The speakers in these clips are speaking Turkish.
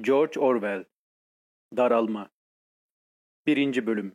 George Orwell Daralma 1. Bölüm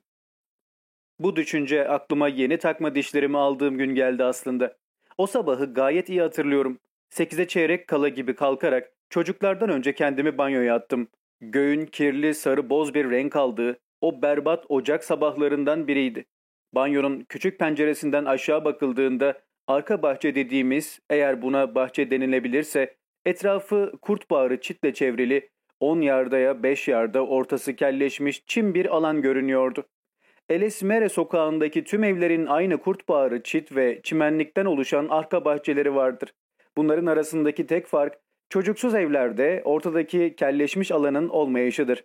Bu düşünce aklıma yeni takma dişlerimi aldığım gün geldi aslında. O sabahı gayet iyi hatırlıyorum. Sekize çeyrek kala gibi kalkarak çocuklardan önce kendimi banyoya attım. Göğün kirli sarı boz bir renk aldığı o berbat ocak sabahlarından biriydi. Banyonun küçük penceresinden aşağı bakıldığında arka bahçe dediğimiz eğer buna bahçe denilebilirse etrafı kurt bağrı çitle çevrili 10 yardaya 5 yarda ortası kelleşmiş çim bir alan görünüyordu. Elesmere sokağındaki tüm evlerin aynı kurt bağrı çit ve çimenlikten oluşan arka bahçeleri vardır. Bunların arasındaki tek fark çocuksuz evlerde ortadaki kelleşmiş alanın olmayışıdır.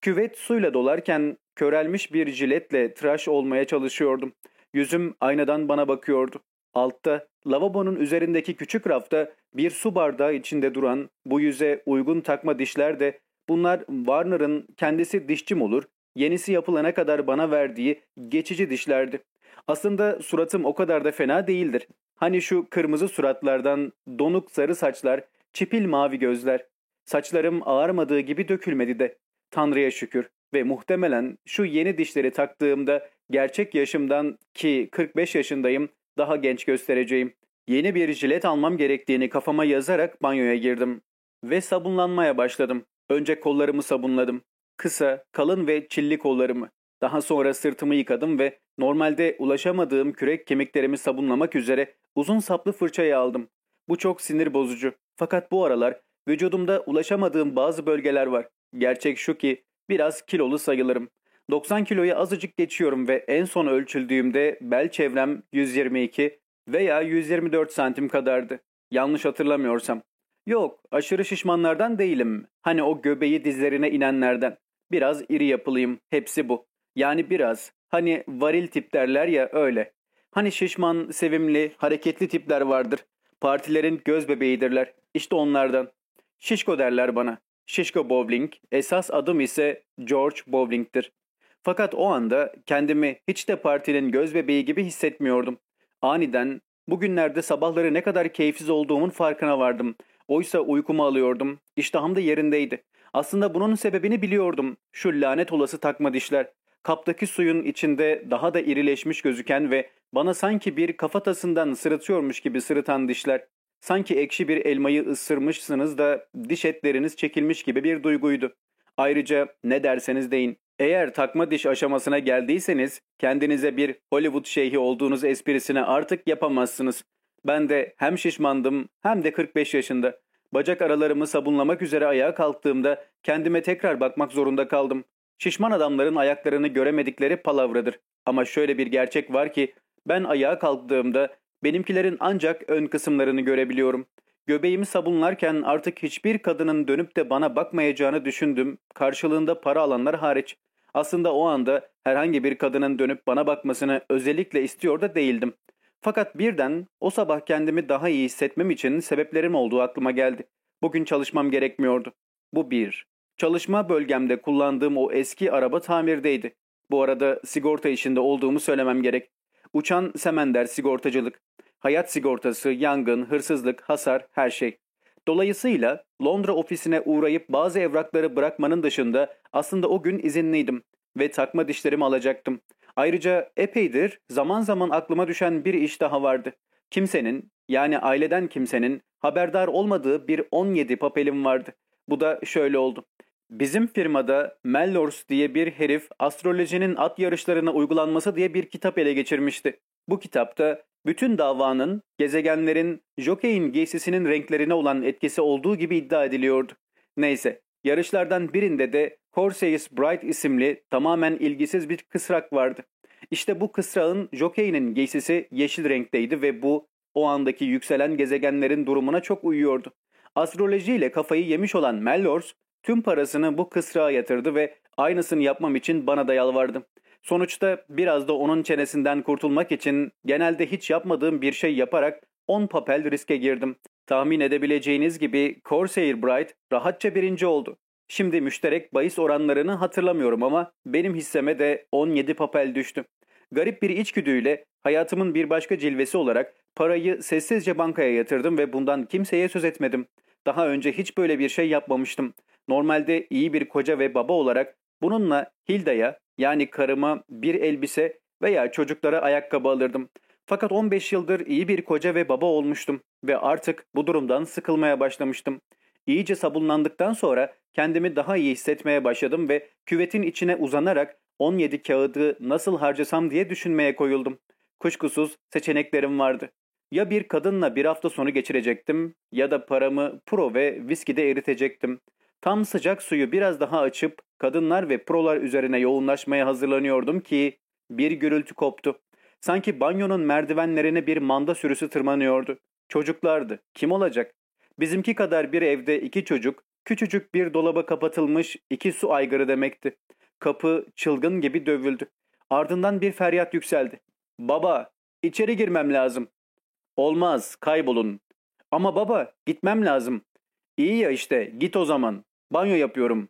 Küvet suyla dolarken körelmiş bir jiletle tıraş olmaya çalışıyordum. Yüzüm aynadan bana bakıyordu. Altta, lavabonun üzerindeki küçük rafta bir su bardağı içinde duran bu yüze uygun takma dişler de bunlar Warner'ın kendisi dişçim olur, yenisi yapılana kadar bana verdiği geçici dişlerdi. Aslında suratım o kadar da fena değildir. Hani şu kırmızı suratlardan donuk sarı saçlar, çipil mavi gözler. Saçlarım ağarmadığı gibi dökülmedi de. Tanrı'ya şükür ve muhtemelen şu yeni dişleri taktığımda gerçek yaşımdan ki 45 yaşındayım daha genç göstereceğim. Yeni bir jilet almam gerektiğini kafama yazarak banyoya girdim. Ve sabunlanmaya başladım. Önce kollarımı sabunladım. Kısa, kalın ve çilli kollarımı. Daha sonra sırtımı yıkadım ve normalde ulaşamadığım kürek kemiklerimi sabunlamak üzere uzun saplı fırçayı aldım. Bu çok sinir bozucu. Fakat bu aralar vücudumda ulaşamadığım bazı bölgeler var. Gerçek şu ki biraz kilolu sayılırım. 90 kiloyu azıcık geçiyorum ve en son ölçüldüğümde bel çevrem 122 veya 124 santim kadardı. Yanlış hatırlamıyorsam. Yok, aşırı şişmanlardan değilim. Hani o göbeği dizlerine inenlerden. Biraz iri yapılıyım, hepsi bu. Yani biraz. Hani varil tip derler ya öyle. Hani şişman, sevimli, hareketli tipler vardır. Partilerin göz bebeğidirler. İşte onlardan. Şişko derler bana. Şişko Bowling, esas adım ise George Bowling'tir. Fakat o anda kendimi hiç de partinin göz bebeği gibi hissetmiyordum. Aniden bugünlerde sabahları ne kadar keyifsiz olduğumun farkına vardım. Oysa uykumu alıyordum. İştahım da yerindeydi. Aslında bunun sebebini biliyordum. Şu lanet olası takma dişler. Kaptaki suyun içinde daha da irileşmiş gözüken ve bana sanki bir kafatasından sırıtıyormuş gibi sırıtan dişler. Sanki ekşi bir elmayı ısırmışsınız da diş etleriniz çekilmiş gibi bir duyguydu. Ayrıca ne derseniz deyin eğer takma diş aşamasına geldiyseniz kendinize bir Hollywood şeyhi olduğunuz esprisine artık yapamazsınız. Ben de hem şişmandım hem de 45 yaşında. Bacak aralarımı sabunlamak üzere ayağa kalktığımda kendime tekrar bakmak zorunda kaldım. Şişman adamların ayaklarını göremedikleri palavradır. Ama şöyle bir gerçek var ki ben ayağa kalktığımda benimkilerin ancak ön kısımlarını görebiliyorum. Göbeğimi sabunlarken artık hiçbir kadının dönüp de bana bakmayacağını düşündüm. Karşılığında para alanlar hariç. Aslında o anda herhangi bir kadının dönüp bana bakmasını özellikle istiyor da değildim. Fakat birden o sabah kendimi daha iyi hissetmem için sebeplerim olduğu aklıma geldi. Bugün çalışmam gerekmiyordu. Bu bir. Çalışma bölgemde kullandığım o eski araba tamirdeydi. Bu arada sigorta işinde olduğumu söylemem gerek. Uçan semender sigortacılık. Hayat sigortası, yangın, hırsızlık, hasar, her şey. Dolayısıyla Londra ofisine uğrayıp bazı evrakları bırakmanın dışında aslında o gün izinliydim ve takma dişlerimi alacaktım. Ayrıca epeydir zaman zaman aklıma düşen bir iş daha vardı. Kimsenin yani aileden kimsenin haberdar olmadığı bir 17 papelim vardı. Bu da şöyle oldu. Bizim firmada Mellors diye bir herif astrolojinin at yarışlarına uygulanması diye bir kitap ele geçirmişti. Bu kitapta bütün davanın gezegenlerin jockey'in giysisinin renklerine olan etkisi olduğu gibi iddia ediliyordu. Neyse, yarışlardan birinde de Corsair's Bright isimli tamamen ilgisiz bir kısrak vardı. İşte bu kısrağın jockey'inin giysisi yeşil renkteydi ve bu o andaki yükselen gezegenlerin durumuna çok uyuyordu. Astrolojiyle kafayı yemiş olan Mellors tüm parasını bu kısrağa yatırdı ve aynısını yapmam için bana da yalvardı. Sonuçta biraz da onun çenesinden kurtulmak için genelde hiç yapmadığım bir şey yaparak 10 papel riske girdim. Tahmin edebileceğiniz gibi Corsair Bright rahatça birinci oldu. Şimdi müşterek bahis oranlarını hatırlamıyorum ama benim hisseme de 17 papel düştü. Garip bir içgüdüyle hayatımın bir başka cilvesi olarak parayı sessizce bankaya yatırdım ve bundan kimseye söz etmedim. Daha önce hiç böyle bir şey yapmamıştım. Normalde iyi bir koca ve baba olarak bununla Hilda'ya yani karıma bir elbise veya çocuklara ayakkabı alırdım. Fakat 15 yıldır iyi bir koca ve baba olmuştum ve artık bu durumdan sıkılmaya başlamıştım. İyice sabunlandıktan sonra kendimi daha iyi hissetmeye başladım ve küvetin içine uzanarak 17 kağıdı nasıl harcasam diye düşünmeye koyuldum. Kuşkusuz seçeneklerim vardı. Ya bir kadınla bir hafta sonu geçirecektim ya da paramı pro ve viskide eritecektim. Tam sıcak suyu biraz daha açıp kadınlar ve prolar üzerine yoğunlaşmaya hazırlanıyordum ki bir gürültü koptu. Sanki banyonun merdivenlerine bir manda sürüsü tırmanıyordu. Çocuklardı. Kim olacak? Bizimki kadar bir evde iki çocuk, küçücük bir dolaba kapatılmış iki su aygırı demekti. Kapı çılgın gibi dövüldü. Ardından bir feryat yükseldi. Baba, içeri girmem lazım. Olmaz, kaybolun. Ama baba, gitmem lazım. İyi ya işte, git o zaman. Banyo yapıyorum.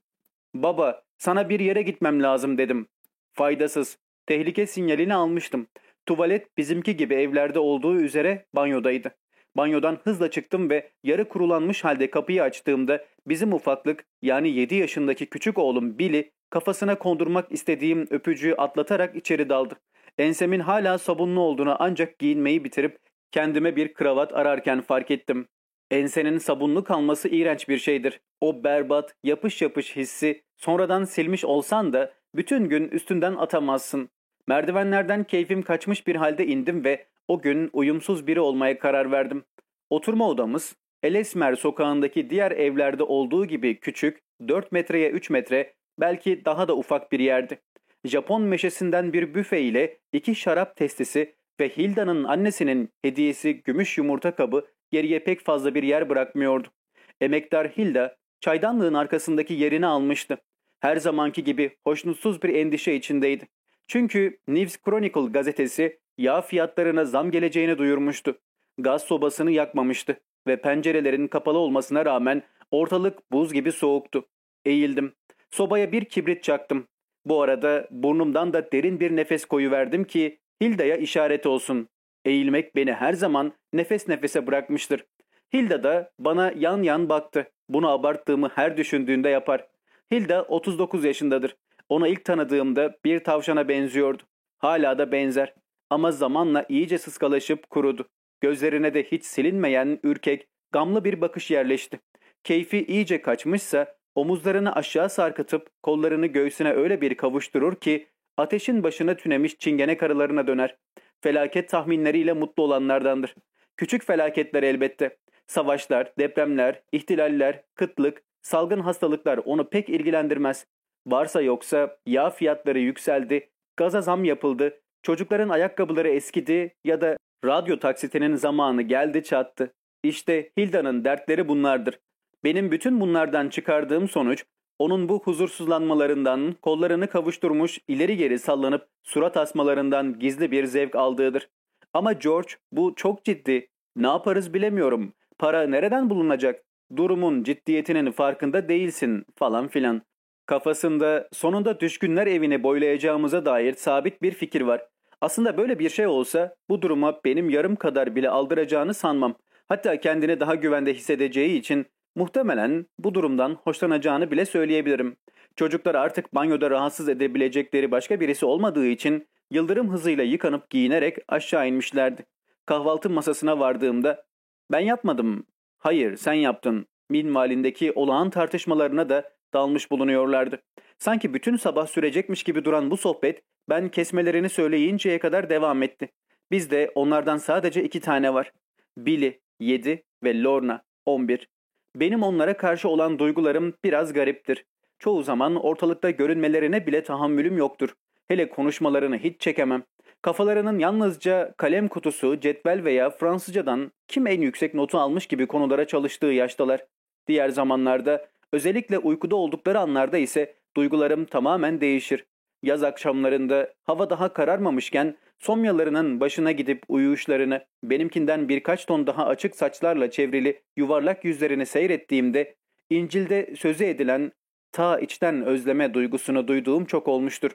Baba, sana bir yere gitmem lazım dedim. Faydasız. Tehlike sinyalini almıştım. Tuvalet bizimki gibi evlerde olduğu üzere banyodaydı. Banyodan hızla çıktım ve yarı kurulanmış halde kapıyı açtığımda bizim ufaklık yani 7 yaşındaki küçük oğlum Billy kafasına kondurmak istediğim öpücüğü atlatarak içeri daldı. Ensemin hala sabunlu olduğunu ancak giyinmeyi bitirip kendime bir kravat ararken fark ettim. Ensenin sabunlu kalması iğrenç bir şeydir. O berbat, yapış yapış hissi sonradan silmiş olsan da bütün gün üstünden atamazsın. Merdivenlerden keyfim kaçmış bir halde indim ve o gün uyumsuz biri olmaya karar verdim. Oturma odamız Elesmer sokağındaki diğer evlerde olduğu gibi küçük, 4 metreye 3 metre, belki daha da ufak bir yerdi. Japon meşesinden bir büfe ile iki şarap testisi ve Hilda'nın annesinin hediyesi gümüş yumurta kabı geriye pek fazla bir yer bırakmıyordu. Emektar Hilda çaydanlığın arkasındaki yerini almıştı. Her zamanki gibi hoşnutsuz bir endişe içindeydi. Çünkü News Chronicle gazetesi yağ fiyatlarına zam geleceğini duyurmuştu. Gaz sobasını yakmamıştı ve pencerelerin kapalı olmasına rağmen ortalık buz gibi soğuktu. Eğildim. Sobaya bir kibrit çaktım. Bu arada burnumdan da derin bir nefes koyuverdim ki Hilda'ya işaret olsun. Eğilmek beni her zaman nefes nefese bırakmıştır. Hilda da bana yan yan baktı. Bunu abarttığımı her düşündüğünde yapar. Hilda 39 yaşındadır. Onu ilk tanıdığımda bir tavşana benziyordu. Hala da benzer. Ama zamanla iyice sıskalaşıp kurudu. Gözlerine de hiç silinmeyen ürkek, gamlı bir bakış yerleşti. Keyfi iyice kaçmışsa omuzlarını aşağı sarkıtıp kollarını göğsüne öyle bir kavuşturur ki ateşin başına tünemiş çingene karılarına döner. Felaket tahminleriyle mutlu olanlardandır. Küçük felaketler elbette. Savaşlar, depremler, ihtilaller, kıtlık, salgın hastalıklar onu pek ilgilendirmez. Varsa yoksa yağ fiyatları yükseldi, gaza zam yapıldı, çocukların ayakkabıları eskidi ya da radyo taksitinin zamanı geldi çattı. İşte Hilda'nın dertleri bunlardır. Benim bütün bunlardan çıkardığım sonuç onun bu huzursuzlanmalarından, kollarını kavuşturmuş ileri geri sallanıp surat asmalarından gizli bir zevk aldığıdır. Ama George bu çok ciddi. Ne yaparız bilemiyorum. Para nereden bulunacak? Durumun ciddiyetinin farkında değilsin falan filan. Kafasında sonunda düşkünler evini boylayacağımıza dair sabit bir fikir var. Aslında böyle bir şey olsa bu duruma benim yarım kadar bile aldıracağını sanmam. Hatta kendini daha güvende hissedeceği için muhtemelen bu durumdan hoşlanacağını bile söyleyebilirim. Çocuklar artık banyoda rahatsız edebilecekleri başka birisi olmadığı için yıldırım hızıyla yıkanıp giyinerek aşağı inmişlerdi. Kahvaltı masasına vardığımda ben yapmadım, hayır sen yaptın minvalindeki olağan tartışmalarına da dalmış bulunuyorlardı. Sanki bütün sabah sürecekmiş gibi duran bu sohbet ben kesmelerini söyleyinceye kadar devam etti. Bizde onlardan sadece iki tane var. Billy 7 ve Lorna 11. Benim onlara karşı olan duygularım biraz gariptir. Çoğu zaman ortalıkta görünmelerine bile tahammülüm yoktur. Hele konuşmalarını hiç çekemem. Kafalarının yalnızca kalem kutusu, cetvel veya Fransızcadan kim en yüksek notu almış gibi konulara çalıştığı yaştalar. Diğer zamanlarda Özellikle uykuda oldukları anlarda ise duygularım tamamen değişir. Yaz akşamlarında hava daha kararmamışken somyalarının başına gidip uyuyuşlarını benimkinden birkaç ton daha açık saçlarla çevrili yuvarlak yüzlerini seyrettiğimde İncil'de sözü edilen ta içten özleme duygusunu duyduğum çok olmuştur.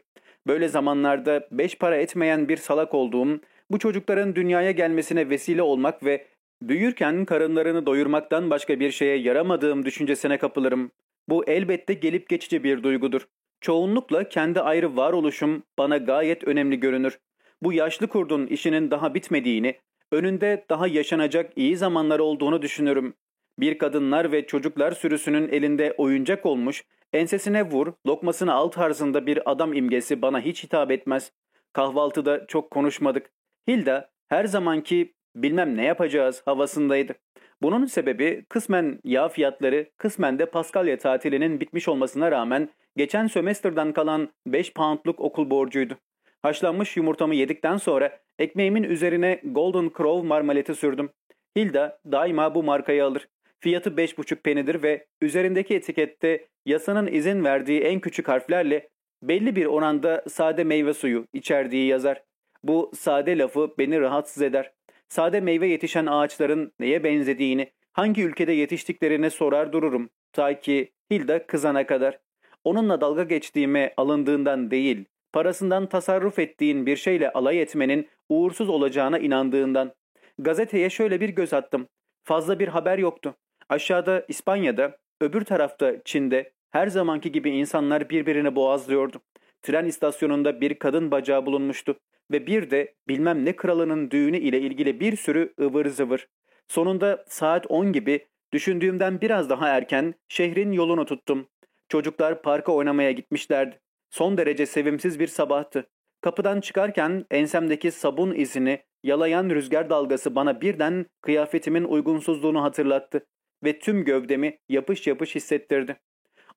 Böyle zamanlarda beş para etmeyen bir salak olduğum, bu çocukların dünyaya gelmesine vesile olmak ve Büyürken karınlarını doyurmaktan başka bir şeye yaramadığım düşüncesine kapılırım. Bu elbette gelip geçici bir duygudur. Çoğunlukla kendi ayrı varoluşum bana gayet önemli görünür. Bu yaşlı kurdun işinin daha bitmediğini, önünde daha yaşanacak iyi zamanlar olduğunu düşünürüm. Bir kadınlar ve çocuklar sürüsünün elinde oyuncak olmuş, ensesine vur, lokmasını al tarzında bir adam imgesi bana hiç hitap etmez. Kahvaltıda çok konuşmadık. Hilda her zamanki bilmem ne yapacağız havasındaydı. Bunun sebebi kısmen yağ fiyatları, kısmen de Paskalya tatilinin bitmiş olmasına rağmen geçen sömestrden kalan 5 poundluk okul borcuydu. Haşlanmış yumurtamı yedikten sonra ekmeğimin üzerine Golden Crow marmaleti sürdüm. Hilda daima bu markayı alır. Fiyatı 5,5 penidir ve üzerindeki etikette yasanın izin verdiği en küçük harflerle belli bir oranda sade meyve suyu içerdiği yazar. Bu sade lafı beni rahatsız eder. Sade meyve yetişen ağaçların neye benzediğini, hangi ülkede yetiştiklerini sorar dururum. Ta ki Hilda kızana kadar. Onunla dalga geçtiğime alındığından değil, parasından tasarruf ettiğin bir şeyle alay etmenin uğursuz olacağına inandığından. Gazeteye şöyle bir göz attım. Fazla bir haber yoktu. Aşağıda İspanya'da, öbür tarafta Çin'de her zamanki gibi insanlar birbirini boğazlıyordu. Tren istasyonunda bir kadın bacağı bulunmuştu ve bir de bilmem ne kralının düğünü ile ilgili bir sürü ıvır zıvır. Sonunda saat 10 gibi düşündüğümden biraz daha erken şehrin yolunu tuttum. Çocuklar parka oynamaya gitmişlerdi. Son derece sevimsiz bir sabahtı. Kapıdan çıkarken ensemdeki sabun izini yalayan rüzgar dalgası bana birden kıyafetimin uygunsuzluğunu hatırlattı ve tüm gövdemi yapış yapış hissettirdi.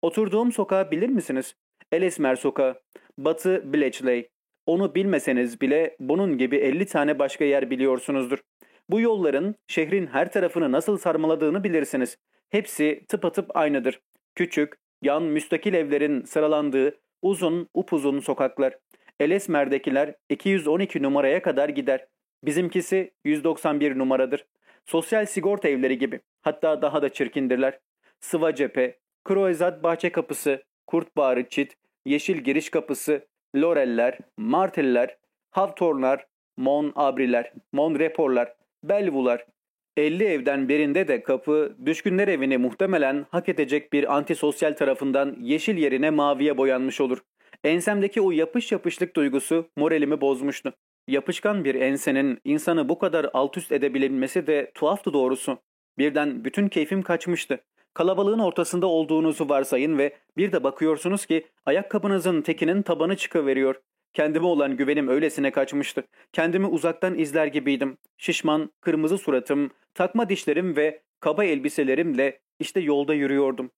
Oturduğum sokağı bilir misiniz? Elesmer sokağı. Batı Bletchley. Onu bilmeseniz bile bunun gibi 50 tane başka yer biliyorsunuzdur. Bu yolların şehrin her tarafını nasıl sarmaladığını bilirsiniz. Hepsi tıpatıp aynıdır. Küçük, yan müstakil evlerin sıralandığı uzun upuzun sokaklar. Elesmer'dekiler 212 numaraya kadar gider. Bizimkisi 191 numaradır. Sosyal sigorta evleri gibi. Hatta daha da çirkindirler. Sıva cephe, Kroezat bahçe kapısı, kurt bağrı çit, yeşil giriş kapısı, loreller, martiller, havtorlar, mon abriler, mon reporlar, belvular. 50 evden birinde de kapı düşkünler evini muhtemelen hak edecek bir antisosyal tarafından yeşil yerine maviye boyanmış olur. Ensemdeki o yapış yapışlık duygusu moralimi bozmuştu. Yapışkan bir ensenin insanı bu kadar alt üst edebilmesi de tuhaftı doğrusu. Birden bütün keyfim kaçmıştı. Kalabalığın ortasında olduğunuzu varsayın ve bir de bakıyorsunuz ki ayakkabınızın tekinin tabanı çıkıveriyor. Kendime olan güvenim öylesine kaçmıştı. Kendimi uzaktan izler gibiydim. Şişman, kırmızı suratım, takma dişlerim ve kaba elbiselerimle işte yolda yürüyordum.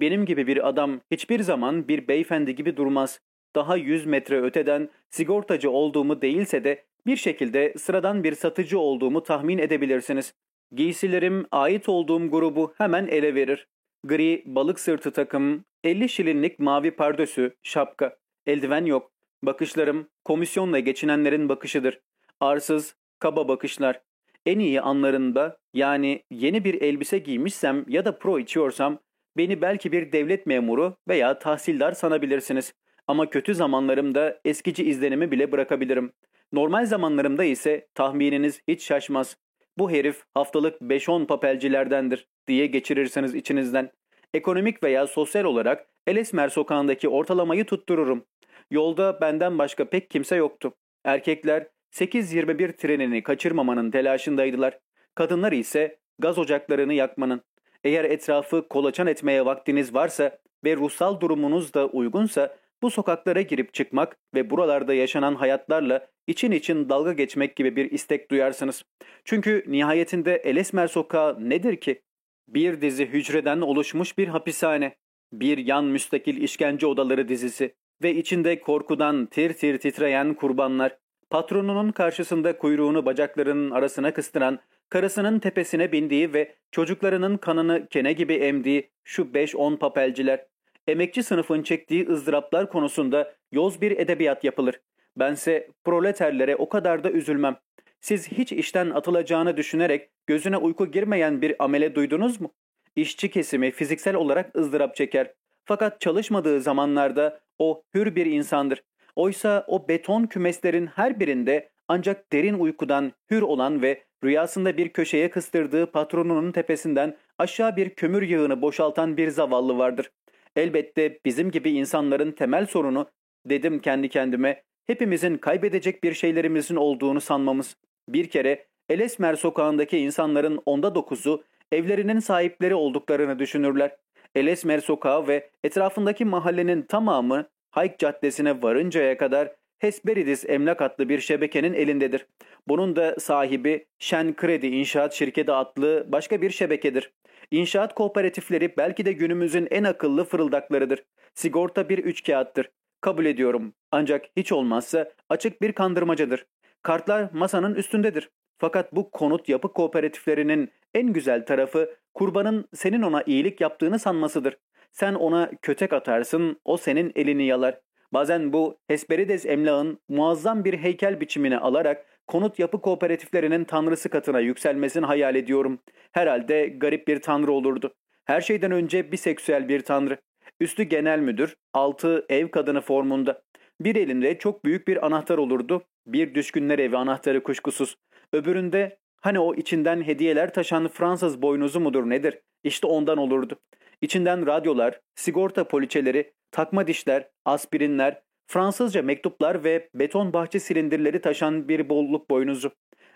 Benim gibi bir adam hiçbir zaman bir beyefendi gibi durmaz. Daha yüz metre öteden sigortacı olduğumu değilse de bir şekilde sıradan bir satıcı olduğumu tahmin edebilirsiniz. Giysilerim ait olduğum grubu hemen ele verir. Gri balık sırtı takım, 50 şilinlik mavi pardösü, şapka, eldiven yok. Bakışlarım komisyonla geçinenlerin bakışıdır. Arsız, kaba bakışlar. En iyi anlarında yani yeni bir elbise giymişsem ya da pro içiyorsam beni belki bir devlet memuru veya tahsildar sanabilirsiniz. Ama kötü zamanlarımda eskici izlenimi bile bırakabilirim. Normal zamanlarımda ise tahmininiz hiç şaşmaz. Bu herif haftalık 5-10 papelcilerdendir diye geçirirsiniz içinizden. Ekonomik veya sosyal olarak Elesmer sokağındaki ortalamayı tuttururum. Yolda benden başka pek kimse yoktu. Erkekler 8.21 trenini kaçırmamanın telaşındaydılar. Kadınlar ise gaz ocaklarını yakmanın. Eğer etrafı kolaçan etmeye vaktiniz varsa ve ruhsal durumunuz da uygunsa bu sokaklara girip çıkmak ve buralarda yaşanan hayatlarla için için dalga geçmek gibi bir istek duyarsınız. Çünkü nihayetinde Elesmer Sokağı nedir ki? Bir dizi hücreden oluşmuş bir hapishane, bir yan müstakil işkence odaları dizisi ve içinde korkudan tir tir titreyen kurbanlar, patronunun karşısında kuyruğunu bacaklarının arasına kıstıran, karısının tepesine bindiği ve çocuklarının kanını kene gibi emdiği şu 5-10 papelciler, emekçi sınıfın çektiği ızdıraplar konusunda yoz bir edebiyat yapılır. Bense proleterlere o kadar da üzülmem. Siz hiç işten atılacağını düşünerek gözüne uyku girmeyen bir amele duydunuz mu? İşçi kesimi fiziksel olarak ızdırap çeker. Fakat çalışmadığı zamanlarda o hür bir insandır. Oysa o beton kümeslerin her birinde ancak derin uykudan hür olan ve rüyasında bir köşeye kıstırdığı patronunun tepesinden aşağı bir kömür yığını boşaltan bir zavallı vardır. Elbette bizim gibi insanların temel sorunu, dedim kendi kendime, hepimizin kaybedecek bir şeylerimizin olduğunu sanmamız. Bir kere Elesmer sokağındaki insanların onda dokuzu evlerinin sahipleri olduklarını düşünürler. Elesmer sokağı ve etrafındaki mahallenin tamamı Hayk Caddesi'ne varıncaya kadar Hesperidis Emlak adlı bir şebekenin elindedir. Bunun da sahibi Şen Kredi İnşaat Şirketi adlı başka bir şebekedir. İnşaat kooperatifleri belki de günümüzün en akıllı fırıldaklarıdır. Sigorta bir üç kağıttır. Kabul ediyorum. Ancak hiç olmazsa açık bir kandırmacadır. Kartlar masanın üstündedir. Fakat bu konut yapı kooperatiflerinin en güzel tarafı kurbanın senin ona iyilik yaptığını sanmasıdır. Sen ona kötek atarsın, o senin elini yalar. Bazen bu Hesperides emlağın muazzam bir heykel biçimini alarak konut yapı kooperatiflerinin tanrısı katına yükselmesini hayal ediyorum. Herhalde garip bir tanrı olurdu. Her şeyden önce biseksüel bir tanrı. Üstü genel müdür, altı ev kadını formunda. Bir elinde çok büyük bir anahtar olurdu. Bir düşkünler evi anahtarı kuşkusuz. Öbüründe hani o içinden hediyeler taşan Fransız boynuzu mudur nedir? İşte ondan olurdu. İçinden radyolar, sigorta poliçeleri, takma dişler, aspirinler, Fransızca mektuplar ve beton bahçe silindirleri taşan bir bolluk boynuzu.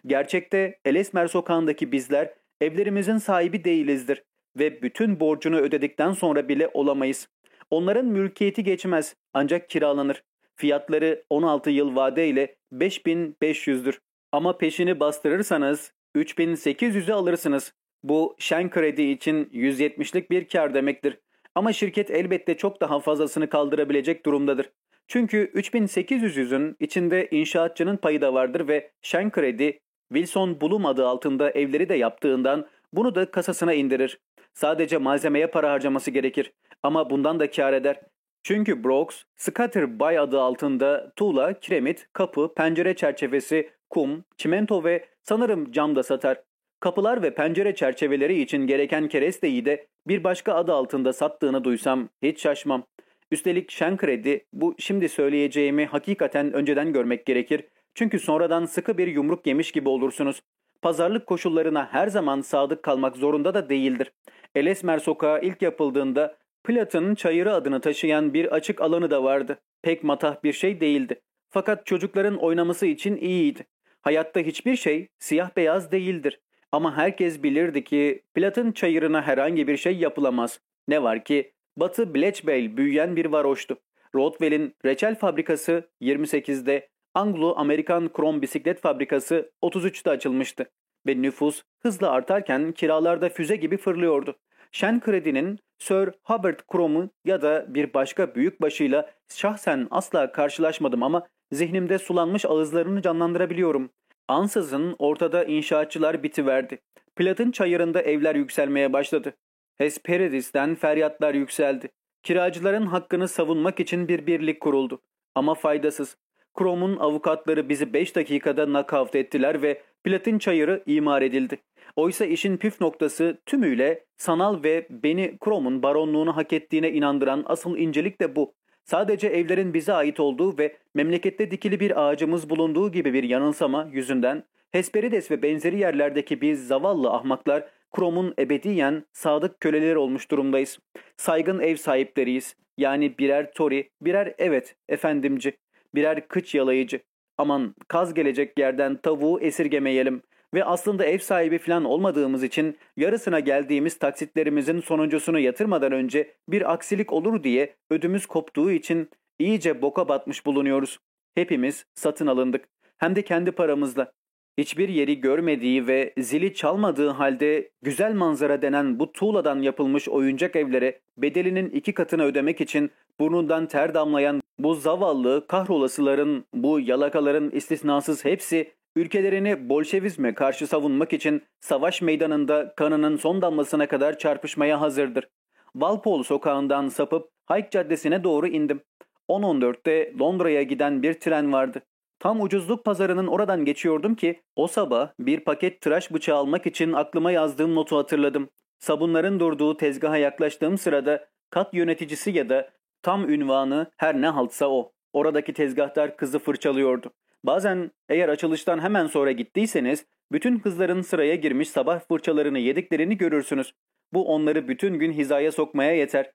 Gerçekte Elesmer sokağındaki bizler evlerimizin sahibi değilizdir ve bütün borcunu ödedikten sonra bile olamayız. Onların mülkiyeti geçmez ancak kiralanır. Fiyatları 16 yıl vade ile 5500'dür. Ama peşini bastırırsanız 3800'ü alırsınız. Bu şen kredi için 170'lik bir kar demektir. Ama şirket elbette çok daha fazlasını kaldırabilecek durumdadır. Çünkü 3800'ün içinde inşaatçının payı da vardır ve şen kredi Wilson Bloom adı altında evleri de yaptığından bunu da kasasına indirir. Sadece malzemeye para harcaması gerekir ama bundan da kar eder. Çünkü Brooks, Scatter Bay adı altında tuğla, kiremit, kapı, pencere çerçevesi, kum, çimento ve sanırım cam da satar. Kapılar ve pencere çerçeveleri için gereken keresteyi de bir başka adı altında sattığını duysam hiç şaşmam. Üstelik şen kredi bu şimdi söyleyeceğimi hakikaten önceden görmek gerekir. Çünkü sonradan sıkı bir yumruk yemiş gibi olursunuz. Pazarlık koşullarına her zaman sadık kalmak zorunda da değildir. Elesmer sokağı ilk yapıldığında Platon'un çayırı adını taşıyan bir açık alanı da vardı. Pek matah bir şey değildi. Fakat çocukların oynaması için iyiydi. Hayatta hiçbir şey siyah beyaz değildir. Ama herkes bilirdi ki Platon çayırına herhangi bir şey yapılamaz. Ne var ki Batı Bletchbale büyüyen bir varoştu. Rothwell'in reçel fabrikası 28'de, Anglo-Amerikan krom bisiklet fabrikası 33'te açılmıştı ve nüfus hızla artarken kiralarda füze gibi fırlıyordu. Shen Kredi'nin Sir Hubert Crom'u ya da bir başka büyük başıyla şahsen asla karşılaşmadım ama zihnimde sulanmış ağızlarını canlandırabiliyorum. Ansızın ortada inşaatçılar bitiverdi. Platın çayırında evler yükselmeye başladı. Hesperidis'ten feryatlar yükseldi. Kiracıların hakkını savunmak için bir birlik kuruldu. Ama faydasız. Krom'un avukatları bizi 5 dakikada nakavt ettiler ve platin çayırı imar edildi. Oysa işin püf noktası tümüyle sanal ve beni Krom'un baronluğunu hak ettiğine inandıran asıl incelik de bu. Sadece evlerin bize ait olduğu ve memlekette dikili bir ağacımız bulunduğu gibi bir yanılsama yüzünden Hesperides ve benzeri yerlerdeki biz zavallı ahmaklar Krom'un ebediyen sadık köleleri olmuş durumdayız. Saygın ev sahipleriyiz. Yani birer tori, birer evet efendimci, birer kıç yalayıcı. Aman kaz gelecek yerden tavuğu esirgemeyelim. Ve aslında ev sahibi falan olmadığımız için yarısına geldiğimiz taksitlerimizin sonuncusunu yatırmadan önce bir aksilik olur diye ödümüz koptuğu için iyice boka batmış bulunuyoruz. Hepimiz satın alındık. Hem de kendi paramızla. Hiçbir yeri görmediği ve zili çalmadığı halde güzel manzara denen bu tuğladan yapılmış oyuncak evlere bedelinin iki katını ödemek için burnundan ter damlayan bu zavallı kahrolasıların, bu yalakaların istisnasız hepsi ülkelerini Bolşevizme karşı savunmak için savaş meydanında kanının son damlasına kadar çarpışmaya hazırdır. Walpole sokağından sapıp Hayk Caddesi'ne doğru indim. 10.14'te Londra'ya giden bir tren vardı. Tam ucuzluk pazarının oradan geçiyordum ki o sabah bir paket tıraş bıçağı almak için aklıma yazdığım notu hatırladım. Sabunların durduğu tezgaha yaklaştığım sırada kat yöneticisi ya da tam ünvanı her ne haltsa o. Oradaki tezgahtar kızı fırçalıyordu. Bazen eğer açılıştan hemen sonra gittiyseniz bütün kızların sıraya girmiş sabah fırçalarını yediklerini görürsünüz. Bu onları bütün gün hizaya sokmaya yeter.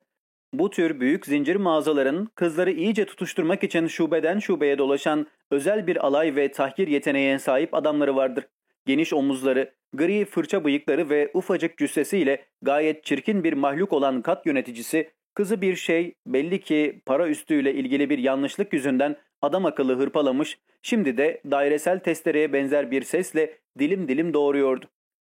Bu tür büyük zincir mağazaların kızları iyice tutuşturmak için şubeden şubeye dolaşan özel bir alay ve tahkir yeteneğine sahip adamları vardır. Geniş omuzları, gri fırça bıyıkları ve ufacık cüssesiyle gayet çirkin bir mahluk olan kat yöneticisi, kızı bir şey belli ki para üstüyle ilgili bir yanlışlık yüzünden adam akıllı hırpalamış, şimdi de dairesel testereye benzer bir sesle dilim dilim doğuruyordu.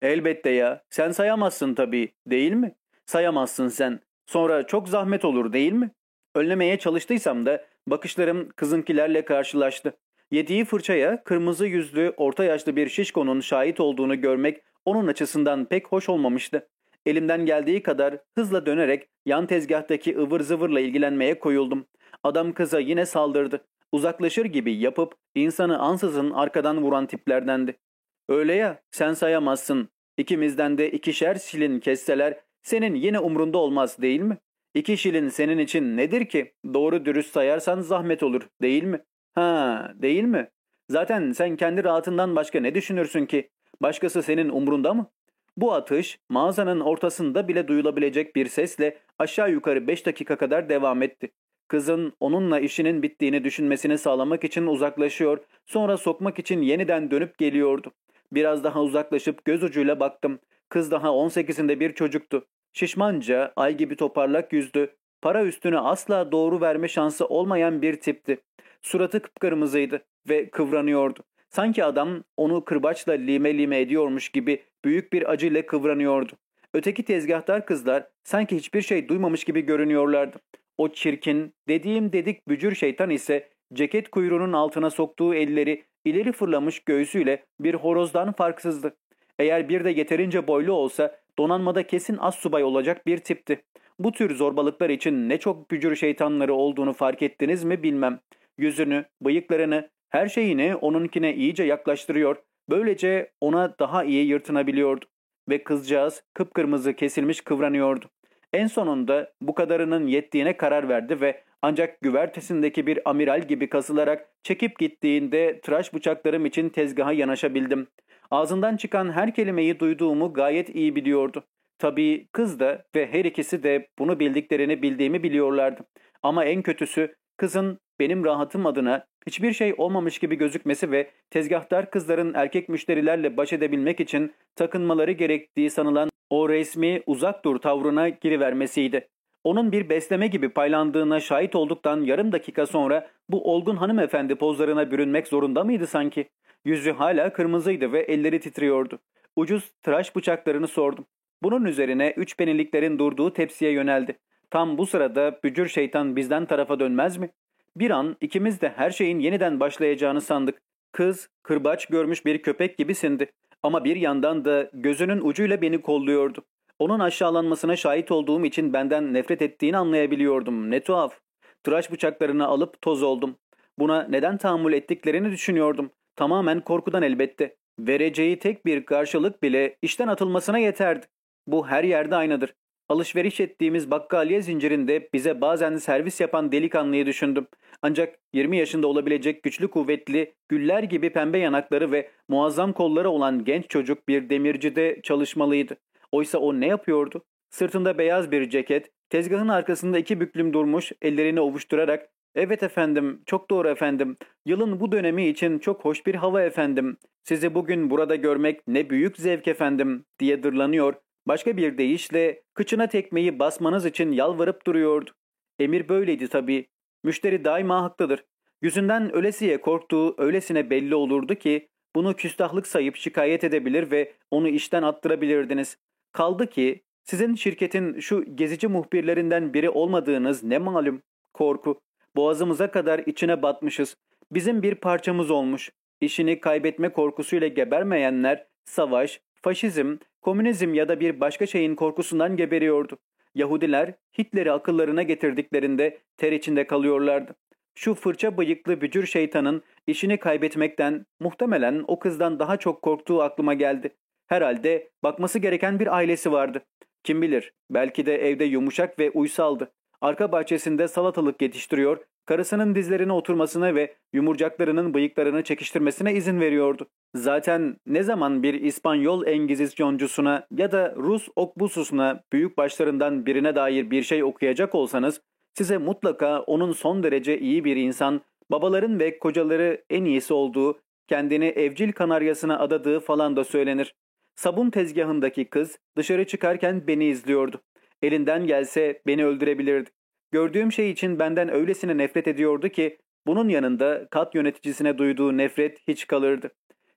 Elbette ya, sen sayamazsın tabii, değil mi? Sayamazsın sen. Sonra çok zahmet olur değil mi? Önlemeye çalıştıysam da bakışlarım kızınkilerle karşılaştı. Yediği fırçaya kırmızı yüzlü orta yaşlı bir şişkonun şahit olduğunu görmek onun açısından pek hoş olmamıştı. Elimden geldiği kadar hızla dönerek yan tezgahtaki ıvır zıvırla ilgilenmeye koyuldum. Adam kıza yine saldırdı. Uzaklaşır gibi yapıp insanı ansızın arkadan vuran tiplerdendi. Öyle ya sen sayamazsın. İkimizden de ikişer şilin kesseler senin yine umrunda olmaz değil mi? İki şilin senin için nedir ki? Doğru dürüst sayarsan zahmet olur değil mi? Ha değil mi? Zaten sen kendi rahatından başka ne düşünürsün ki? Başkası senin umrunda mı? Bu atış mağazanın ortasında bile duyulabilecek bir sesle aşağı yukarı 5 dakika kadar devam etti. Kızın onunla işinin bittiğini düşünmesini sağlamak için uzaklaşıyor, sonra sokmak için yeniden dönüp geliyordu. Biraz daha uzaklaşıp göz ucuyla baktım. Kız daha 18'inde bir çocuktu. Şişmanca, ay gibi toparlak yüzdü. Para üstüne asla doğru verme şansı olmayan bir tipti. Suratı kıpkırmızıydı ve kıvranıyordu. Sanki adam onu kırbaçla lime lime ediyormuş gibi büyük bir acıyla kıvranıyordu. Öteki tezgahtar kızlar sanki hiçbir şey duymamış gibi görünüyorlardı. O çirkin, dediğim dedik bücür şeytan ise ceket kuyruğunun altına soktuğu elleri ileri fırlamış göğsüyle bir horozdan farksızdı. Eğer bir de yeterince boylu olsa donanmada kesin az subay olacak bir tipti. Bu tür zorbalıklar için ne çok bücür şeytanları olduğunu fark ettiniz mi bilmem. Yüzünü, bıyıklarını, her şeyini onunkine iyice yaklaştırıyor. Böylece ona daha iyi yırtınabiliyordu. Ve kızcağız kıpkırmızı kesilmiş kıvranıyordu. En sonunda bu kadarının yettiğine karar verdi ve ancak güvertesindeki bir amiral gibi kasılarak çekip gittiğinde tıraş bıçaklarım için tezgaha yanaşabildim. Ağzından çıkan her kelimeyi duyduğumu gayet iyi biliyordu. Tabii kız da ve her ikisi de bunu bildiklerini bildiğimi biliyorlardı. Ama en kötüsü kızın benim rahatım adına hiçbir şey olmamış gibi gözükmesi ve tezgahtar kızların erkek müşterilerle baş edebilmek için takınmaları gerektiği sanılan o resmi uzak dur tavrına girivermesiydi. Onun bir besleme gibi paylandığına şahit olduktan yarım dakika sonra bu olgun hanımefendi pozlarına bürünmek zorunda mıydı sanki? Yüzü hala kırmızıydı ve elleri titriyordu. Ucuz tıraş bıçaklarını sordum. Bunun üzerine üç peniliklerin durduğu tepsiye yöneldi. Tam bu sırada bücür şeytan bizden tarafa dönmez mi? Bir an ikimiz de her şeyin yeniden başlayacağını sandık. Kız kırbaç görmüş bir köpek gibi. Ama bir yandan da gözünün ucuyla beni kolluyordu. Onun aşağılanmasına şahit olduğum için benden nefret ettiğini anlayabiliyordum. Ne tuhaf. Tıraş bıçaklarını alıp toz oldum. Buna neden tahammül ettiklerini düşünüyordum. Tamamen korkudan elbette. Vereceği tek bir karşılık bile işten atılmasına yeterdi. Bu her yerde aynıdır. Alışveriş ettiğimiz bakkaliye zincirinde bize bazen servis yapan delikanlıyı düşündüm. Ancak 20 yaşında olabilecek güçlü kuvvetli, güller gibi pembe yanakları ve muazzam kolları olan genç çocuk bir demircide çalışmalıydı. Oysa o ne yapıyordu? Sırtında beyaz bir ceket, tezgahın arkasında iki büklüm durmuş, ellerini ovuşturarak ''Evet efendim, çok doğru efendim. Yılın bu dönemi için çok hoş bir hava efendim. Sizi bugün burada görmek ne büyük zevk efendim.'' diye dırlanıyor Başka bir deyişle kıçına tekmeyi basmanız için yalvarıp duruyordu. Emir böyleydi tabii. Müşteri daima haklıdır. Yüzünden ölesiye korktuğu öylesine belli olurdu ki bunu küstahlık sayıp şikayet edebilir ve onu işten attırabilirdiniz. Kaldı ki sizin şirketin şu gezici muhbirlerinden biri olmadığınız ne malum. Korku. Boğazımıza kadar içine batmışız. Bizim bir parçamız olmuş. İşini kaybetme korkusuyla gebermeyenler savaş, faşizm, komünizm ya da bir başka şeyin korkusundan geberiyordu. Yahudiler Hitler'i akıllarına getirdiklerinde ter içinde kalıyorlardı. Şu fırça bıyıklı bücür şeytanın işini kaybetmekten muhtemelen o kızdan daha çok korktuğu aklıma geldi. Herhalde bakması gereken bir ailesi vardı. Kim bilir belki de evde yumuşak ve uysaldı. Arka bahçesinde salatalık yetiştiriyor, Karısının dizlerine oturmasına ve yumurcaklarının bıyıklarını çekiştirmesine izin veriyordu. Zaten ne zaman bir İspanyol Engizisyоncusuna ya da Rus okbususuna büyük başlarından birine dair bir şey okuyacak olsanız size mutlaka onun son derece iyi bir insan, babaların ve kocaları en iyisi olduğu, kendini evcil kanaryasına adadığı falan da söylenir. Sabun tezgahındaki kız dışarı çıkarken beni izliyordu. Elinden gelse beni öldürebilirdi. Gördüğüm şey için benden öylesine nefret ediyordu ki bunun yanında kat yöneticisine duyduğu nefret hiç kalırdı.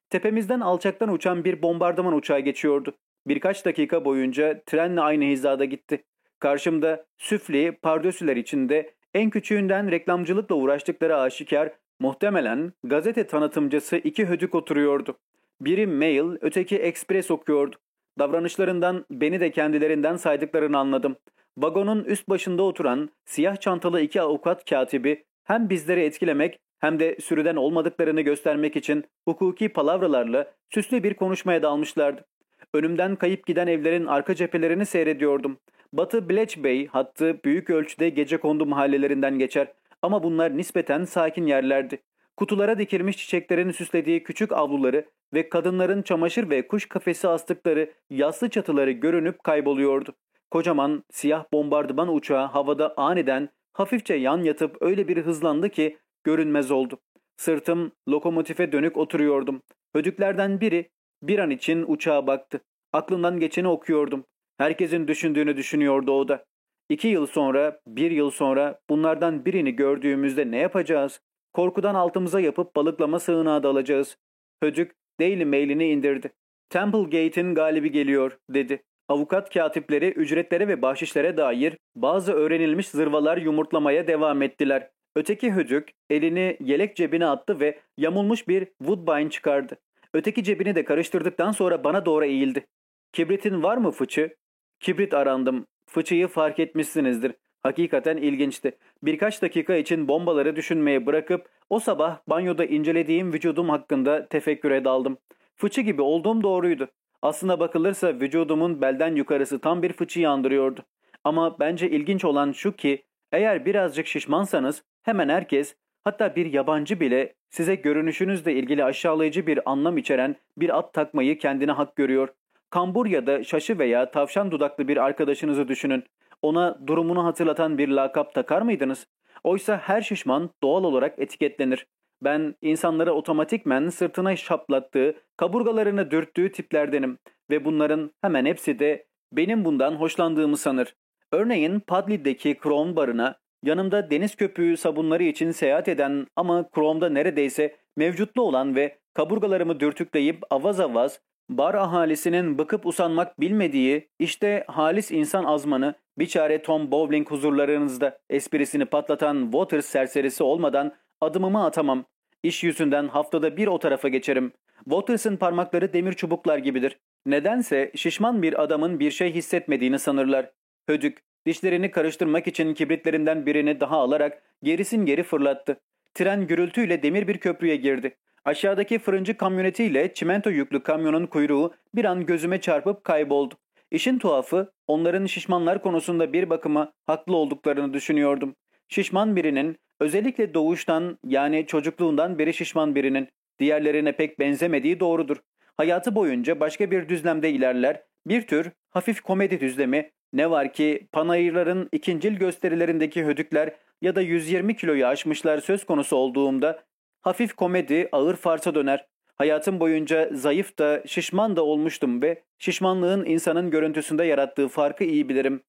Tepemizden alçaktan uçan bir bombardıman uçağı geçiyordu. Birkaç dakika boyunca trenle aynı hizada gitti. Karşımda süfli, pardösüler içinde en küçüğünden reklamcılıkla uğraştıkları aşikar, muhtemelen gazete tanıtımcısı iki hödük oturuyordu. Biri mail, öteki ekspres okuyordu. Davranışlarından beni de kendilerinden saydıklarını anladım. Vagonun üst başında oturan siyah çantalı iki avukat katibi hem bizleri etkilemek hem de sürüden olmadıklarını göstermek için hukuki palavralarla süslü bir konuşmaya dalmışlardı. Önümden kayıp giden evlerin arka cephelerini seyrediyordum. Batı Bletch Bay hattı büyük ölçüde gece kondu mahallelerinden geçer ama bunlar nispeten sakin yerlerdi. Kutulara dikilmiş çiçeklerin süslediği küçük avluları ve kadınların çamaşır ve kuş kafesi astıkları yaslı çatıları görünüp kayboluyordu. Kocaman siyah bombardıman uçağı havada aniden hafifçe yan yatıp öyle bir hızlandı ki görünmez oldu. Sırtım lokomotife dönük oturuyordum. Hödüklerden biri bir an için uçağa baktı. Aklından geçeni okuyordum. Herkesin düşündüğünü düşünüyordu o da. İki yıl sonra, bir yıl sonra bunlardan birini gördüğümüzde ne yapacağız? Korkudan altımıza yapıp balıklama sığınağı dalacağız. Hödük Daily Mail'ini indirdi. Temple Gate'in galibi geliyor dedi. Avukat katipleri ücretlere ve bahşişlere dair bazı öğrenilmiş zırvalar yumurtlamaya devam ettiler. Öteki hödük elini yelek cebine attı ve yamulmuş bir woodbine çıkardı. Öteki cebini de karıştırdıktan sonra bana doğru eğildi. Kibritin var mı fıçı? Kibrit arandım. Fıçıyı fark etmişsinizdir. Hakikaten ilginçti. Birkaç dakika için bombaları düşünmeye bırakıp o sabah banyoda incelediğim vücudum hakkında tefekküre daldım. Fıçı gibi olduğum doğruydu. Aslına bakılırsa vücudumun belden yukarısı tam bir fıçıyı andırıyordu. Ama bence ilginç olan şu ki eğer birazcık şişmansanız hemen herkes hatta bir yabancı bile size görünüşünüzle ilgili aşağılayıcı bir anlam içeren bir at takmayı kendine hak görüyor. Kambur ya da şaşı veya tavşan dudaklı bir arkadaşınızı düşünün. Ona durumunu hatırlatan bir lakap takar mıydınız? Oysa her şişman doğal olarak etiketlenir. Ben insanları otomatikmen sırtına şaplattığı, kaburgalarını dürttüğü tiplerdenim ve bunların hemen hepsi de benim bundan hoşlandığımı sanır. Örneğin Padley'deki Crown barına yanımda deniz köpüğü sabunları için seyahat eden ama Crown'da neredeyse mevcutlu olan ve kaburgalarımı dürtükleyip avaz avaz bar ahalisinin bıkıp usanmak bilmediği işte halis insan azmanı biçare Tom Bowling huzurlarınızda esprisini patlatan Waters serserisi olmadan adımımı atamam. İş yüzünden haftada bir o tarafa geçerim. Waters'ın parmakları demir çubuklar gibidir. Nedense şişman bir adamın bir şey hissetmediğini sanırlar. Hödük, dişlerini karıştırmak için kibritlerinden birini daha alarak gerisin geri fırlattı. Tren gürültüyle demir bir köprüye girdi. Aşağıdaki fırıncı kamyonetiyle çimento yüklü kamyonun kuyruğu bir an gözüme çarpıp kayboldu. İşin tuhafı onların şişmanlar konusunda bir bakıma haklı olduklarını düşünüyordum. Şişman birinin özellikle doğuştan yani çocukluğundan beri şişman birinin diğerlerine pek benzemediği doğrudur. Hayatı boyunca başka bir düzlemde ilerler, bir tür hafif komedi düzlemi ne var ki panayırların ikincil gösterilerindeki hödükler ya da 120 kiloyu aşmışlar söz konusu olduğumda hafif komedi ağır farsa döner. Hayatım boyunca zayıf da şişman da olmuştum ve şişmanlığın insanın görüntüsünde yarattığı farkı iyi bilirim.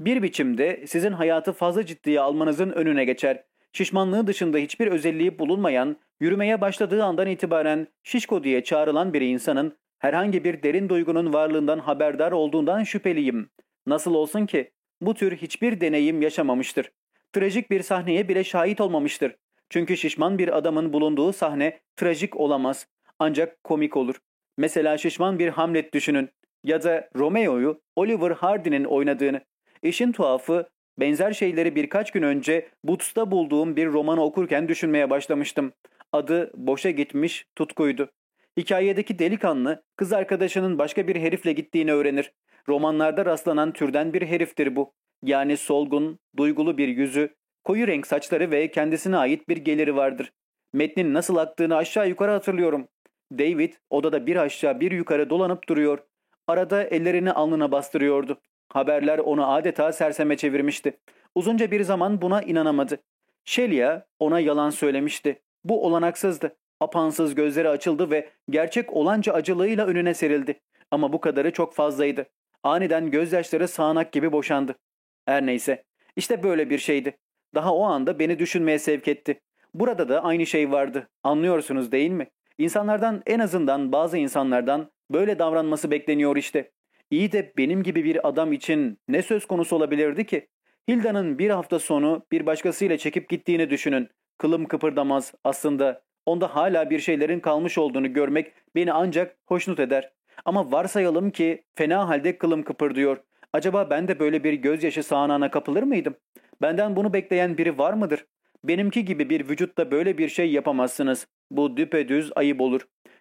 Bir biçimde sizin hayatı fazla ciddiye almanızın önüne geçer. Şişmanlığı dışında hiçbir özelliği bulunmayan, yürümeye başladığı andan itibaren şişko diye çağrılan bir insanın herhangi bir derin duygunun varlığından haberdar olduğundan şüpheliyim. Nasıl olsun ki bu tür hiçbir deneyim yaşamamıştır. Trajik bir sahneye bile şahit olmamıştır. Çünkü şişman bir adamın bulunduğu sahne trajik olamaz. Ancak komik olur. Mesela şişman bir Hamlet düşünün. Ya da Romeo'yu Oliver Hardy'nin oynadığını. İşin tuhafı benzer şeyleri birkaç gün önce Boots'ta bulduğum bir romanı okurken düşünmeye başlamıştım. Adı Boşa Gitmiş Tutkuydu. Hikayedeki delikanlı kız arkadaşının başka bir herifle gittiğini öğrenir. Romanlarda rastlanan türden bir heriftir bu. Yani solgun, duygulu bir yüzü, Koyu renk saçları ve kendisine ait bir geliri vardır. Metnin nasıl aktığını aşağı yukarı hatırlıyorum. David odada bir aşağı bir yukarı dolanıp duruyor. Arada ellerini alnına bastırıyordu. Haberler onu adeta serseme çevirmişti. Uzunca bir zaman buna inanamadı. Shelia ona yalan söylemişti. Bu olanaksızdı. Apansız gözleri açıldı ve gerçek olanca acılığıyla önüne serildi. Ama bu kadarı çok fazlaydı. Aniden gözyaşları sağanak gibi boşandı. Her neyse. İşte böyle bir şeydi. Daha o anda beni düşünmeye sevk etti. Burada da aynı şey vardı. Anlıyorsunuz değil mi? İnsanlardan en azından bazı insanlardan böyle davranması bekleniyor işte. İyi de benim gibi bir adam için ne söz konusu olabilirdi ki? Hilda'nın bir hafta sonu bir başkasıyla çekip gittiğini düşünün. Kılım kıpırdamaz aslında. Onda hala bir şeylerin kalmış olduğunu görmek beni ancak hoşnut eder. Ama varsayalım ki fena halde kılım kıpırdıyor. Acaba ben de böyle bir gözyaşı sağanağına kapılır mıydım? Benden bunu bekleyen biri var mıdır? Benimki gibi bir vücutta böyle bir şey yapamazsınız. Bu düpedüz ayıp olur.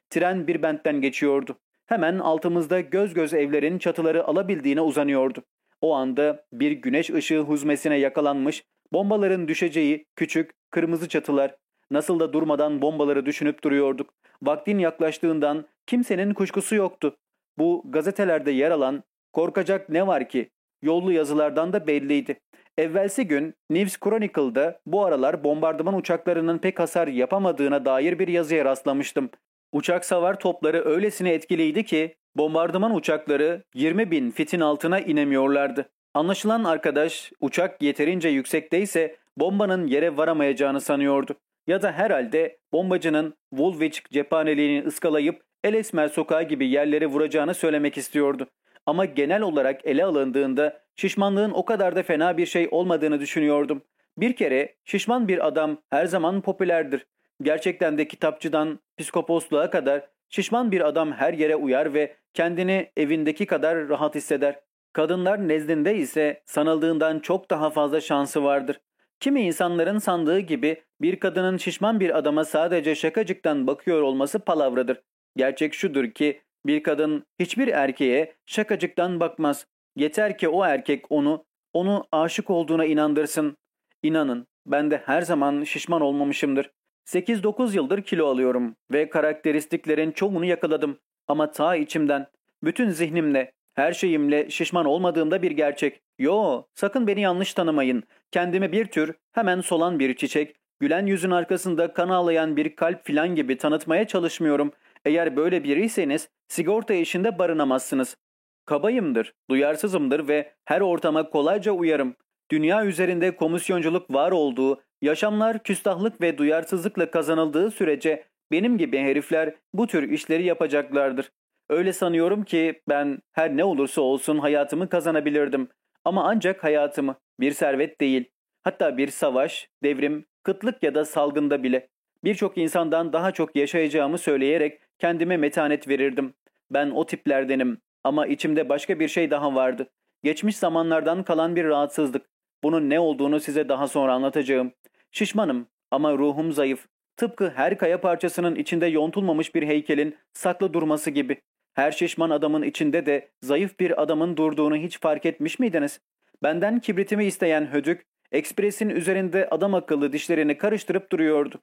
Tren bir bentten geçiyordu. Hemen altımızda göz göz evlerin çatıları alabildiğine uzanıyordu. O anda bir güneş ışığı huzmesine yakalanmış, bombaların düşeceği küçük, kırmızı çatılar. Nasıl da durmadan bombaları düşünüp duruyorduk. Vaktin yaklaştığından kimsenin kuşkusu yoktu. Bu gazetelerde yer alan korkacak ne var ki? Yollu yazılardan da belliydi. Evvelsi gün News Chronicle'da bu aralar bombardıman uçaklarının pek hasar yapamadığına dair bir yazıya rastlamıştım. Uçak savar topları öylesine etkiliydi ki bombardıman uçakları 20 bin fitin altına inemiyorlardı. Anlaşılan arkadaş uçak yeterince yüksekteyse bombanın yere varamayacağını sanıyordu. Ya da herhalde bombacının Woolwich cephaneliğini ıskalayıp Elesmer sokağı gibi yerlere vuracağını söylemek istiyordu. Ama genel olarak ele alındığında şişmanlığın o kadar da fena bir şey olmadığını düşünüyordum. Bir kere şişman bir adam her zaman popülerdir. Gerçekten de kitapçıdan psikoposluğa kadar şişman bir adam her yere uyar ve kendini evindeki kadar rahat hisseder. Kadınlar nezdinde ise sanıldığından çok daha fazla şansı vardır. Kimi insanların sandığı gibi bir kadının şişman bir adama sadece şakacıktan bakıyor olması palavradır. Gerçek şudur ki bir kadın hiçbir erkeğe şakacıktan bakmaz. Yeter ki o erkek onu, onu aşık olduğuna inandırsın. İnanın ben de her zaman şişman olmamışımdır. 8-9 yıldır kilo alıyorum ve karakteristiklerin çoğunu yakaladım. Ama ta içimden, bütün zihnimle, her şeyimle şişman olmadığımda bir gerçek. Yo, sakın beni yanlış tanımayın. Kendimi bir tür hemen solan bir çiçek, gülen yüzün arkasında kan ağlayan bir kalp filan gibi tanıtmaya çalışmıyorum. Eğer böyle biriyseniz sigorta işinde barınamazsınız. Kabayımdır, duyarsızımdır ve her ortama kolayca uyarım. Dünya üzerinde komisyonculuk var olduğu, yaşamlar küstahlık ve duyarsızlıkla kazanıldığı sürece benim gibi herifler bu tür işleri yapacaklardır. Öyle sanıyorum ki ben her ne olursa olsun hayatımı kazanabilirdim. Ama ancak hayatımı, bir servet değil. Hatta bir savaş, devrim, kıtlık ya da salgında bile. Birçok insandan daha çok yaşayacağımı söyleyerek kendime metanet verirdim. Ben o tiplerdenim ama içimde başka bir şey daha vardı. Geçmiş zamanlardan kalan bir rahatsızlık. Bunun ne olduğunu size daha sonra anlatacağım. Şişmanım ama ruhum zayıf. Tıpkı her kaya parçasının içinde yontulmamış bir heykelin saklı durması gibi. Her şişman adamın içinde de zayıf bir adamın durduğunu hiç fark etmiş miydiniz? Benden kibritimi isteyen hödük, ekspresin üzerinde adam akıllı dişlerini karıştırıp duruyordu.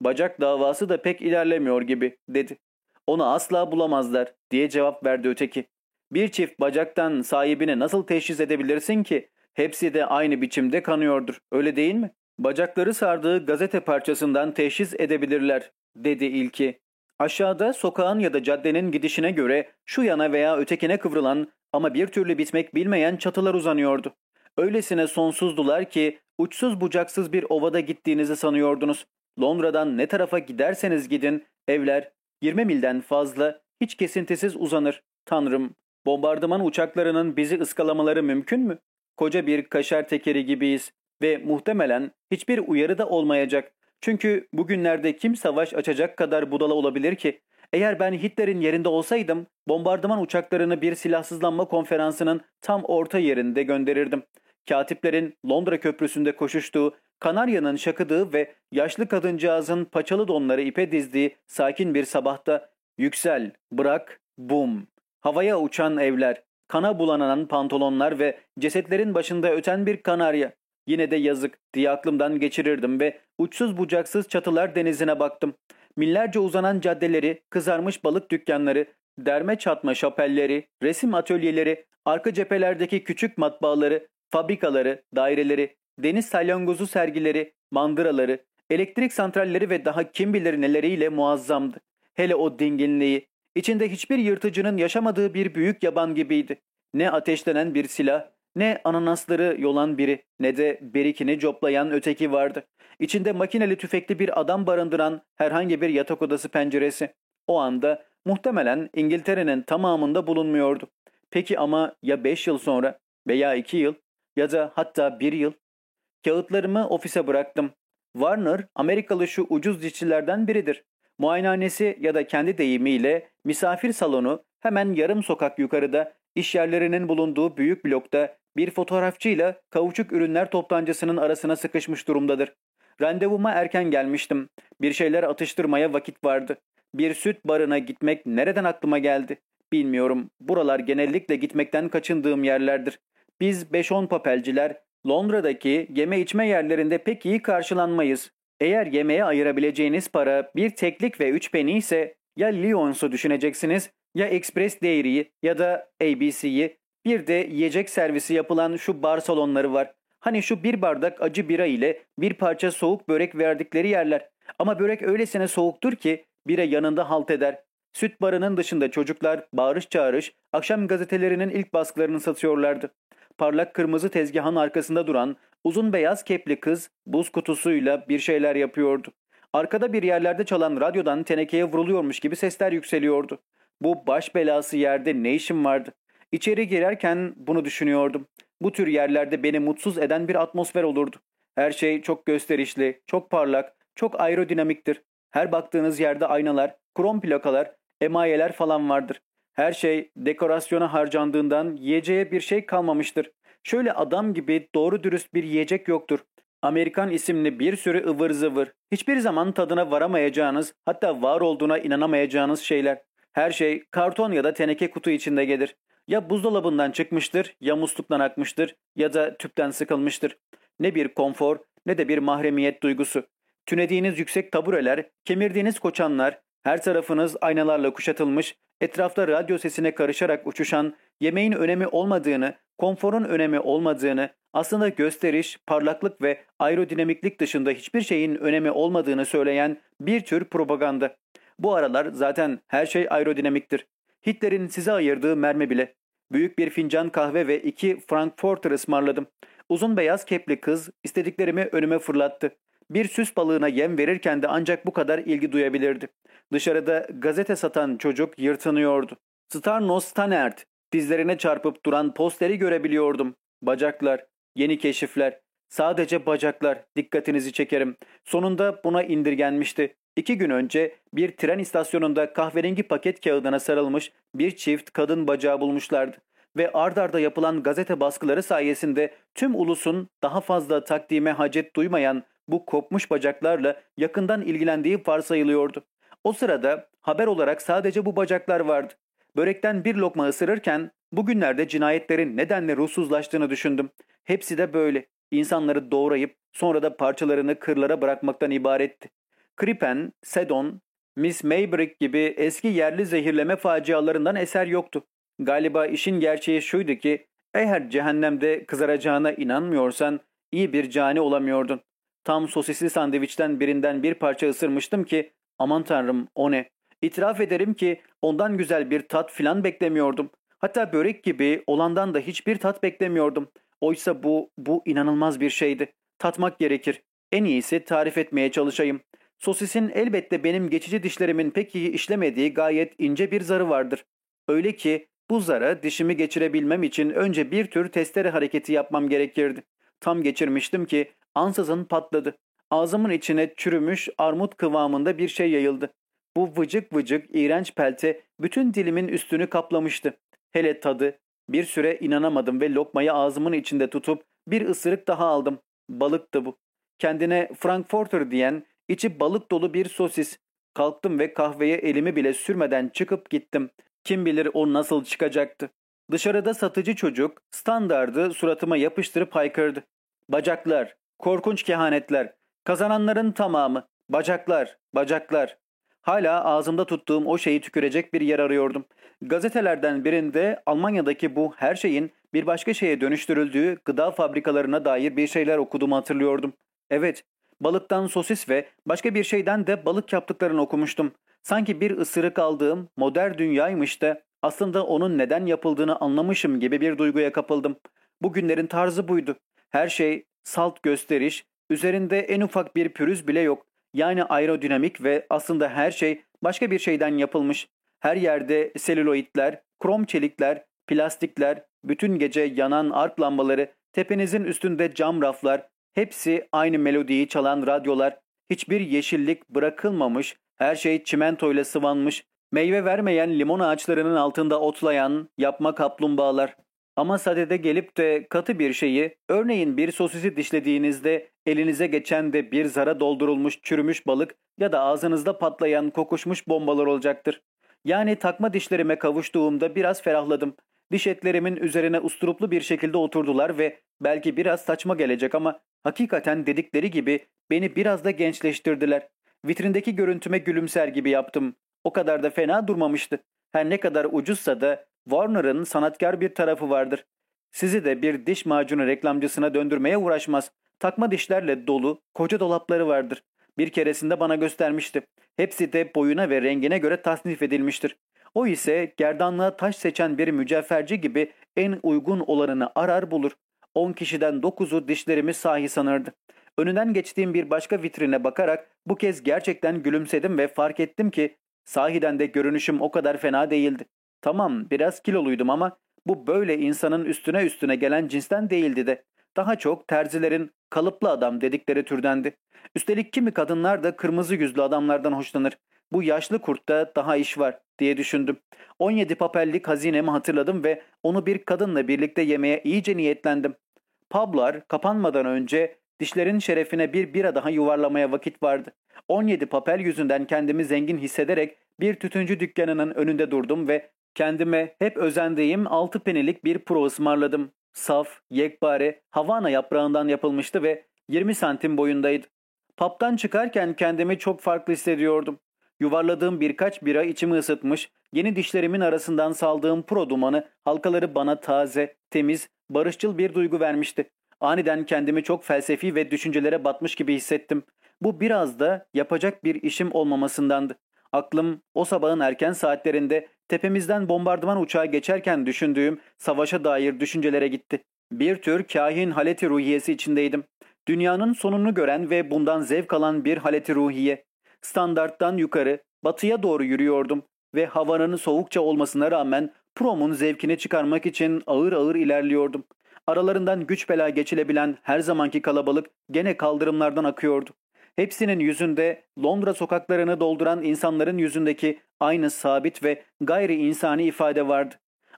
Bacak davası da pek ilerlemiyor gibi, dedi. Onu asla bulamazlar, diye cevap verdi öteki. Bir çift bacaktan sahibini nasıl teşhis edebilirsin ki? Hepsi de aynı biçimde kanıyordur, öyle değil mi? Bacakları sardığı gazete parçasından teşhis edebilirler, dedi ilki. Aşağıda sokağın ya da caddenin gidişine göre şu yana veya ötekine kıvrılan ama bir türlü bitmek bilmeyen çatılar uzanıyordu. Öylesine sonsuzdular ki uçsuz bucaksız bir ovada gittiğinizi sanıyordunuz. Londra'dan ne tarafa giderseniz gidin evler 20 milden fazla hiç kesintisiz uzanır. Tanrım, bombardıman uçaklarının bizi ıskalamaları mümkün mü? Koca bir kaşar tekeri gibiyiz ve muhtemelen hiçbir uyarı da olmayacak. Çünkü bugünlerde kim savaş açacak kadar budala olabilir ki? Eğer ben Hitler'in yerinde olsaydım bombardıman uçaklarını bir silahsızlanma konferansının tam orta yerinde gönderirdim. Katiplerin Londra köprüsünde koşuştuğu, Kanarya'nın şakıdığı ve yaşlı kadıncağızın paçalı donları ipe dizdiği sakin bir sabahta yüksel, bırak, bum. Havaya uçan evler, kana bulanan pantolonlar ve cesetlerin başında öten bir kanarya. Yine de yazık diye aklımdan geçirirdim ve uçsuz bucaksız çatılar denizine baktım. Millerce uzanan caddeleri, kızarmış balık dükkanları, derme çatma şapelleri, resim atölyeleri, arka cephelerdeki küçük matbaaları, fabrikaları, daireleri, deniz salyangozu sergileri, mandıraları, elektrik santralleri ve daha kim bilir neleriyle muazzamdı. Hele o dinginliği, içinde hiçbir yırtıcının yaşamadığı bir büyük yaban gibiydi. Ne ateşlenen bir silah, ne ananasları yolan biri, ne de berikini coplayan öteki vardı. İçinde makineli tüfekli bir adam barındıran herhangi bir yatak odası penceresi. O anda muhtemelen İngiltere'nin tamamında bulunmuyordu. Peki ama ya 5 yıl sonra veya 2 yıl ya da hatta 1 yıl? Kağıtlarımı ofise bıraktım. Warner, Amerikalı şu ucuz dişçilerden biridir. Muayenehanesi ya da kendi deyimiyle misafir salonu hemen yarım sokak yukarıda iş yerlerinin bulunduğu büyük blokta bir fotoğrafçıyla kauçuk ürünler toptancısının arasına sıkışmış durumdadır. Randevuma erken gelmiştim. Bir şeyler atıştırmaya vakit vardı. Bir süt barına gitmek nereden aklıma geldi? Bilmiyorum. Buralar genellikle gitmekten kaçındığım yerlerdir. Biz 5-10 papelciler Londra'daki yeme içme yerlerinde pek iyi karşılanmayız. Eğer yemeğe ayırabileceğiniz para bir teklik ve üç peni ise ya Lyons'u düşüneceksiniz ya Express Dairy'yi ya da ABC'yi bir de yiyecek servisi yapılan şu bar salonları var. Hani şu bir bardak acı bira ile bir parça soğuk börek verdikleri yerler. Ama börek öylesine soğuktur ki bira yanında halt eder. Süt barının dışında çocuklar bağırış çağırış akşam gazetelerinin ilk baskılarını satıyorlardı. Parlak kırmızı tezgahın arkasında duran uzun beyaz kepli kız buz kutusuyla bir şeyler yapıyordu. Arkada bir yerlerde çalan radyodan tenekeye vuruluyormuş gibi sesler yükseliyordu. Bu baş belası yerde ne işim vardı? İçeri girerken bunu düşünüyordum. Bu tür yerlerde beni mutsuz eden bir atmosfer olurdu. Her şey çok gösterişli, çok parlak, çok aerodinamiktir. Her baktığınız yerde aynalar, krom plakalar, emayeler falan vardır. Her şey dekorasyona harcandığından yiyeceğe bir şey kalmamıştır. Şöyle adam gibi doğru dürüst bir yiyecek yoktur. Amerikan isimli bir sürü ıvır zıvır. Hiçbir zaman tadına varamayacağınız, hatta var olduğuna inanamayacağınız şeyler. Her şey karton ya da teneke kutu içinde gelir. Ya buzdolabından çıkmıştır, ya musluktan akmıştır ya da tüpten sıkılmıştır. Ne bir konfor ne de bir mahremiyet duygusu. Tünediğiniz yüksek tabureler, kemirdiğiniz koçanlar, her tarafınız aynalarla kuşatılmış, etrafta radyo sesine karışarak uçuşan, yemeğin önemi olmadığını, konforun önemi olmadığını, aslında gösteriş, parlaklık ve aerodinamiklik dışında hiçbir şeyin önemi olmadığını söyleyen bir tür propaganda. Bu aralar zaten her şey aerodinamiktir. Hitler'in size ayırdığı mermi bile. Büyük bir fincan kahve ve iki Frankfurter ısmarladım. Uzun beyaz kepli kız istediklerimi önüme fırlattı. Bir süs balığına yem verirken de ancak bu kadar ilgi duyabilirdi. Dışarıda gazete satan çocuk yırtınıyordu. Starnos Stanert dizlerine çarpıp duran posteri görebiliyordum. Bacaklar, yeni keşifler, sadece bacaklar dikkatinizi çekerim. Sonunda buna indirgenmişti. İki gün önce bir tren istasyonunda kahverengi paket kağıdına sarılmış bir çift kadın bacağı bulmuşlardı ve ard arda yapılan gazete baskıları sayesinde tüm ulusun daha fazla takdime hacet duymayan bu kopmuş bacaklarla yakından ilgilendiği varsayılıyordu. O sırada haber olarak sadece bu bacaklar vardı. Börekten bir lokma ısırırken bugünlerde cinayetlerin nedenle ruhsuzlaştığını düşündüm. Hepsi de böyle. İnsanları doğrayıp sonra da parçalarını kırlara bırakmaktan ibaretti. Kripen, Sedon, Miss Maybrick gibi eski yerli zehirleme facialarından eser yoktu. Galiba işin gerçeği şuydu ki eğer cehennemde kızaracağına inanmıyorsan iyi bir cani olamıyordun. Tam sosisli sandviçten birinden bir parça ısırmıştım ki aman tanrım o ne. İtiraf ederim ki ondan güzel bir tat filan beklemiyordum. Hatta börek gibi olandan da hiçbir tat beklemiyordum. Oysa bu, bu inanılmaz bir şeydi. Tatmak gerekir. En iyisi tarif etmeye çalışayım. Sosisin elbette benim geçici dişlerimin pek iyi işlemediği gayet ince bir zarı vardır. Öyle ki bu zara dişimi geçirebilmem için önce bir tür testere hareketi yapmam gerekirdi. Tam geçirmiştim ki ansızın patladı. Ağzımın içine çürümüş armut kıvamında bir şey yayıldı. Bu vıcık vıcık iğrenç pelte bütün dilimin üstünü kaplamıştı. Hele tadı. Bir süre inanamadım ve lokmayı ağzımın içinde tutup bir ısırık daha aldım. Balıktı bu. Kendine Frankfurter diyen içi balık dolu bir sosis. Kalktım ve kahveye elimi bile sürmeden çıkıp gittim. Kim bilir o nasıl çıkacaktı. Dışarıda satıcı çocuk standardı suratıma yapıştırıp haykırdı. Bacaklar, korkunç kehanetler, kazananların tamamı, bacaklar, bacaklar. Hala ağzımda tuttuğum o şeyi tükürecek bir yer arıyordum. Gazetelerden birinde Almanya'daki bu her şeyin bir başka şeye dönüştürüldüğü gıda fabrikalarına dair bir şeyler okuduğumu hatırlıyordum. Evet, balıktan sosis ve başka bir şeyden de balık yaptıklarını okumuştum. Sanki bir ısırık aldığım modern dünyaymış da aslında onun neden yapıldığını anlamışım gibi bir duyguya kapıldım. Bugünlerin tarzı buydu. Her şey salt gösteriş, üzerinde en ufak bir pürüz bile yok. Yani aerodinamik ve aslında her şey başka bir şeyden yapılmış. Her yerde selüloidler, krom çelikler, plastikler, bütün gece yanan ark lambaları, tepenizin üstünde cam raflar, hepsi aynı melodiyi çalan radyolar, hiçbir yeşillik bırakılmamış, her şey çimentoyla sıvanmış, meyve vermeyen limon ağaçlarının altında otlayan yapma kaplumbağalar. Ama sadede gelip de katı bir şeyi, örneğin bir sosisi dişlediğinizde elinize geçen de bir zara doldurulmuş çürümüş balık ya da ağzınızda patlayan kokuşmuş bombalar olacaktır. Yani takma dişlerime kavuştuğumda biraz ferahladım. Diş etlerimin üzerine usturuplu bir şekilde oturdular ve belki biraz saçma gelecek ama hakikaten dedikleri gibi beni biraz da gençleştirdiler. Vitrindeki görüntüme gülümser gibi yaptım. O kadar da fena durmamıştı. Her ne kadar ucuzsa da Warner'ın sanatkar bir tarafı vardır. Sizi de bir diş macunu reklamcısına döndürmeye uğraşmaz. Takma dişlerle dolu koca dolapları vardır. Bir keresinde bana göstermişti. Hepsi de boyuna ve rengine göre tasnif edilmiştir. O ise gerdanlığa taş seçen bir mücevherci gibi en uygun olanını arar bulur. On kişiden dokuzu dişlerimi sahi sanırdı. Önünden geçtiğim bir başka vitrine bakarak bu kez gerçekten gülümsedim ve fark ettim ki sahiden de görünüşüm o kadar fena değildi. Tamam biraz kiloluydum ama bu böyle insanın üstüne üstüne gelen cinsten değildi de. Daha çok terzilerin kalıplı adam dedikleri türdendi. Üstelik kimi kadınlar da kırmızı yüzlü adamlardan hoşlanır. Bu yaşlı kurtta daha iş var diye düşündüm. 17 papellik hazinemi hatırladım ve onu bir kadınla birlikte yemeye iyice niyetlendim. Pablar kapanmadan önce dişlerin şerefine bir bira daha yuvarlamaya vakit vardı. 17 papel yüzünden kendimi zengin hissederek bir tütüncü dükkanının önünde durdum ve kendime hep özendiğim 6 penilik bir pro ısmarladım. Saf, yekpare, Havana yaprağından yapılmıştı ve 20 santim boyundaydı. Paptan çıkarken kendimi çok farklı hissediyordum. Yuvarladığım birkaç bira içimi ısıtmış, yeni dişlerimin arasından saldığım pro dumanı halkaları bana taze, temiz, barışçıl bir duygu vermişti. Aniden kendimi çok felsefi ve düşüncelere batmış gibi hissettim. Bu biraz da yapacak bir işim olmamasındandı. Aklım o sabahın erken saatlerinde tepemizden bombardıman uçağı geçerken düşündüğüm savaşa dair düşüncelere gitti. Bir tür kahin haleti ruhiyesi içindeydim. Dünyanın sonunu gören ve bundan zevk alan bir haleti ruhiye. Standarttan yukarı, batıya doğru yürüyordum ve havanın soğukça olmasına rağmen promun zevkini çıkarmak için ağır ağır ilerliyordum. Aralarından güç bela geçilebilen her zamanki kalabalık gene kaldırımlardan akıyordu. Hepsinin yüzünde Londra sokaklarını dolduran insanların yüzündeki aynı sabit ve gayri insani ifade vardı.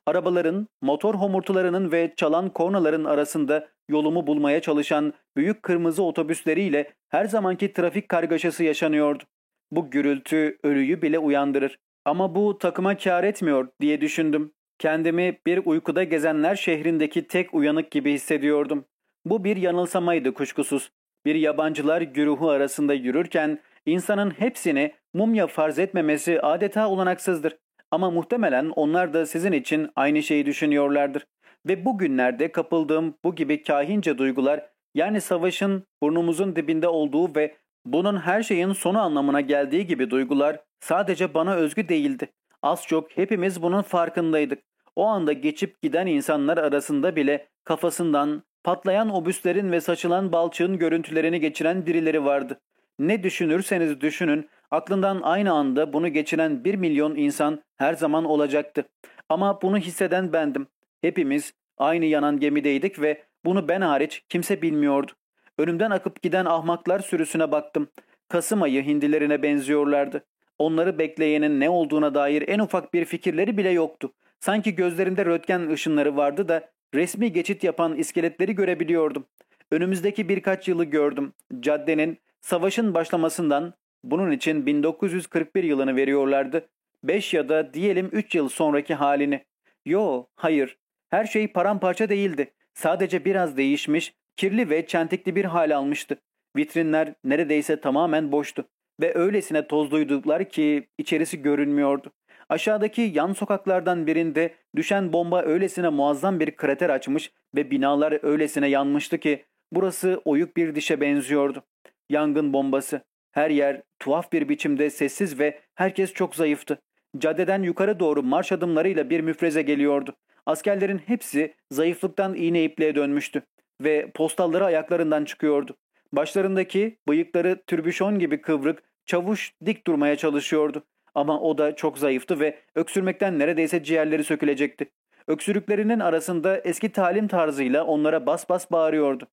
Arabaların, motor homurtularının ve çalan kornaların arasında yolumu bulmaya çalışan büyük kırmızı otobüsleriyle her zamanki trafik kargaşası yaşanıyordu. Bu gürültü ölüyü bile uyandırır. Ama bu takıma kar etmiyor diye düşündüm. Kendimi bir uykuda gezenler şehrindeki tek uyanık gibi hissediyordum. Bu bir yanılsamaydı kuşkusuz. Bir yabancılar güruhu arasında yürürken insanın hepsini mumya farz etmemesi adeta olanaksızdır. Ama muhtemelen onlar da sizin için aynı şeyi düşünüyorlardır. Ve bugünlerde kapıldığım bu gibi kahince duygular yani savaşın burnumuzun dibinde olduğu ve bunun her şeyin sonu anlamına geldiği gibi duygular sadece bana özgü değildi. Az çok hepimiz bunun farkındaydık. O anda geçip giden insanlar arasında bile kafasından patlayan obüslerin ve saçılan balçığın görüntülerini geçiren birileri vardı. Ne düşünürseniz düşünün aklından aynı anda bunu geçiren bir milyon insan her zaman olacaktı. Ama bunu hisseden bendim. Hepimiz aynı yanan gemideydik ve bunu ben hariç kimse bilmiyordu. Önümden akıp giden ahmaklar sürüsüne baktım. Kasım ayı hindilerine benziyorlardı. Onları bekleyenin ne olduğuna dair en ufak bir fikirleri bile yoktu. Sanki gözlerinde röntgen ışınları vardı da resmi geçit yapan iskeletleri görebiliyordum. Önümüzdeki birkaç yılı gördüm. Caddenin savaşın başlamasından bunun için 1941 yılını veriyorlardı. 5 ya da diyelim 3 yıl sonraki halini. Yo, hayır. Her şey paramparça değildi. Sadece biraz değişmiş, kirli ve çentikli bir hal almıştı. Vitrinler neredeyse tamamen boştu ve öylesine tozluyduklar ki içerisi görünmüyordu. Aşağıdaki yan sokaklardan birinde düşen bomba öylesine muazzam bir krater açmış ve binalar öylesine yanmıştı ki burası oyuk bir dişe benziyordu. Yangın bombası. Her yer tuhaf bir biçimde sessiz ve herkes çok zayıftı. Caddeden yukarı doğru marş adımlarıyla bir müfreze geliyordu. Askerlerin hepsi zayıflıktan iğne ipliğe dönmüştü ve postalları ayaklarından çıkıyordu. Başlarındaki bıyıkları türbüşon gibi kıvrık, çavuş dik durmaya çalışıyordu. Ama o da çok zayıftı ve öksürmekten neredeyse ciğerleri sökülecekti. Öksürüklerinin arasında eski talim tarzıyla onlara bas bas bağırıyordu.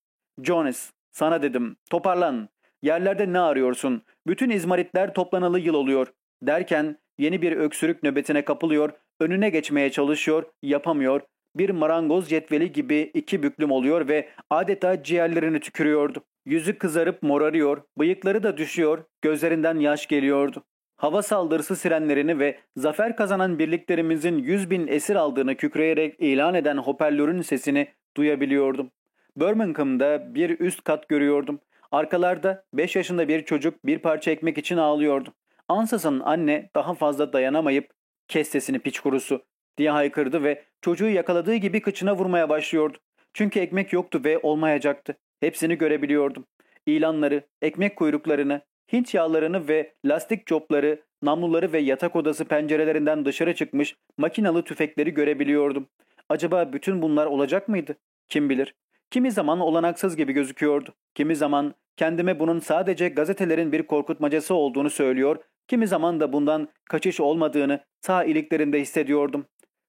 Jonas, sana dedim, toparlan. Yerlerde ne arıyorsun? Bütün izmaritler toplanalı yıl oluyor. Derken yeni bir öksürük nöbetine kapılıyor, önüne geçmeye çalışıyor, yapamıyor. Bir marangoz cetveli gibi iki büklüm oluyor ve adeta ciğerlerini tükürüyordu. Yüzü kızarıp morarıyor, bıyıkları da düşüyor, gözlerinden yaş geliyordu. Hava saldırısı sirenlerini ve zafer kazanan birliklerimizin yüz bin esir aldığını kükreyerek ilan eden hoparlörün sesini duyabiliyordum. Birmingham'da bir üst kat görüyordum. Arkalarda 5 yaşında bir çocuk bir parça ekmek için ağlıyordu. Ansas'ın anne daha fazla dayanamayıp kes sesini piç kurusu diye haykırdı ve çocuğu yakaladığı gibi kıçına vurmaya başlıyordu. Çünkü ekmek yoktu ve olmayacaktı. Hepsini görebiliyordum. İlanları, ekmek kuyruklarını, Hint yağlarını ve lastik copları, namluları ve yatak odası pencerelerinden dışarı çıkmış makinalı tüfekleri görebiliyordum. Acaba bütün bunlar olacak mıydı? Kim bilir. Kimi zaman olanaksız gibi gözüküyordu. Kimi zaman kendime bunun sadece gazetelerin bir korkutmacası olduğunu söylüyor, kimi zaman da bundan kaçış olmadığını sağ iliklerinde hissediyordum.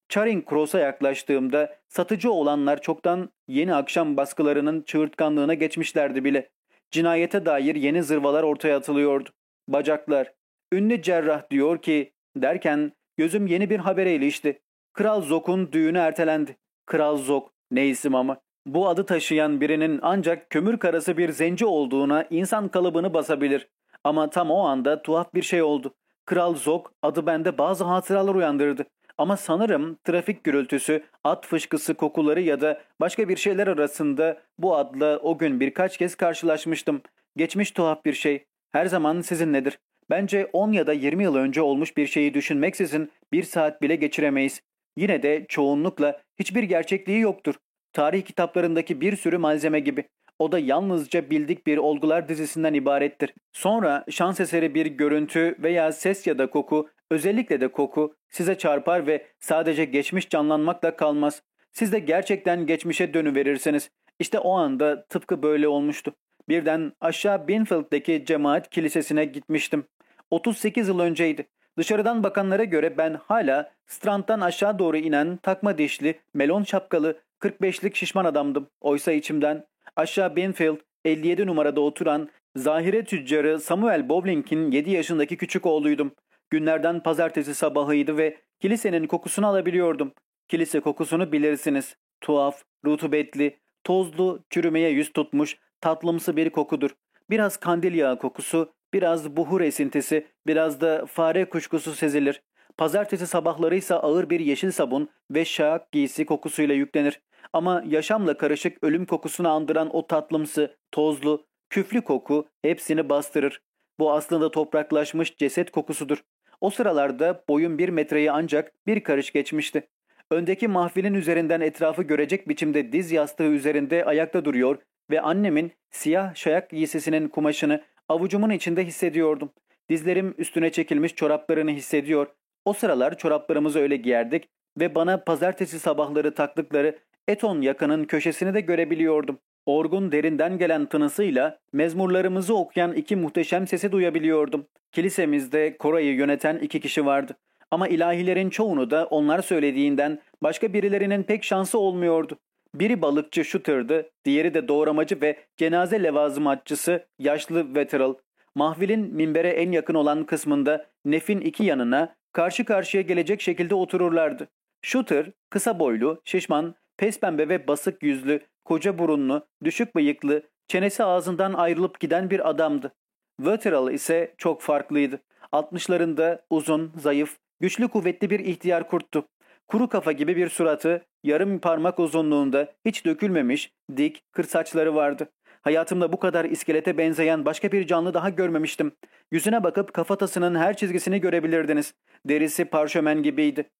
Charing Cross'a yaklaştığımda satıcı olanlar çoktan yeni akşam baskılarının çığırtkanlığına geçmişlerdi bile. Cinayete dair yeni zırvalar ortaya atılıyordu. Bacaklar. Ünlü cerrah diyor ki derken gözüm yeni bir habere ilişti. Kral Zok'un düğünü ertelendi. Kral Zok ne isim ama. Bu adı taşıyan birinin ancak kömür karası bir zenci olduğuna insan kalıbını basabilir. Ama tam o anda tuhaf bir şey oldu. Kral Zok adı bende bazı hatıralar uyandırdı. Ama sanırım trafik gürültüsü, at fışkısı kokuları ya da başka bir şeyler arasında bu adla o gün birkaç kez karşılaşmıştım. Geçmiş tuhaf bir şey. Her zaman sizinledir. Bence 10 ya da 20 yıl önce olmuş bir şeyi düşünmeksizin bir saat bile geçiremeyiz. Yine de çoğunlukla hiçbir gerçekliği yoktur. Tarih kitaplarındaki bir sürü malzeme gibi. O da yalnızca bildik bir olgular dizisinden ibarettir. Sonra şans eseri bir görüntü veya ses ya da koku, özellikle de koku size çarpar ve sadece geçmiş canlanmakla kalmaz. Siz de gerçekten geçmişe dönüverirsiniz. İşte o anda tıpkı böyle olmuştu. Birden aşağı Binfield'deki cemaat kilisesine gitmiştim. 38 yıl önceydi. Dışarıdan bakanlara göre ben hala Strand'dan aşağı doğru inen takma dişli, melon şapkalı, 45'lik şişman adamdım. Oysa içimden aşağı Binfield 57 numarada oturan zahire tüccarı Samuel Bowling'in 7 yaşındaki küçük oğluydum. Günlerden pazartesi sabahıydı ve kilisenin kokusunu alabiliyordum. Kilise kokusunu bilirsiniz. Tuhaf, rutubetli, tozlu, çürümeye yüz tutmuş, tatlımsı bir kokudur. Biraz kandil yağı kokusu, biraz buhur esintisi, biraz da fare kuşkusu sezilir. Pazartesi sabahları ise ağır bir yeşil sabun ve şahak giysi kokusuyla yüklenir. Ama yaşamla karışık ölüm kokusunu andıran o tatlımsı, tozlu, küflü koku hepsini bastırır. Bu aslında topraklaşmış ceset kokusudur. O sıralarda boyum bir metreyi ancak bir karış geçmişti. Öndeki mahfilin üzerinden etrafı görecek biçimde diz yastığı üzerinde ayakta duruyor ve annemin siyah şayak giysisinin kumaşını avucumun içinde hissediyordum. Dizlerim üstüne çekilmiş çoraplarını hissediyor. O sıralar çoraplarımızı öyle giyerdik ve bana pazartesi sabahları taktıkları Eton yakanın köşesini de görebiliyordum. Orgun derinden gelen tınısıyla mezmurlarımızı okuyan iki muhteşem sesi duyabiliyordum. Kilisemizde korayı yöneten iki kişi vardı. Ama ilahilerin çoğunu da onlar söylediğinden başka birilerinin pek şansı olmuyordu. Biri balıkçı Shooter'dı, diğeri de doğramacı ve cenaze levazımatçısı yaşlı Vetteral. Mahvilin minbere en yakın olan kısmında nefin iki yanına karşı karşıya gelecek şekilde otururlardı. Shooter, kısa boylu, şişman, pespembe ve basık yüzlü, koca burunlu, düşük bıyıklı, çenesi ağzından ayrılıp giden bir adamdı. Wetterall ise çok farklıydı. 60'larında uzun, zayıf, güçlü kuvvetli bir ihtiyar kurttu. Kuru kafa gibi bir suratı, yarım parmak uzunluğunda hiç dökülmemiş, dik, kır saçları vardı. Hayatımda bu kadar iskelete benzeyen başka bir canlı daha görmemiştim. Yüzüne bakıp kafatasının her çizgisini görebilirdiniz. Derisi parşömen gibiydi.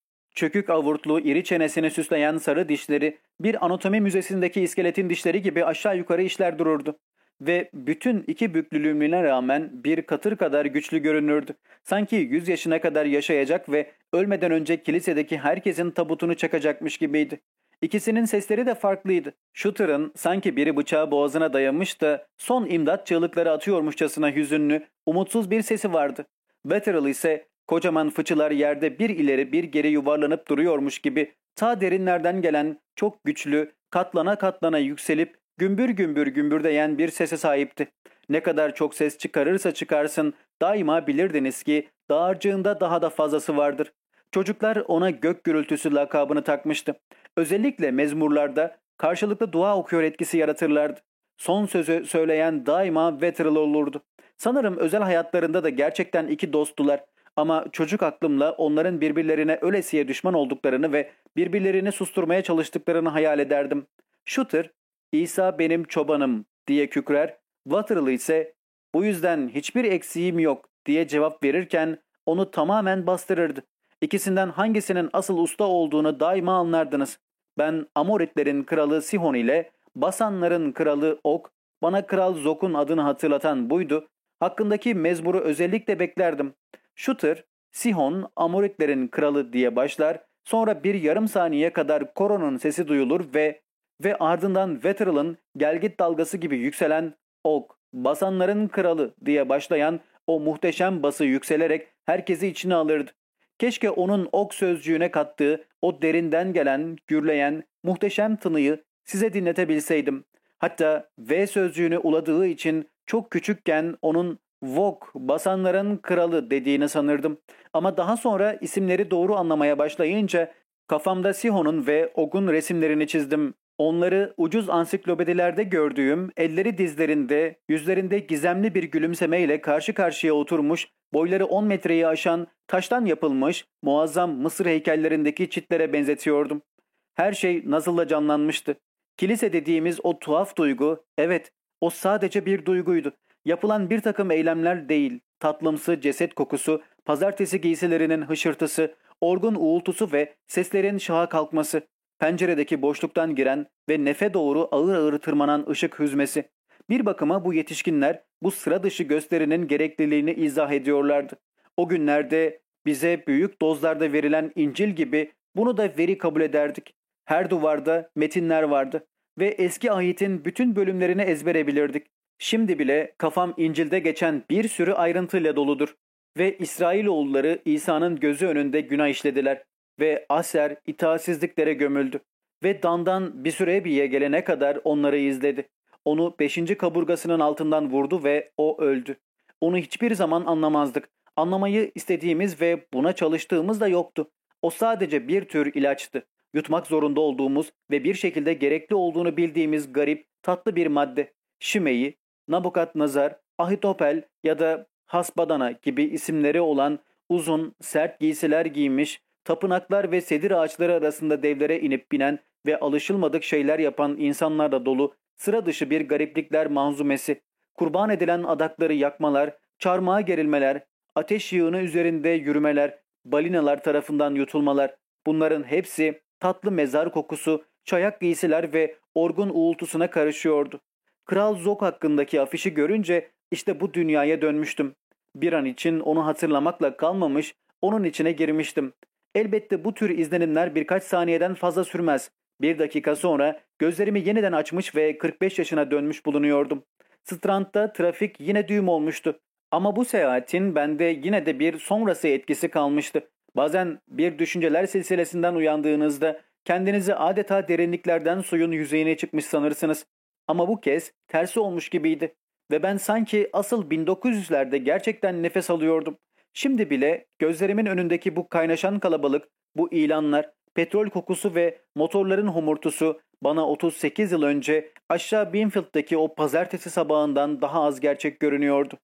Çökük avurtlu, iri çenesini süsleyen sarı dişleri bir anatomi müzesindeki iskeletin dişleri gibi aşağı yukarı işler dururdu. Ve bütün iki büklülüğüne rağmen bir katır kadar güçlü görünürdü. Sanki yüz yaşına kadar yaşayacak ve ölmeden önce kilisedeki herkesin tabutunu çakacakmış gibiydi. İkisinin sesleri de farklıydı. Shooter'ın sanki biri bıçağı boğazına dayamış da son imdat çığlıkları atıyormuşçasına hüzünlü, umutsuz bir sesi vardı. Vetterl ise kocaman fıçılar yerde bir ileri bir geri yuvarlanıp duruyormuş gibi ta derinlerden gelen çok güçlü, katlana katlana yükselip gümbür gümbür gümbürdeyen bir sese sahipti. Ne kadar çok ses çıkarırsa çıkarsın daima bilirdiniz ki dağarcığında daha da fazlası vardır. Çocuklar ona gök gürültüsü lakabını takmıştı. Özellikle mezmurlarda karşılıklı dua okuyor etkisi yaratırlardı. Son sözü söyleyen daima Vetterl olurdu. Sanırım özel hayatlarında da gerçekten iki dosttular. Ama çocuk aklımla onların birbirlerine ölesiye düşman olduklarını ve birbirlerini susturmaya çalıştıklarını hayal ederdim. Shooter, İsa benim çobanım diye kükrer, Waterloo ise bu yüzden hiçbir eksiğim yok diye cevap verirken onu tamamen bastırırdı. İkisinden hangisinin asıl usta olduğunu daima anlardınız. Ben Amoritlerin kralı Sihon ile Basanların kralı Ok, bana Kral Zok'un adını hatırlatan buydu. Hakkındaki mezmuru özellikle beklerdim. Shooter, Sihon, Amoritlerin kralı diye başlar, sonra bir yarım saniye kadar koronun sesi duyulur ve ve ardından Vetterl'ın gelgit dalgası gibi yükselen Ok, Basanların kralı diye başlayan o muhteşem bası yükselerek herkesi içine alırdı. Keşke onun ok sözcüğüne kattığı o derinden gelen, gürleyen, muhteşem tınıyı size dinletebilseydim. Hatta V sözcüğünü uladığı için çok küçükken onun Vok, basanların kralı dediğini sanırdım. Ama daha sonra isimleri doğru anlamaya başlayınca kafamda Sihon'un ve Og'un resimlerini çizdim. Onları ucuz ansiklopedilerde gördüğüm, elleri dizlerinde, yüzlerinde gizemli bir gülümsemeyle karşı karşıya oturmuş, boyları 10 metreyi aşan, taştan yapılmış, muazzam Mısır heykellerindeki çitlere benzetiyordum. Her şey nasılla canlanmıştı. Kilise dediğimiz o tuhaf duygu, evet, o sadece bir duyguydu. Yapılan bir takım eylemler değil, tatlımsı ceset kokusu, pazartesi giysilerinin hışırtısı, orgun uğultusu ve seslerin şaha kalkması, penceredeki boşluktan giren ve nefe doğru ağır ağır tırmanan ışık hüzmesi. Bir bakıma bu yetişkinler bu sıra dışı gösterinin gerekliliğini izah ediyorlardı. O günlerde bize büyük dozlarda verilen İncil gibi bunu da veri kabul ederdik. Her duvarda metinler vardı ve eski ahitin bütün bölümlerini ezbere bilirdik. Şimdi bile kafam İncil'de geçen bir sürü ayrıntıyla doludur. Ve İsrailoğulları İsa'nın gözü önünde günah işlediler ve Aser itaatsizliklere gömüldü. Ve Dan'dan bir sürebiye gelene kadar onları izledi. Onu beşinci kaburgasının altından vurdu ve o öldü. Onu hiçbir zaman anlamazdık. Anlamayı istediğimiz ve buna çalıştığımız da yoktu. O sadece bir tür ilaçtı. Yutmak zorunda olduğumuz ve bir şekilde gerekli olduğunu bildiğimiz garip, tatlı bir madde. Şimeyi, Nabukadnezar, Ahitopel ya da Hasbadana gibi isimleri olan uzun, sert giysiler giymiş, tapınaklar ve sedir ağaçları arasında devlere inip binen ve alışılmadık şeyler yapan insanlarla dolu sıra dışı bir gariplikler manzumesi, kurban edilen adakları yakmalar, çarmıha gerilmeler, ateş yığını üzerinde yürümeler, balinalar tarafından yutulmalar, bunların hepsi tatlı mezar kokusu, çayak giysiler ve orgun uğultusuna karışıyordu. Kral Zok hakkındaki afişi görünce işte bu dünyaya dönmüştüm. Bir an için onu hatırlamakla kalmamış, onun içine girmiştim. Elbette bu tür izlenimler birkaç saniyeden fazla sürmez. Bir dakika sonra gözlerimi yeniden açmış ve 45 yaşına dönmüş bulunuyordum. Strand'da trafik yine düğüm olmuştu. Ama bu seyahatin bende yine de bir sonrası etkisi kalmıştı. Bazen bir düşünceler silsilesinden uyandığınızda kendinizi adeta derinliklerden suyun yüzeyine çıkmış sanırsınız. Ama bu kez tersi olmuş gibiydi. Ve ben sanki asıl 1900'lerde gerçekten nefes alıyordum. Şimdi bile gözlerimin önündeki bu kaynaşan kalabalık, bu ilanlar, petrol kokusu ve motorların homurtusu bana 38 yıl önce aşağı Binfield'daki o pazartesi sabahından daha az gerçek görünüyordu.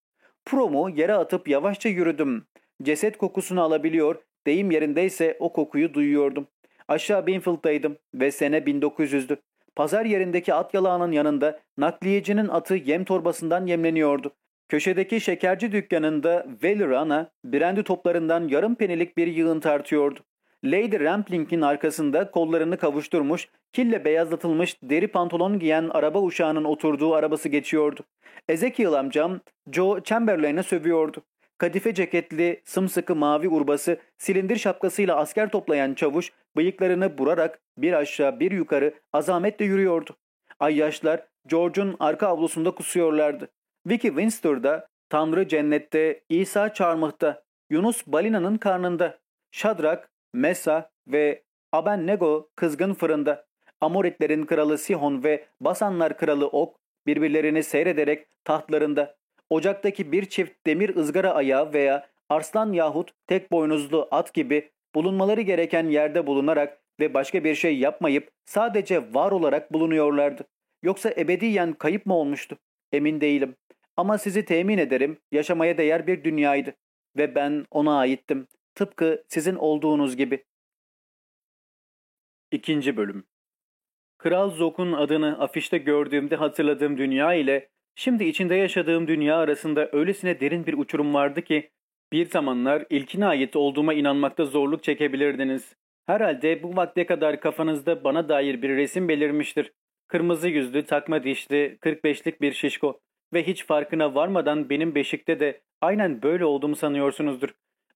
Promu yere atıp yavaşça yürüdüm. Ceset kokusunu alabiliyor, deyim yerindeyse o kokuyu duyuyordum. Aşağı Binfield'daydım ve sene 1900'dü. Pazar yerindeki at yalağının yanında nakliyecinin atı yem torbasından yemleniyordu. Köşedeki şekerci dükkanında Valerie Ana brandy toplarından yarım penilik bir yığın tartıyordu. Lady Rampling'in arkasında kollarını kavuşturmuş, kille beyazlatılmış deri pantolon giyen araba uşağının oturduğu arabası geçiyordu. Ezekiel amcam Joe Chamberlain'e sövüyordu. Kadife ceketli, sımsıkı mavi urbası, silindir şapkasıyla asker toplayan çavuş bıyıklarını burarak bir aşağı bir yukarı azametle yürüyordu. Ayyaşlar George'un arka avlusunda kusuyorlardı. Vicky Winster'da, Tanrı cennette, İsa çarmıhta, Yunus balinanın karnında, Şadrak, Mesa ve Abennego kızgın fırında, Amoritlerin kralı Sihon ve Basanlar kralı Ok birbirlerini seyrederek tahtlarında, ocaktaki bir çift demir ızgara ayağı veya arslan yahut tek boynuzlu at gibi bulunmaları gereken yerde bulunarak ve başka bir şey yapmayıp sadece var olarak bulunuyorlardı. Yoksa ebediyen kayıp mı olmuştu? Emin değilim. Ama sizi temin ederim yaşamaya değer bir dünyaydı. Ve ben ona aittim. Tıpkı sizin olduğunuz gibi. İkinci Bölüm Kral Zok'un adını afişte gördüğümde hatırladığım dünya ile şimdi içinde yaşadığım dünya arasında öylesine derin bir uçurum vardı ki bir zamanlar ilkine ait olduğuma inanmakta zorluk çekebilirdiniz. Herhalde bu vakte kadar kafanızda bana dair bir resim belirmiştir. Kırmızı yüzlü, takma dişli, 45'lik bir şişko ve hiç farkına varmadan benim beşikte de aynen böyle olduğumu sanıyorsunuzdur.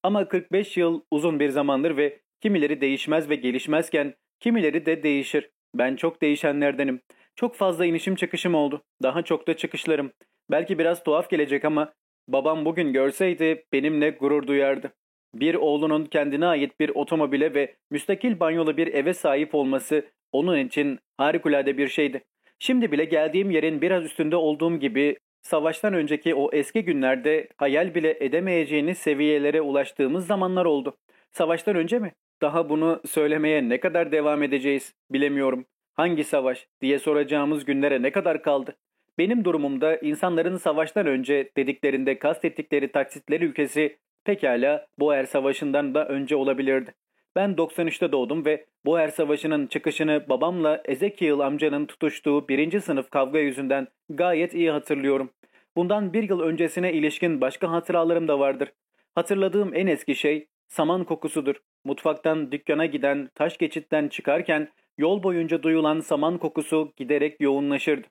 Ama 45 yıl uzun bir zamandır ve kimileri değişmez ve gelişmezken kimileri de değişir. Ben çok değişenlerdenim. Çok fazla inişim çıkışım oldu. Daha çok da çıkışlarım. Belki biraz tuhaf gelecek ama babam bugün görseydi benimle gurur duyardı. Bir oğlunun kendine ait bir otomobile ve müstakil banyolu bir eve sahip olması onun için harikulade bir şeydi. Şimdi bile geldiğim yerin biraz üstünde olduğum gibi savaştan önceki o eski günlerde hayal bile edemeyeceğiniz seviyelere ulaştığımız zamanlar oldu. Savaştan önce mi? Daha bunu söylemeye ne kadar devam edeceğiz bilemiyorum. Hangi savaş diye soracağımız günlere ne kadar kaldı? Benim durumumda insanların savaştan önce dediklerinde kastettikleri taksitler ülkesi pekala Boer Savaşı'ndan da önce olabilirdi. Ben 93'te doğdum ve Boer Savaşı'nın çıkışını babamla Ezekiel amcanın tutuştuğu birinci sınıf kavga yüzünden gayet iyi hatırlıyorum. Bundan bir yıl öncesine ilişkin başka hatıralarım da vardır. Hatırladığım en eski şey saman kokusudur. Mutfaktan dükkana giden taş geçitten çıkarken yol boyunca duyulan saman kokusu giderek yoğunlaşırdı.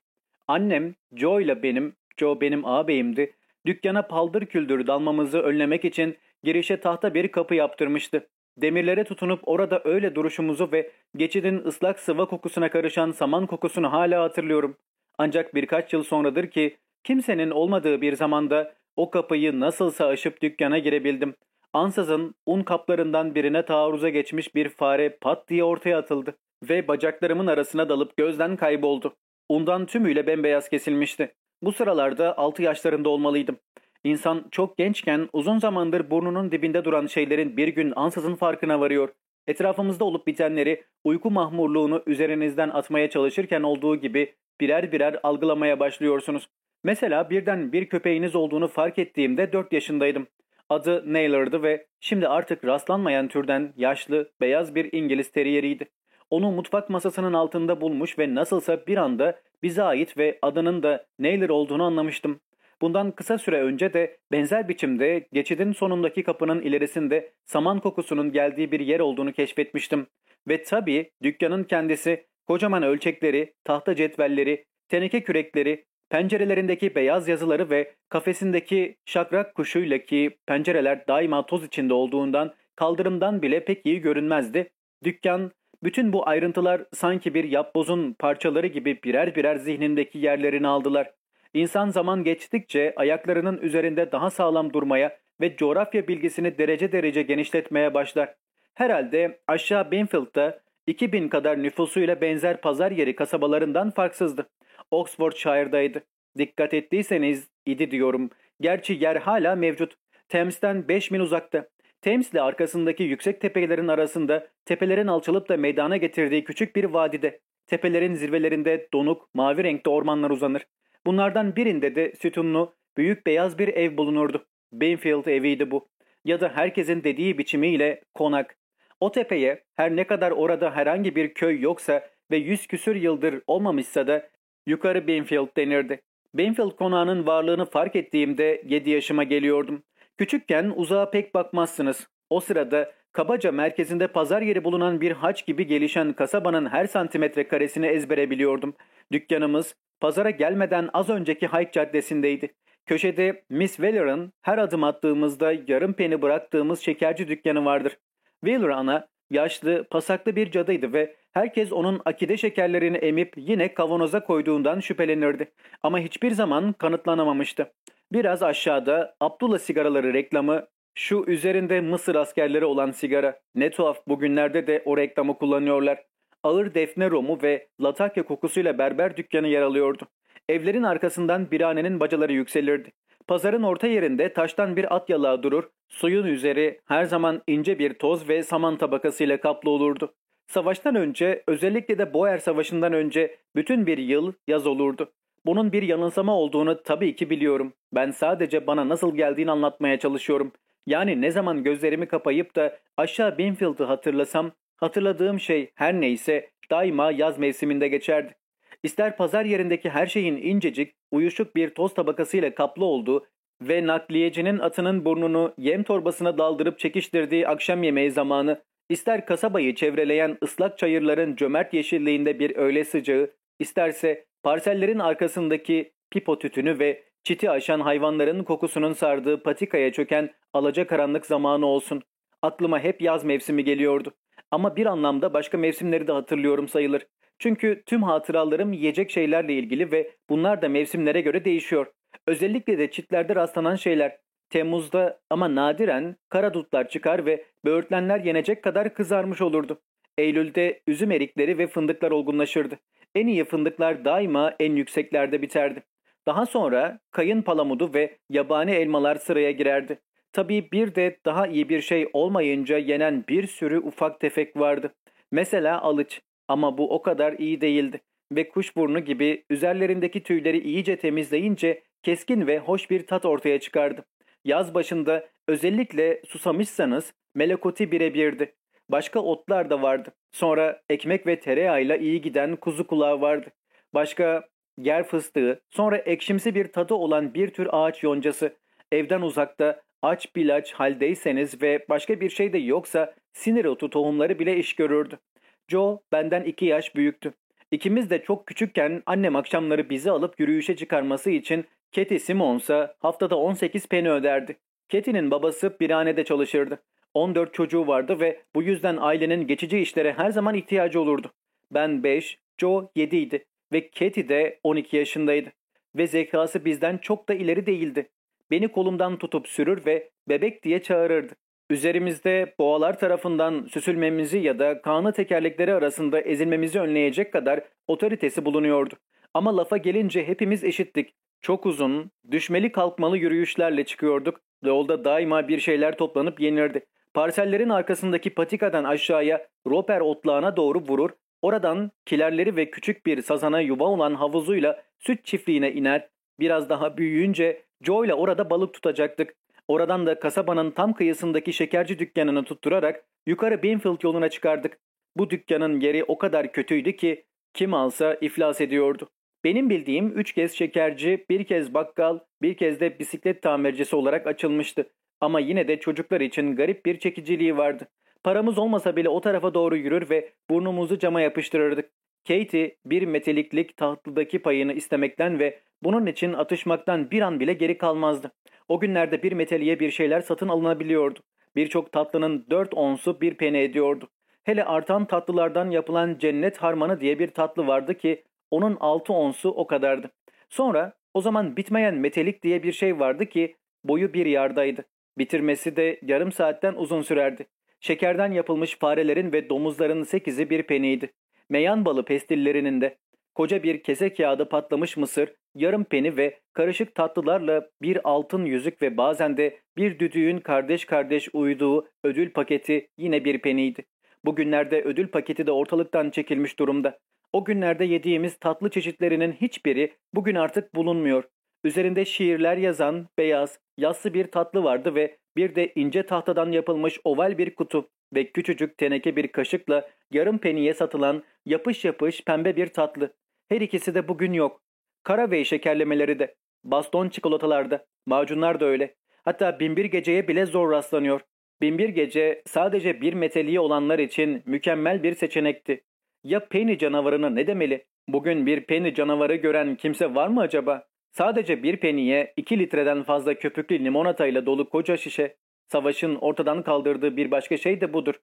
Annem Joe ile benim, Joe benim ağabeyimdi, dükkana paldır küldür dalmamızı önlemek için girişe tahta bir kapı yaptırmıştı. Demirlere tutunup orada öyle duruşumuzu ve geçidin ıslak sıva kokusuna karışan saman kokusunu hala hatırlıyorum. Ancak birkaç yıl sonradır ki kimsenin olmadığı bir zamanda o kapıyı nasılsa aşıp dükkana girebildim. Ansızın un kaplarından birine taarruza geçmiş bir fare pat diye ortaya atıldı ve bacaklarımın arasına dalıp gözden kayboldu. Undan tümüyle bembeyaz kesilmişti. Bu sıralarda 6 yaşlarında olmalıydım. İnsan çok gençken uzun zamandır burnunun dibinde duran şeylerin bir gün ansızın farkına varıyor. Etrafımızda olup bitenleri uyku mahmurluğunu üzerinizden atmaya çalışırken olduğu gibi birer birer algılamaya başlıyorsunuz. Mesela birden bir köpeğiniz olduğunu fark ettiğimde 4 yaşındaydım. Adı Naylor'dı ve şimdi artık rastlanmayan türden yaşlı, beyaz bir İngiliz teriyeriydi. Onu mutfak masasının altında bulmuş ve nasılsa bir anda bize ait ve adının da Naylor olduğunu anlamıştım. Bundan kısa süre önce de benzer biçimde geçidin sonundaki kapının ilerisinde saman kokusunun geldiği bir yer olduğunu keşfetmiştim. Ve tabii dükkanın kendisi kocaman ölçekleri, tahta cetvelleri, teneke kürekleri, pencerelerindeki beyaz yazıları ve kafesindeki şakrak kuşuyla ki pencereler daima toz içinde olduğundan kaldırımdan bile pek iyi görünmezdi. Dükkan, bütün bu ayrıntılar sanki bir yapbozun parçaları gibi birer birer zihnindeki yerlerini aldılar. İnsan zaman geçtikçe ayaklarının üzerinde daha sağlam durmaya ve coğrafya bilgisini derece derece genişletmeye başlar. Herhalde aşağı Binfield'da 2000 kadar nüfusuyla benzer pazar yeri kasabalarından farksızdı. Oxfordshire'daydı. Dikkat ettiyseniz idi diyorum. Gerçi yer hala mevcut. Thames'ten 5 mil uzakta. Thames arkasındaki yüksek tepelerin arasında tepelerin alçalıp da meydana getirdiği küçük bir vadide. Tepelerin zirvelerinde donuk, mavi renkte ormanlar uzanır. Bunlardan birinde de sütunlu, büyük beyaz bir ev bulunurdu. Bainfield eviydi bu. Ya da herkesin dediği biçimiyle konak. O tepeye her ne kadar orada herhangi bir köy yoksa ve yüz küsür yıldır olmamışsa da yukarı Benfield denirdi. Benfield konağının varlığını fark ettiğimde 7 yaşıma geliyordum. Küçükken uzağa pek bakmazsınız. O sırada kabaca merkezinde pazar yeri bulunan bir haç gibi gelişen kasabanın her santimetre karesini ezbere biliyordum. Dükkanımız pazara gelmeden az önceki Hayk Caddesi'ndeydi. Köşede Miss Wheeler'ın her adım attığımızda yarım peni bıraktığımız şekerci dükkanı vardır. Wheeler ana yaşlı, pasaklı bir cadıydı ve herkes onun akide şekerlerini emip yine kavanoza koyduğundan şüphelenirdi. Ama hiçbir zaman kanıtlanamamıştı. Biraz aşağıda Abdullah sigaraları reklamı şu üzerinde Mısır askerleri olan sigara. Ne tuhaf bugünlerde de o reklamı kullanıyorlar. Ağır defne romu ve latakya kokusuyla berber dükkanı yer alıyordu. Evlerin arkasından biranenin bacaları yükselirdi. Pazarın orta yerinde taştan bir at yalağı durur, suyun üzeri her zaman ince bir toz ve saman tabakasıyla kaplı olurdu. Savaştan önce, özellikle de Boer Savaşı'ndan önce bütün bir yıl yaz olurdu. Bunun bir yanılsama olduğunu tabii ki biliyorum. Ben sadece bana nasıl geldiğini anlatmaya çalışıyorum. Yani ne zaman gözlerimi kapayıp da aşağı Binfield'ı hatırlasam, hatırladığım şey her neyse daima yaz mevsiminde geçerdi. İster pazar yerindeki her şeyin incecik, uyuşuk bir toz tabakasıyla kaplı olduğu ve nakliyecinin atının burnunu yem torbasına daldırıp çekiştirdiği akşam yemeği zamanı, ister kasabayı çevreleyen ıslak çayırların cömert yeşilliğinde bir öğle sıcağı, isterse parsellerin arkasındaki pipo tütünü ve çiti aşan hayvanların kokusunun sardığı patikaya çöken alacakaranlık zamanı olsun. Aklıma hep yaz mevsimi geliyordu. Ama bir anlamda başka mevsimleri de hatırlıyorum sayılır. Çünkü tüm hatıralarım yiyecek şeylerle ilgili ve bunlar da mevsimlere göre değişiyor. Özellikle de çitlerde rastlanan şeyler. Temmuz'da ama nadiren kara dutlar çıkar ve böğürtlenler yenecek kadar kızarmış olurdu. Eylül'de üzüm erikleri ve fındıklar olgunlaşırdı. En iyi fındıklar daima en yükseklerde biterdi. Daha sonra kayın palamudu ve yabani elmalar sıraya girerdi. Tabii bir de daha iyi bir şey olmayınca yenen bir sürü ufak tefek vardı. Mesela alıç ama bu o kadar iyi değildi ve kuşburnu gibi üzerlerindeki tüyleri iyice temizleyince keskin ve hoş bir tat ortaya çıkardı. Yaz başında özellikle susamışsanız melekoti birebirdi. Başka otlar da vardı. Sonra ekmek ve tereyağıyla iyi giden kuzu kulağı vardı. Başka yer fıstığı, sonra ekşimsi bir tadı olan bir tür ağaç yoncası. Evden uzakta aç bilaç haldeyseniz ve başka bir şey de yoksa sinir otu tohumları bile iş görürdü. Joe benden iki yaş büyüktü. İkimiz de çok küçükken annem akşamları bizi alıp yürüyüşe çıkarması için Katie Simons'a haftada 18 peni öderdi. Katie'nin babası birhanede çalışırdı. 14 çocuğu vardı ve bu yüzden ailenin geçici işlere her zaman ihtiyacı olurdu. Ben 5, Joe 7 idi ve Katie de 12 yaşındaydı. Ve zekası bizden çok da ileri değildi. Beni kolumdan tutup sürür ve bebek diye çağırırdı. Üzerimizde boğalar tarafından süsülmemizi ya da kanı tekerlekleri arasında ezilmemizi önleyecek kadar otoritesi bulunuyordu. Ama lafa gelince hepimiz eşittik. Çok uzun, düşmeli kalkmalı yürüyüşlerle çıkıyorduk. Yolda daima bir şeyler toplanıp yenirdi. Parsellerin arkasındaki patikadan aşağıya roper otlağına doğru vurur, oradan kilerleri ve küçük bir sazana yuva olan havuzuyla süt çiftliğine iner, biraz daha büyüyünce Joe ile orada balık tutacaktık. Oradan da kasabanın tam kıyısındaki şekerci dükkanını tutturarak yukarı Binfield yoluna çıkardık. Bu dükkanın yeri o kadar kötüydü ki kim alsa iflas ediyordu. Benim bildiğim üç kez şekerci, bir kez bakkal, bir kez de bisiklet tamircisi olarak açılmıştı. Ama yine de çocuklar için garip bir çekiciliği vardı. Paramız olmasa bile o tarafa doğru yürür ve burnumuzu cama yapıştırırdık. Katie bir meteliklik tahtlıdaki payını istemekten ve bunun için atışmaktan bir an bile geri kalmazdı. O günlerde bir meteliye bir şeyler satın alınabiliyordu. Birçok tatlının dört onsu bir pene ediyordu. Hele artan tatlılardan yapılan cennet harmanı diye bir tatlı vardı ki onun altı onsu o kadardı. Sonra o zaman bitmeyen metelik diye bir şey vardı ki boyu bir yardaydı. Bitirmesi de yarım saatten uzun sürerdi. Şekerden yapılmış farelerin ve domuzların sekizi bir peniydi. Meyan balı pestillerinin de. Koca bir kese kağıdı patlamış mısır, yarım peni ve karışık tatlılarla bir altın yüzük ve bazen de bir düdüğün kardeş kardeş uyuduğu ödül paketi yine bir peniydi. Bugünlerde ödül paketi de ortalıktan çekilmiş durumda. O günlerde yediğimiz tatlı çeşitlerinin hiçbiri bugün artık bulunmuyor. Üzerinde şiirler yazan beyaz, yassı bir tatlı vardı ve bir de ince tahtadan yapılmış oval bir kutu ve küçücük teneke bir kaşıkla yarım peniye satılan yapış yapış pembe bir tatlı. Her ikisi de bugün yok. Karavey şekerlemeleri de, baston çikolatalarda, macunlar da öyle. Hatta binbir geceye bile zor rastlanıyor. Binbir gece sadece bir meteliği olanlar için mükemmel bir seçenekti. Ya Penny canavarına ne demeli? Bugün bir Penny canavarı gören kimse var mı acaba? Sadece bir peniye 2 litreden fazla köpüklü limonatayla dolu koca şişe. Savaşın ortadan kaldırdığı bir başka şey de budur.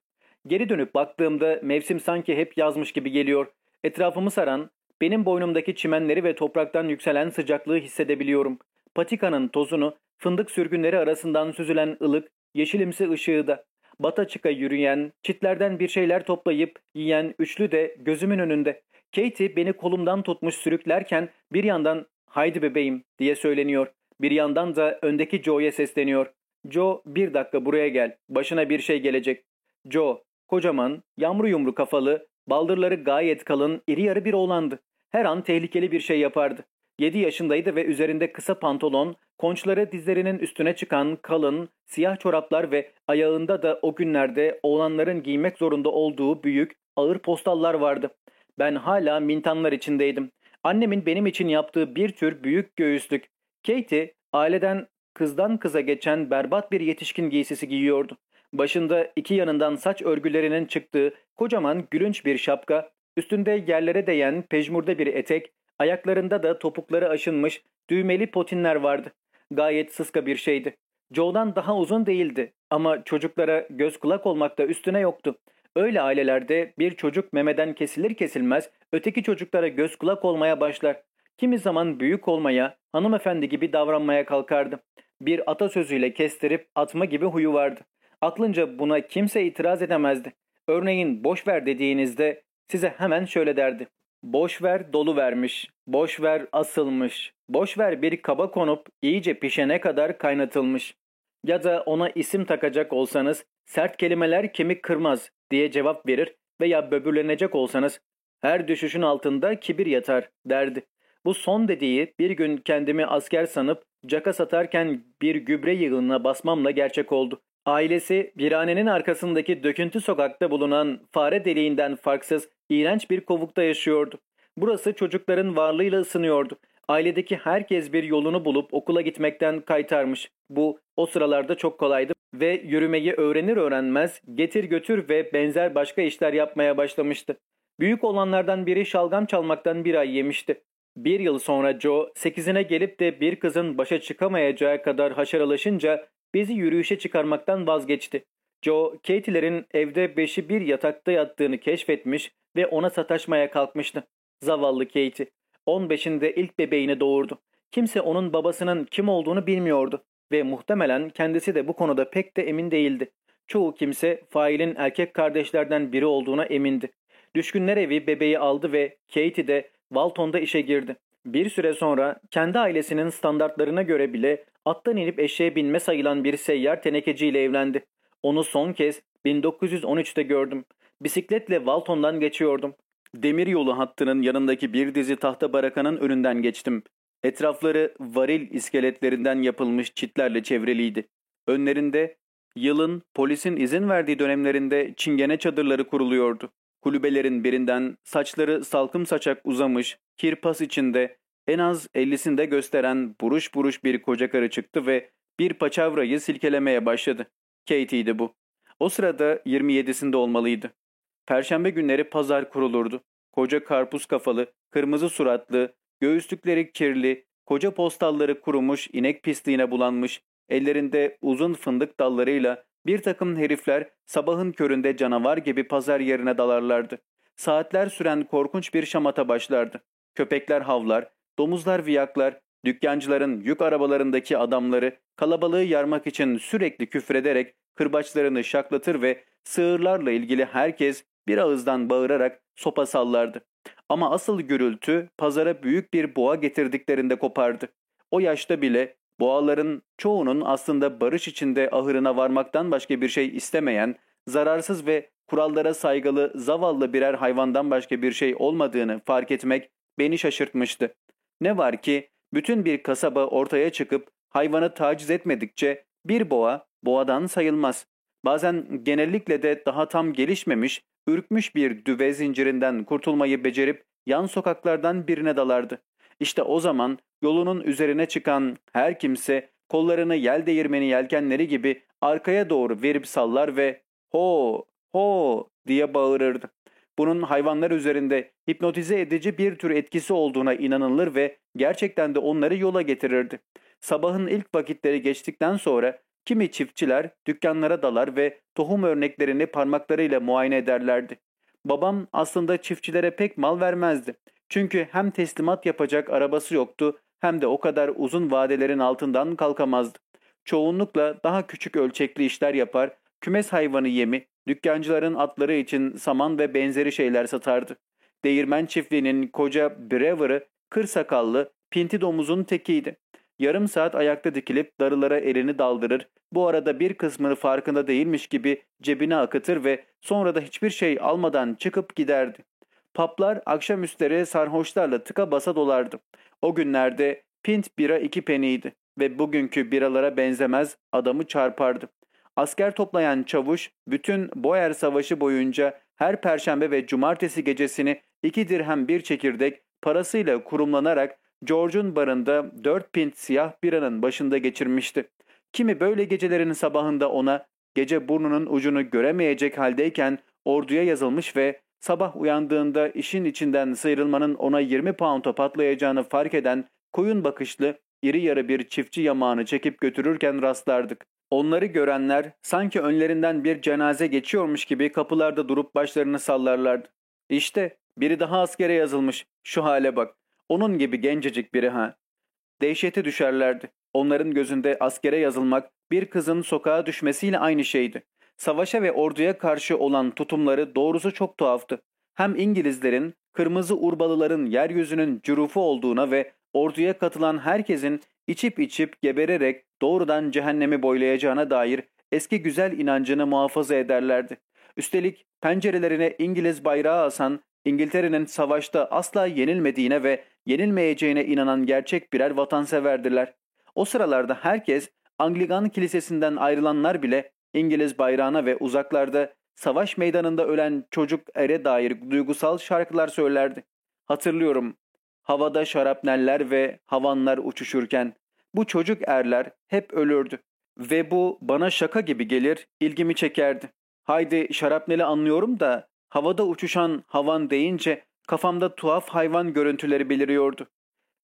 Geri dönüp baktığımda mevsim sanki hep yazmış gibi geliyor. Etrafımı saran, benim boynumdaki çimenleri ve topraktan yükselen sıcaklığı hissedebiliyorum. Patikanın tozunu, fındık sürgünleri arasından süzülen ılık, yeşilimsi ışığı da. Bata çıka yürüyen, çitlerden bir şeyler toplayıp yiyen üçlü de gözümün önünde. Katie beni kolumdan tutmuş sürüklerken bir yandan haydi bebeğim diye söyleniyor. Bir yandan da öndeki Joe'ya sesleniyor. Joe bir dakika buraya gel. Başına bir şey gelecek. Joe kocaman, yamru yumru kafalı, baldırları gayet kalın, iri yarı bir oğlandı. Her an tehlikeli bir şey yapardı. 7 yaşındaydı ve üzerinde kısa pantolon, konçları dizlerinin üstüne çıkan kalın, siyah çoraplar ve ayağında da o günlerde oğlanların giymek zorunda olduğu büyük, ağır postallar vardı. Ben hala mintanlar içindeydim. Annemin benim için yaptığı bir tür büyük göğüslük. Katie, aileden kızdan kıza geçen berbat bir yetişkin giysisi giyiyordu. Başında iki yanından saç örgülerinin çıktığı kocaman gülünç bir şapka, üstünde yerlere değen pejmurde bir etek, ayaklarında da topukları aşınmış düğmeli potinler vardı. Gayet sıska bir şeydi. Joe'dan daha uzun değildi ama çocuklara göz kulak olmakta üstüne yoktu. Öyle ailelerde bir çocuk memeden kesilir kesilmez öteki çocuklara göz kulak olmaya başlar. Kimi zaman büyük olmaya, hanımefendi gibi davranmaya kalkardı. Bir atasözüyle kestirip atma gibi huyu vardı. Aklınca buna kimse itiraz edemezdi. Örneğin boş ver dediğinizde size hemen şöyle derdi. Boş ver dolu vermiş, boş ver asılmış, boş ver bir kaba konup iyice pişene kadar kaynatılmış. Ya da ona isim takacak olsanız sert kelimeler kemik kırmaz diye cevap verir veya böbürlenecek olsanız her düşüşün altında kibir yatar derdi. Bu son dediği bir gün kendimi asker sanıp caka satarken bir gübre yığınına basmamla gerçek oldu. Ailesi biranenin arkasındaki döküntü sokakta bulunan fare deliğinden farksız iğrenç bir kovukta yaşıyordu. Burası çocukların varlığıyla ısınıyordu. Ailedeki herkes bir yolunu bulup okula gitmekten kaytarmış. Bu o sıralarda çok kolaydı ve yürümeyi öğrenir öğrenmez getir götür ve benzer başka işler yapmaya başlamıştı. Büyük olanlardan biri şalgam çalmaktan bir ay yemişti. Bir yıl sonra Joe sekizine gelip de bir kızın başa çıkamayacağı kadar haşaralaşınca bizi yürüyüşe çıkarmaktan vazgeçti. Joe, Katie'lerin evde beşi bir yatakta yattığını keşfetmiş ve ona sataşmaya kalkmıştı. Zavallı Katie. 15'inde ilk bebeğini doğurdu. Kimse onun babasının kim olduğunu bilmiyordu ve muhtemelen kendisi de bu konuda pek de emin değildi. Çoğu kimse failin erkek kardeşlerden biri olduğuna emindi. Düşkünler evi bebeği aldı ve Katie de Walton'da işe girdi. Bir süre sonra kendi ailesinin standartlarına göre bile attan inip eşeğe binme sayılan bir seyyar tenekeciyle evlendi. Onu son kez 1913'te gördüm. Bisikletle Walton'dan geçiyordum. Demir yolu hattının yanındaki bir dizi tahta barakanın önünden geçtim. Etrafları varil iskeletlerinden yapılmış çitlerle çevreliydi. Önlerinde yılın polisin izin verdiği dönemlerinde çingene çadırları kuruluyordu. Kulübelerin birinden saçları salkım saçak uzamış, kirpas içinde en az ellisinde gösteren buruş buruş bir koca karı çıktı ve bir paçavrayı silkelemeye başladı. Katie'ydi bu. O sırada 27'sinde olmalıydı. Perşembe günleri pazar kurulurdu. Koca karpuz kafalı, kırmızı suratlı, göğüslükleri kirli, koca postalları kurumuş, inek pisliğine bulanmış, ellerinde uzun fındık dallarıyla bir takım herifler sabahın köründe canavar gibi pazar yerine dalarlardı. Saatler süren korkunç bir şamata başlardı. Köpekler havlar, domuzlar viyaklar, dükkancıların yük arabalarındaki adamları kalabalığı yarmak için sürekli küfrederek kırbaçlarını şaklatır ve sığırlarla ilgili herkes bir ağızdan bağırarak sopa sallardı. Ama asıl gürültü pazara büyük bir boğa getirdiklerinde kopardı. O yaşta bile boğaların çoğunun aslında barış içinde ahırına varmaktan başka bir şey istemeyen, zararsız ve kurallara saygılı zavallı birer hayvandan başka bir şey olmadığını fark etmek beni şaşırtmıştı. Ne var ki bütün bir kasaba ortaya çıkıp hayvanı taciz etmedikçe bir boğa boğadan sayılmaz. Bazen genellikle de daha tam gelişmemiş, ürkmüş bir düve zincirinden kurtulmayı becerip yan sokaklardan birine dalardı. İşte o zaman yolunun üzerine çıkan her kimse kollarını yel değirmeni yelkenleri gibi arkaya doğru verip sallar ve ho ho diye bağırırdı. Bunun hayvanlar üzerinde hipnotize edici bir tür etkisi olduğuna inanılır ve gerçekten de onları yola getirirdi. Sabahın ilk vakitleri geçtikten sonra kimi çiftçiler dükkanlara dalar ve tohum örneklerini parmaklarıyla muayene ederlerdi. Babam aslında çiftçilere pek mal vermezdi. Çünkü hem teslimat yapacak arabası yoktu hem de o kadar uzun vadelerin altından kalkamazdı. Çoğunlukla daha küçük ölçekli işler yapar, kümes hayvanı yemi, dükkancıların atları için saman ve benzeri şeyler satardı. Değirmen çiftliğinin koca Brewer'ı kır sakallı, pinti domuzun tekiydi. Yarım saat ayakta dikilip darılara elini daldırır, bu arada bir kısmını farkında değilmiş gibi cebine akıtır ve sonra da hiçbir şey almadan çıkıp giderdi. Paplar akşamüstleri sarhoşlarla tıka basa dolardı. O günlerde pint bira iki peniydi ve bugünkü biralara benzemez adamı çarpardı. Asker toplayan çavuş bütün Boer Savaşı boyunca her perşembe ve cumartesi gecesini iki dirhem bir çekirdek parasıyla kurumlanarak George'un barında dört pint siyah biranın başında geçirmişti. Kimi böyle gecelerin sabahında ona gece burnunun ucunu göremeyecek haldeyken orduya yazılmış ve sabah uyandığında işin içinden sıyrılmanın ona 20 pound'a patlayacağını fark eden koyun bakışlı iri yarı bir çiftçi yamağını çekip götürürken rastlardık. Onları görenler sanki önlerinden bir cenaze geçiyormuş gibi kapılarda durup başlarını sallarlardı. İşte biri daha askere yazılmış. Şu hale bak. Onun gibi gencecik biri ha. Dehşete düşerlerdi. Onların gözünde askere yazılmak bir kızın sokağa düşmesiyle aynı şeydi. Savaşa ve orduya karşı olan tutumları doğrusu çok tuhaftı. Hem İngilizlerin, kırmızı urbalıların yeryüzünün cürufu olduğuna ve orduya katılan herkesin içip içip gebererek doğrudan cehennemi boylayacağına dair eski güzel inancını muhafaza ederlerdi. Üstelik pencerelerine İngiliz bayrağı asan, İngiltere'nin savaşta asla yenilmediğine ve yenilmeyeceğine inanan gerçek birer vatanseverdiler. O sıralarda herkes Anglikan kilisesinden ayrılanlar bile İngiliz bayrağına ve uzaklarda savaş meydanında ölen çocuk ere dair duygusal şarkılar söylerdi. Hatırlıyorum havada şarapneller ve havanlar uçuşurken bu çocuk erler hep ölürdü. Ve bu bana şaka gibi gelir, ilgimi çekerdi. Haydi şarapneli anlıyorum da havada uçuşan havan deyince kafamda tuhaf hayvan görüntüleri beliriyordu.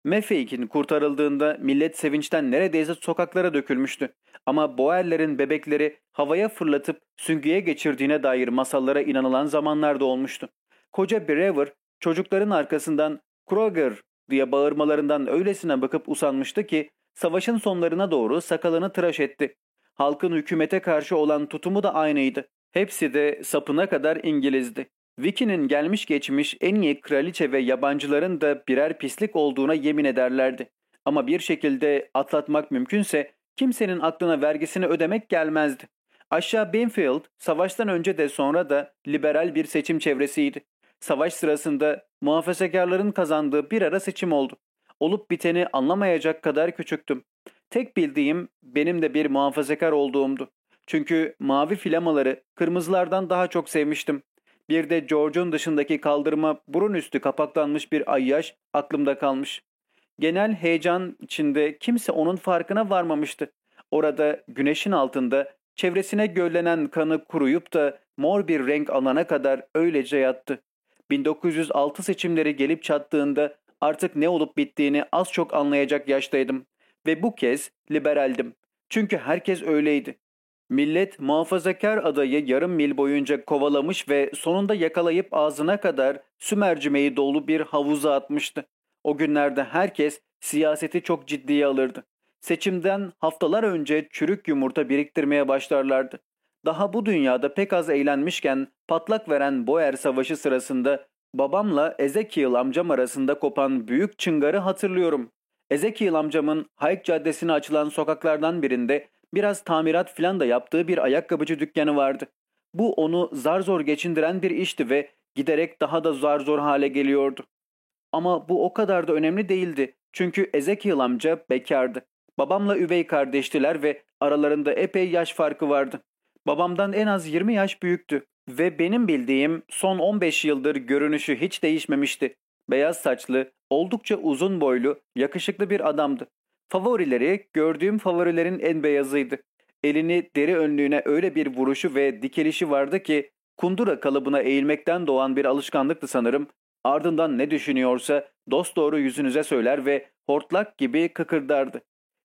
Mefeik'in kurtarıldığında millet sevinçten neredeyse sokaklara dökülmüştü. Ama Boerlerin bebekleri havaya fırlatıp süngüye geçirdiğine dair masallara inanılan zamanlarda olmuştu. Koca Brewer çocukların arkasından Kroger diye bağırmalarından öylesine bakıp usanmıştı ki savaşın sonlarına doğru sakalını tıraş etti. Halkın hükümete karşı olan tutumu da aynıydı. Hepsi de sapına kadar İngilizdi. Vicky'nin gelmiş geçmiş en iyi kraliçe ve yabancıların da birer pislik olduğuna yemin ederlerdi. Ama bir şekilde atlatmak mümkünse kimsenin aklına vergisini ödemek gelmezdi. Aşağı Benfield savaştan önce de sonra da liberal bir seçim çevresiydi. Savaş sırasında muhafazakarların kazandığı bir ara seçim oldu. Olup biteni anlamayacak kadar küçüktüm. Tek bildiğim benim de bir muhafazakar olduğumdu. Çünkü mavi filamaları kırmızılardan daha çok sevmiştim. Bir de George'un dışındaki kaldırıma burun üstü kapaklanmış bir ayyaş aklımda kalmış. Genel heyecan içinde kimse onun farkına varmamıştı. Orada güneşin altında çevresine göllenen kanı kuruyup da mor bir renk alana kadar öylece yattı. 1906 seçimleri gelip çattığında artık ne olup bittiğini az çok anlayacak yaştaydım. Ve bu kez liberaldim. Çünkü herkes öyleydi. Millet muhafazakar adayı yarım mil boyunca kovalamış ve sonunda yakalayıp ağzına kadar sümercimeği dolu bir havuza atmıştı. O günlerde herkes siyaseti çok ciddiye alırdı. Seçimden haftalar önce çürük yumurta biriktirmeye başlarlardı. Daha bu dünyada pek az eğlenmişken patlak veren Boer Savaşı sırasında babamla Ezekiel amcam arasında kopan büyük çıngarı hatırlıyorum. Ezekiel amcamın Hayk Caddesi'ne açılan sokaklardan birinde biraz tamirat filan da yaptığı bir ayakkabıcı dükkanı vardı. Bu onu zar zor geçindiren bir işti ve giderek daha da zar zor hale geliyordu. Ama bu o kadar da önemli değildi. Çünkü Ezekiel amca bekardı. Babamla üvey kardeştiler ve aralarında epey yaş farkı vardı. Babamdan en az 20 yaş büyüktü ve benim bildiğim son 15 yıldır görünüşü hiç değişmemişti. Beyaz saçlı, oldukça uzun boylu, yakışıklı bir adamdı. Favorileri gördüğüm favorilerin en beyazıydı. Elini deri önlüğüne öyle bir vuruşu ve dikelişi vardı ki kundura kalıbına eğilmekten doğan bir alışkanlıktı sanırım. Ardından ne düşünüyorsa dosdoğru yüzünüze söyler ve hortlak gibi kıkırdardı.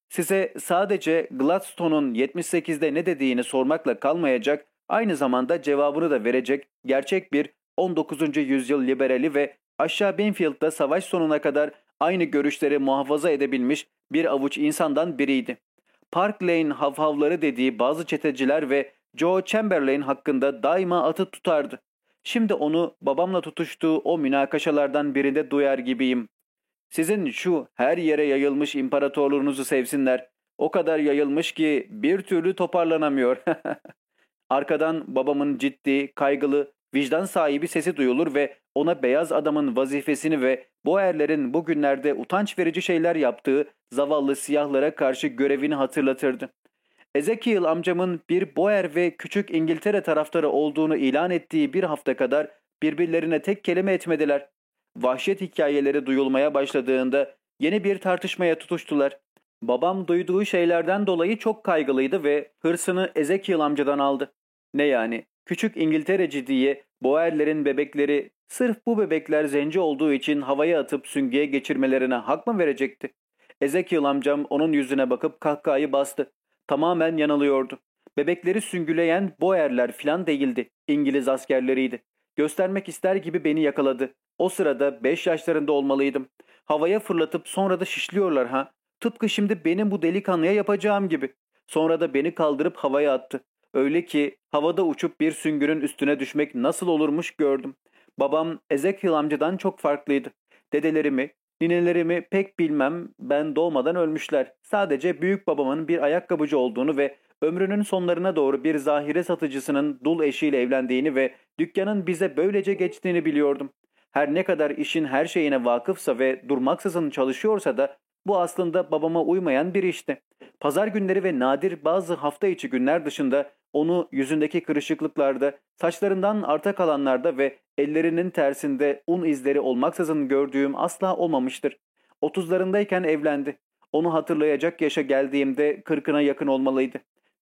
Size sadece Gladstone'un 78'de ne dediğini sormakla kalmayacak, aynı zamanda cevabını da verecek gerçek bir 19. yüzyıl liberali ve aşağı Benfield'da savaş sonuna kadar aynı görüşleri muhafaza edebilmiş bir avuç insandan biriydi. Park Lane havhavları dediği bazı çeteciler ve Joe Chamberlain hakkında daima atı tutardı. Şimdi onu babamla tutuştuğu o münakaşalardan birinde duyar gibiyim. Sizin şu her yere yayılmış imparatorluğunuzu sevsinler. O kadar yayılmış ki bir türlü toparlanamıyor. Arkadan babamın ciddi, kaygılı, vicdan sahibi sesi duyulur ve ona beyaz adamın vazifesini ve Boerlerin bugünlerde utanç verici şeyler yaptığı zavallı siyahlara karşı görevini hatırlatırdı. Ezekiel amcamın bir Boer ve küçük İngiltere taraftarı olduğunu ilan ettiği bir hafta kadar birbirlerine tek kelime etmediler. Vahşet hikayeleri duyulmaya başladığında yeni bir tartışmaya tutuştular. Babam duyduğu şeylerden dolayı çok kaygılıydı ve hırsını Ezekiel amcadan aldı. Ne yani? Küçük İngiltereci diye Boerlerin bebekleri sırf bu bebekler zenci olduğu için havaya atıp süngeye geçirmelerine hak mı verecekti? Ezekiel amcam onun yüzüne bakıp kahkahayı bastı. Tamamen yanılıyordu. Bebekleri süngüleyen Boerler filan değildi. İngiliz askerleriydi. Göstermek ister gibi beni yakaladı. O sırada 5 yaşlarında olmalıydım. Havaya fırlatıp sonra da şişliyorlar ha. Tıpkı şimdi benim bu delikanlıya yapacağım gibi. Sonra da beni kaldırıp havaya attı. Öyle ki havada uçup bir süngünün üstüne düşmek nasıl olurmuş gördüm. Babam Ezekiel amcadan çok farklıydı. Dedelerimi, ninelerimi pek bilmem ben doğmadan ölmüşler. Sadece büyük babamın bir ayakkabıcı olduğunu ve ömrünün sonlarına doğru bir zahire satıcısının dul eşiyle evlendiğini ve dükkanın bize böylece geçtiğini biliyordum. Her ne kadar işin her şeyine vakıfsa ve durmaksızın çalışıyorsa da bu aslında babama uymayan bir işti. Pazar günleri ve nadir bazı hafta içi günler dışında onu yüzündeki kırışıklıklarda, saçlarından arta kalanlarda ve ellerinin tersinde un izleri olmaksızın gördüğüm asla olmamıştır. Otuzlarındayken evlendi. Onu hatırlayacak yaşa geldiğimde kırkına yakın olmalıydı.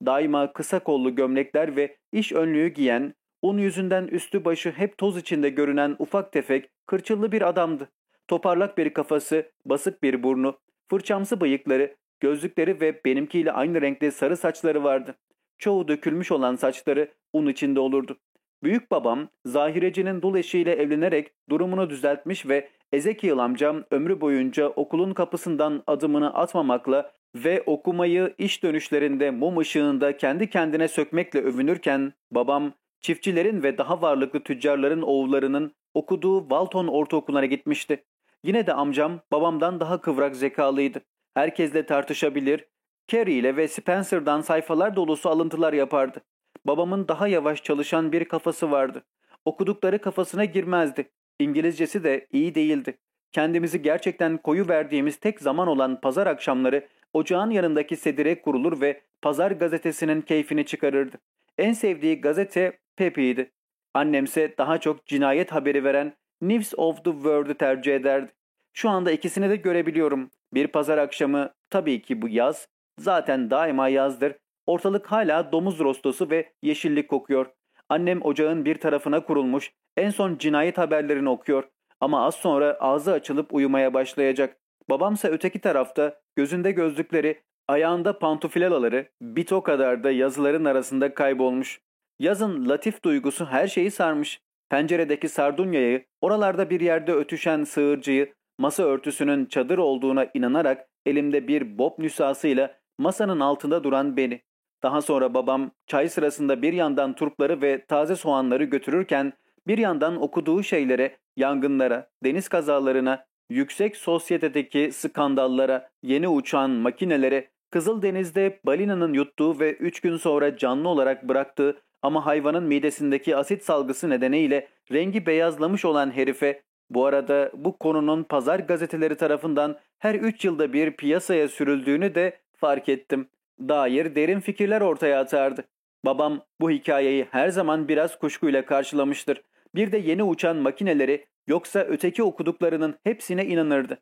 Daima kısa kollu gömlekler ve iş önlüğü giyen, un yüzünden üstü başı hep toz içinde görünen ufak tefek, kırçıllı bir adamdı. Toparlak bir kafası, basık bir burnu, fırçamsı bıyıkları, gözlükleri ve benimkiyle aynı renkte sarı saçları vardı. Çoğu dökülmüş olan saçları un içinde olurdu. Büyük babam zahirecinin dul eşiyle evlenerek durumunu düzeltmiş ve Ezekiel amcam ömrü boyunca okulun kapısından adımını atmamakla ve okumayı iş dönüşlerinde mum ışığında kendi kendine sökmekle övünürken babam çiftçilerin ve daha varlıklı tüccarların oğullarının okuduğu Walton Ortaokulu'na gitmişti. Yine de amcam babamdan daha kıvrak zekalıydı. Herkesle tartışabilir, Carey ile ve Spencer'dan sayfalar dolusu alıntılar yapardı. Babamın daha yavaş çalışan bir kafası vardı. Okudukları kafasına girmezdi. İngilizcesi de iyi değildi. Kendimizi gerçekten koyu verdiğimiz tek zaman olan pazar akşamları ocağın yanındaki sedire kurulur ve pazar gazetesinin keyfini çıkarırdı. En sevdiği gazete Pepe'ydi. Annemse daha çok cinayet haberi veren News of the World'u tercih ederdi. Şu anda ikisini de görebiliyorum. Bir pazar akşamı tabii ki bu yaz Zaten daima yazdır. Ortalık hala domuz rostosu ve yeşillik kokuyor. Annem ocağın bir tarafına kurulmuş. En son cinayet haberlerini okuyor. Ama az sonra ağzı açılıp uyumaya başlayacak. Babamsa öteki tarafta gözünde gözlükleri, ayağında pantufilalaları bit o kadar da yazıların arasında kaybolmuş. Yazın latif duygusu her şeyi sarmış. Penceredeki sardunyayı, oralarda bir yerde ötüşen sığırcıyı, masa örtüsünün çadır olduğuna inanarak elimde bir bob nüshasıyla Masanın altında duran beni. Daha sonra babam çay sırasında bir yandan turpları ve taze soğanları götürürken bir yandan okuduğu şeylere, yangınlara, deniz kazalarına, yüksek sosyetedeki skandallara, yeni uçan makinelere, Kızıldeniz'de balinanın yuttuğu ve 3 gün sonra canlı olarak bıraktığı ama hayvanın midesindeki asit salgısı nedeniyle rengi beyazlamış olan herife bu arada bu konunun pazar gazeteleri tarafından her 3 yılda bir piyasaya sürüldüğünü de fark ettim. Dair derin fikirler ortaya atardı. Babam bu hikayeyi her zaman biraz kuşkuyla karşılamıştır. Bir de yeni uçan makineleri yoksa öteki okuduklarının hepsine inanırdı.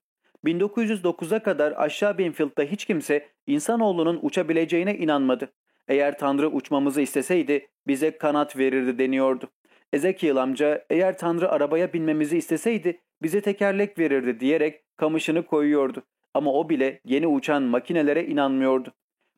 1909'a kadar aşağı Binfield'da hiç kimse insanoğlunun uçabileceğine inanmadı. Eğer Tanrı uçmamızı isteseydi bize kanat verirdi deniyordu. Ezekiel amca eğer Tanrı arabaya binmemizi isteseydi bize tekerlek verirdi diyerek kamışını koyuyordu. Ama o bile yeni uçan makinelere inanmıyordu.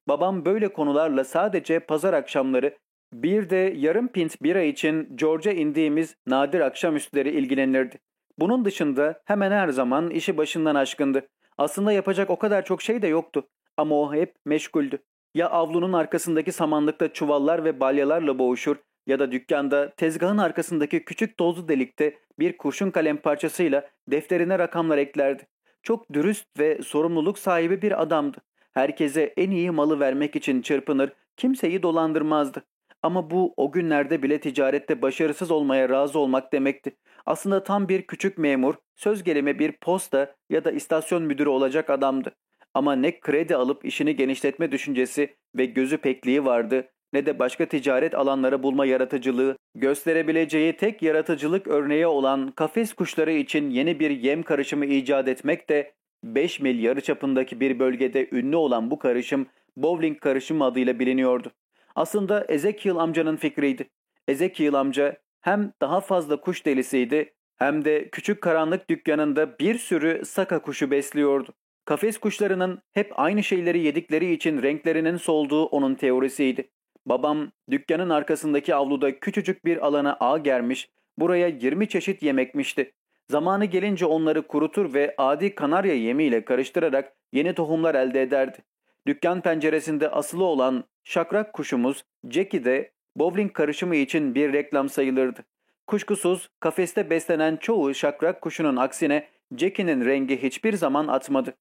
Babam böyle konularla sadece pazar akşamları bir de yarım pint bira için George'a indiğimiz nadir akşamüstleri ilgilenirdi. Bunun dışında hemen her zaman işi başından aşkındı. Aslında yapacak o kadar çok şey de yoktu. Ama o hep meşguldü. Ya avlunun arkasındaki samanlıkta çuvallar ve balyalarla boğuşur ya da dükkanda tezgahın arkasındaki küçük tozlu delikte bir kurşun kalem parçasıyla defterine rakamlar eklerdi. Çok dürüst ve sorumluluk sahibi bir adamdı. Herkese en iyi malı vermek için çırpınır, kimseyi dolandırmazdı. Ama bu o günlerde bile ticarette başarısız olmaya razı olmak demekti. Aslında tam bir küçük memur, söz gelimi bir posta ya da istasyon müdürü olacak adamdı. Ama ne kredi alıp işini genişletme düşüncesi ve gözü pekliği vardı ne de başka ticaret alanları bulma yaratıcılığı, gösterebileceği tek yaratıcılık örneği olan kafes kuşları için yeni bir yem karışımı icat etmek de 5 mil yarıçapındaki bir bölgede ünlü olan bu karışım bowling karışımı adıyla biliniyordu. Aslında Ezekiel amcanın fikriydi. Ezekiel amca hem daha fazla kuş delisiydi hem de küçük karanlık dükkanında bir sürü saka kuşu besliyordu. Kafes kuşlarının hep aynı şeyleri yedikleri için renklerinin solduğu onun teorisiydi. Babam dükkanın arkasındaki avluda küçücük bir alana ağ germiş, buraya 20 çeşit yemekmişti. Zamanı gelince onları kurutur ve adi kanarya yemiyle karıştırarak yeni tohumlar elde ederdi. Dükkan penceresinde asılı olan şakrak kuşumuz Jackie de bowling karışımı için bir reklam sayılırdı. Kuşkusuz kafeste beslenen çoğu şakrak kuşunun aksine Jackie'nin rengi hiçbir zaman atmadı.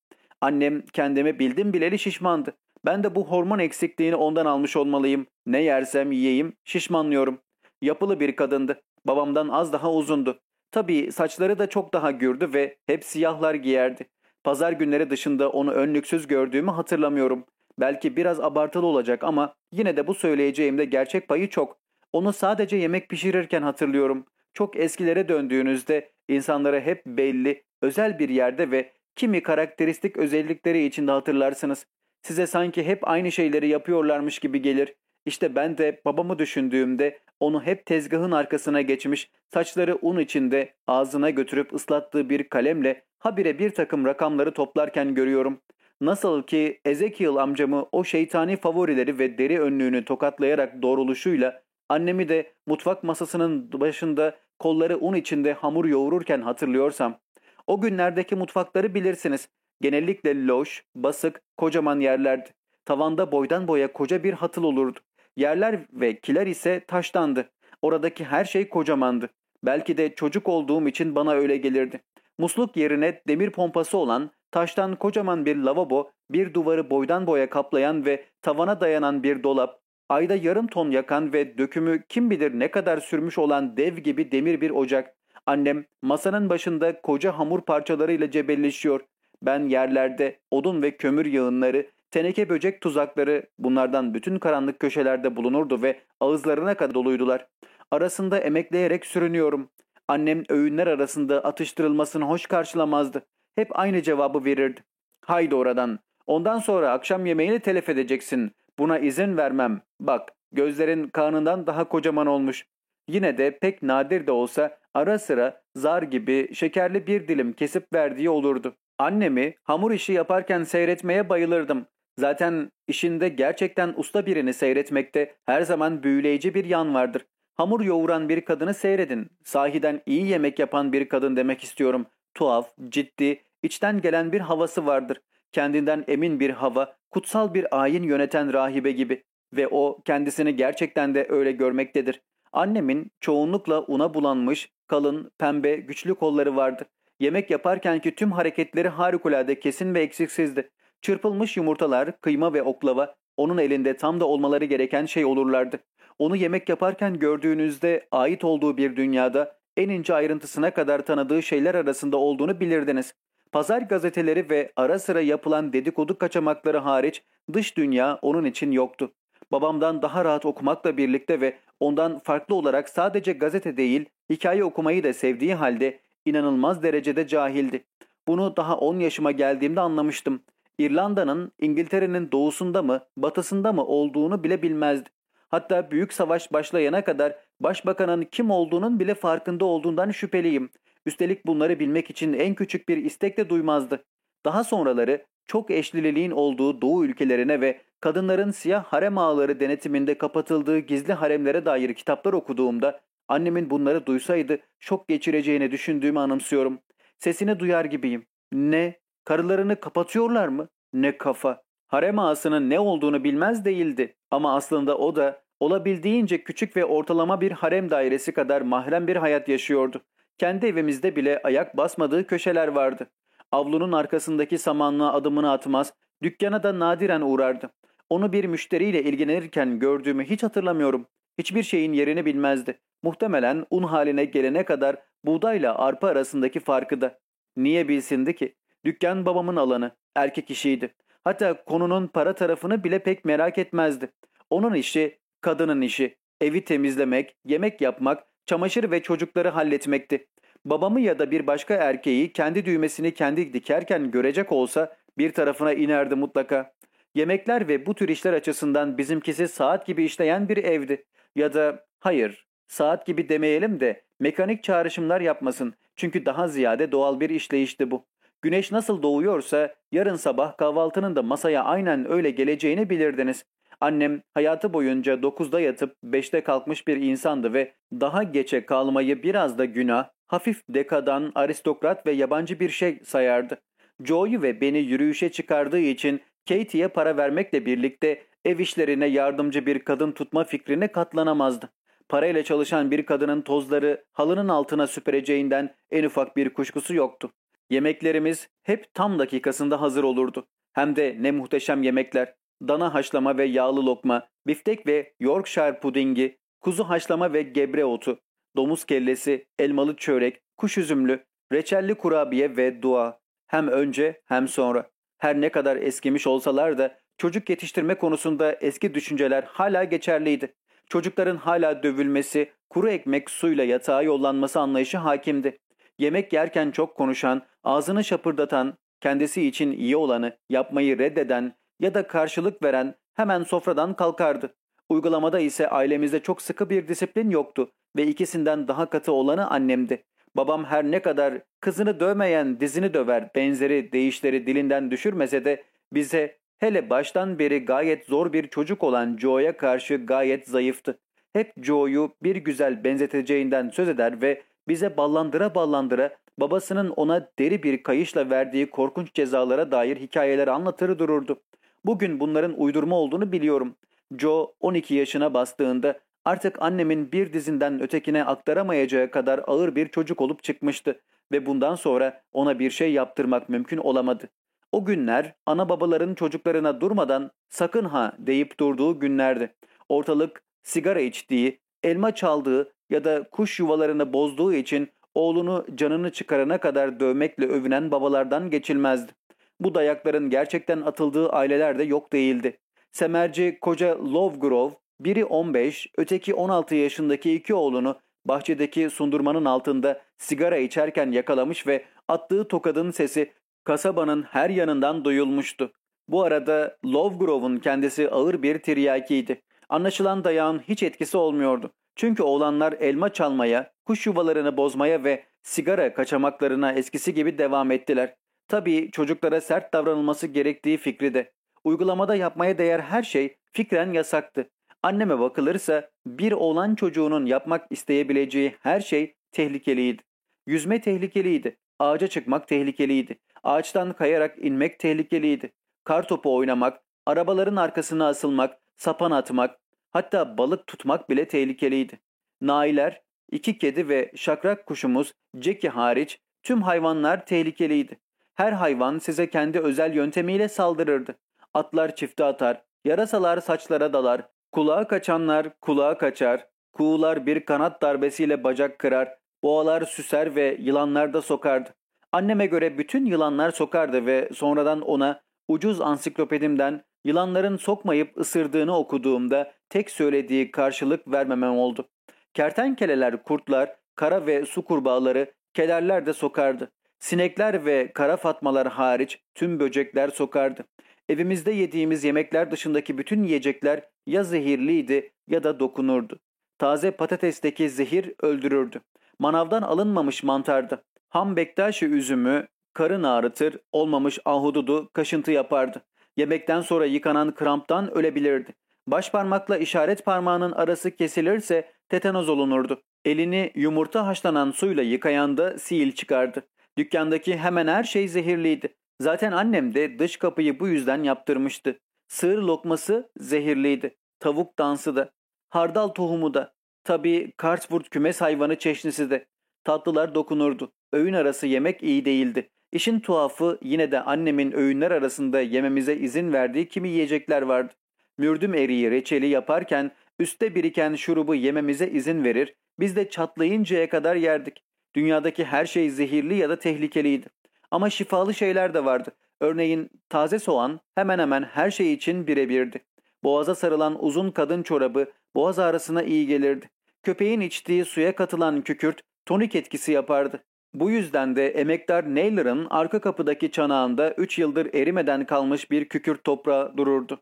Annem kendimi bildim bileli şişmandı. Ben de bu hormon eksikliğini ondan almış olmalıyım. Ne yersem yiyeyim şişmanlıyorum. Yapılı bir kadındı. Babamdan az daha uzundu. Tabii saçları da çok daha gürdü ve hep siyahlar giyerdi. Pazar günleri dışında onu önlüksüz gördüğümü hatırlamıyorum. Belki biraz abartılı olacak ama yine de bu söyleyeceğimde gerçek payı çok. Onu sadece yemek pişirirken hatırlıyorum. Çok eskilere döndüğünüzde insanları hep belli, özel bir yerde ve kimi karakteristik özellikleri içinde hatırlarsınız. Size sanki hep aynı şeyleri yapıyorlarmış gibi gelir. İşte ben de babamı düşündüğümde onu hep tezgahın arkasına geçmiş, saçları un içinde ağzına götürüp ıslattığı bir kalemle habire bir takım rakamları toplarken görüyorum. Nasıl ki Ezekiel amcamı o şeytani favorileri ve deri önlüğünü tokatlayarak doğruluşuyla annemi de mutfak masasının başında kolları un içinde hamur yoğururken hatırlıyorsam. O günlerdeki mutfakları bilirsiniz. Genellikle loş, basık, kocaman yerlerdi. Tavanda boydan boya koca bir hatıl olurdu. Yerler ve kiler ise taştandı. Oradaki her şey kocamandı. Belki de çocuk olduğum için bana öyle gelirdi. Musluk yerine demir pompası olan taştan kocaman bir lavabo, bir duvarı boydan boya kaplayan ve tavana dayanan bir dolap, ayda yarım ton yakan ve dökümü kim bilir ne kadar sürmüş olan dev gibi demir bir ocak. Annem masanın başında koca hamur parçalarıyla cebelleşiyor. Ben yerlerde odun ve kömür yığınları, teneke böcek tuzakları bunlardan bütün karanlık köşelerde bulunurdu ve ağızlarına kadar doluydular. Arasında emekleyerek sürünüyorum. Annem öğünler arasında atıştırılmasını hoş karşılamazdı. Hep aynı cevabı verirdi. Haydi oradan. Ondan sonra akşam yemeğini telef edeceksin. Buna izin vermem. Bak gözlerin karnından daha kocaman olmuş. Yine de pek nadir de olsa ara sıra zar gibi şekerli bir dilim kesip verdiği olurdu. Annemi hamur işi yaparken seyretmeye bayılırdım. Zaten işinde gerçekten usta birini seyretmekte her zaman büyüleyici bir yan vardır. Hamur yoğuran bir kadını seyredin. Sahiden iyi yemek yapan bir kadın demek istiyorum. Tuhaf, ciddi, içten gelen bir havası vardır. Kendinden emin bir hava, kutsal bir ayin yöneten rahibe gibi. Ve o kendisini gerçekten de öyle görmektedir. Annemin çoğunlukla una bulanmış, kalın, pembe, güçlü kolları vardı. Yemek yaparkenki tüm hareketleri harikulade kesin ve eksiksizdi. Çırpılmış yumurtalar, kıyma ve oklava onun elinde tam da olmaları gereken şey olurlardı. Onu yemek yaparken gördüğünüzde ait olduğu bir dünyada en ince ayrıntısına kadar tanıdığı şeyler arasında olduğunu bilirdiniz. Pazar gazeteleri ve ara sıra yapılan dedikodu kaçamakları hariç dış dünya onun için yoktu. Babamdan daha rahat okumakla birlikte ve ondan farklı olarak sadece gazete değil, hikaye okumayı da sevdiği halde inanılmaz derecede cahildi. Bunu daha 10 yaşıma geldiğimde anlamıştım. İrlanda'nın İngiltere'nin doğusunda mı, batısında mı olduğunu bile bilmezdi. Hatta büyük savaş başlayana kadar başbakanın kim olduğunun bile farkında olduğundan şüpheliyim. Üstelik bunları bilmek için en küçük bir istek de duymazdı. Daha sonraları çok eşliliğin olduğu doğu ülkelerine ve kadınların siyah harem ağları denetiminde kapatıldığı gizli haremlere dair kitaplar okuduğumda annemin bunları duysaydı şok geçireceğini düşündüğümü anımsıyorum. Sesini duyar gibiyim. Ne? Karılarını kapatıyorlar mı? Ne kafa. Harem ağasının ne olduğunu bilmez değildi. Ama aslında o da olabildiğince küçük ve ortalama bir harem dairesi kadar mahrem bir hayat yaşıyordu. Kendi evimizde bile ayak basmadığı köşeler vardı. Avlunun arkasındaki samanlığa adımını atmaz, dükkana da nadiren uğrardı. Onu bir müşteriyle ilgilenirken gördüğümü hiç hatırlamıyorum. Hiçbir şeyin yerini bilmezdi. Muhtemelen un haline gelene kadar buğdayla arpa arasındaki farkı da. Niye bilsindi ki? Dükkan babamın alanı, erkek işiydi. Hatta konunun para tarafını bile pek merak etmezdi. Onun işi, kadının işi. Evi temizlemek, yemek yapmak, çamaşır ve çocukları halletmekti. Babamı ya da bir başka erkeği kendi düğmesini kendi dikerken görecek olsa bir tarafına inerdi mutlaka. Yemekler ve bu tür işler açısından bizimkisi saat gibi işleyen bir evdi. Ya da hayır saat gibi demeyelim de mekanik çağrışımlar yapmasın. Çünkü daha ziyade doğal bir işleyişti bu. Güneş nasıl doğuyorsa yarın sabah kahvaltının da masaya aynen öyle geleceğini bilirdiniz. Annem hayatı boyunca 9'da yatıp 5'te kalkmış bir insandı ve daha geçe kalmayı biraz da günah, hafif dekadan, aristokrat ve yabancı bir şey sayardı. Joe'yu ve beni yürüyüşe çıkardığı için Katie'ye para vermekle birlikte ev işlerine yardımcı bir kadın tutma fikrine katlanamazdı. Parayla çalışan bir kadının tozları halının altına süpüreceğinden en ufak bir kuşkusu yoktu. Yemeklerimiz hep tam dakikasında hazır olurdu. Hem de ne muhteşem yemekler. Dana haşlama ve yağlı lokma, biftek ve Yorkshire pudingi, kuzu haşlama ve gebre otu, domuz kellesi, elmalı çörek, kuş üzümlü, reçelli kurabiye ve dua. Hem önce hem sonra. Her ne kadar eskimiş olsalar da çocuk yetiştirme konusunda eski düşünceler hala geçerliydi. Çocukların hala dövülmesi, kuru ekmek suyla yatağa yollanması anlayışı hakimdi. Yemek yerken çok konuşan, ağzını şapırdatan, kendisi için iyi olanı yapmayı reddeden ya da karşılık veren hemen sofradan kalkardı. Uygulamada ise ailemizde çok sıkı bir disiplin yoktu ve ikisinden daha katı olanı annemdi. Babam her ne kadar kızını dövmeyen dizini döver benzeri deyişleri dilinden düşürmese de bize hele baştan beri gayet zor bir çocuk olan Joe'ya karşı gayet zayıftı. Hep Joe'yu bir güzel benzeteceğinden söz eder ve bize ballandıra ballandıra babasının ona deri bir kayışla verdiği korkunç cezalara dair hikayeler anlatır dururdu. Bugün bunların uydurma olduğunu biliyorum. Joe 12 yaşına bastığında artık annemin bir dizinden ötekine aktaramayacağı kadar ağır bir çocuk olup çıkmıştı ve bundan sonra ona bir şey yaptırmak mümkün olamadı. O günler ana babaların çocuklarına durmadan sakın ha deyip durduğu günlerdi. Ortalık sigara içtiği, elma çaldığı ya da kuş yuvalarını bozduğu için oğlunu canını çıkarana kadar dövmekle övünen babalardan geçilmezdi. Bu dayakların gerçekten atıldığı aileler de yok değildi. Semerci koca Lovegrove, biri 15, öteki 16 yaşındaki iki oğlunu bahçedeki sundurmanın altında sigara içerken yakalamış ve attığı tokadın sesi kasabanın her yanından duyulmuştu. Bu arada Lovegrove'un kendisi ağır bir tiryakiydi. Anlaşılan dayağın hiç etkisi olmuyordu. Çünkü oğlanlar elma çalmaya, kuş yuvalarını bozmaya ve sigara kaçamaklarına eskisi gibi devam ettiler. Tabii çocuklara sert davranılması gerektiği fikri de. Uygulamada yapmaya değer her şey fikren yasaktı. Anneme bakılırsa bir oğlan çocuğunun yapmak isteyebileceği her şey tehlikeliydi. Yüzme tehlikeliydi. Ağaca çıkmak tehlikeliydi. Ağaçtan kayarak inmek tehlikeliydi. Kar topu oynamak, arabaların arkasına asılmak, sapan atmak, hatta balık tutmak bile tehlikeliydi. Nailer, iki kedi ve şakrak kuşumuz Jackie hariç tüm hayvanlar tehlikeliydi. Her hayvan size kendi özel yöntemiyle saldırırdı. Atlar çifte atar, yarasalar saçlara dalar, kulağa kaçanlar kulağa kaçar, kuğular bir kanat darbesiyle bacak kırar, boğalar süser ve yılanlar da sokardı. Anneme göre bütün yılanlar sokardı ve sonradan ona ucuz ansiklopedimden yılanların sokmayıp ısırdığını okuduğumda tek söylediği karşılık vermemem oldu. Kertenkeleler, kurtlar, kara ve su kurbağaları, kelerler de sokardı. Sinekler ve kara fatmalar hariç tüm böcekler sokardı. Evimizde yediğimiz yemekler dışındaki bütün yiyecekler ya zehirliydi ya da dokunurdu. Taze patatesteki zehir öldürürdü. Manavdan alınmamış mantardı. Ham bektaşi üzümü karın ağrıtır, olmamış ahududu kaşıntı yapardı. Yemekten sonra yıkanan kramptan ölebilirdi. Baş parmakla işaret parmağının arası kesilirse tetanoz olunurdu. Elini yumurta haşlanan suyla yıkayan da sil çıkardı. Dükkandaki hemen her şey zehirliydi. Zaten annem de dış kapıyı bu yüzden yaptırmıştı. Sığır lokması zehirliydi. Tavuk dansı da. Hardal tohumu da. Tabii Kartsburg kümes hayvanı çeşnisi de. Tatlılar dokunurdu. Öğün arası yemek iyi değildi. İşin tuhafı yine de annemin öğünler arasında yememize izin verdiği kimi yiyecekler vardı. Mürdüm eriği reçeli yaparken üstte biriken şurubu yememize izin verir, biz de çatlayıncaya kadar yerdik. Dünyadaki her şey zehirli ya da tehlikeliydi. Ama şifalı şeyler de vardı. Örneğin taze soğan hemen hemen her şey için birebirdi. Boğaza sarılan uzun kadın çorabı boğaz ağrısına iyi gelirdi. Köpeğin içtiği suya katılan kükürt tonik etkisi yapardı. Bu yüzden de emektar Naylor'ın arka kapıdaki çanağında 3 yıldır erimeden kalmış bir kükürt toprağı dururdu.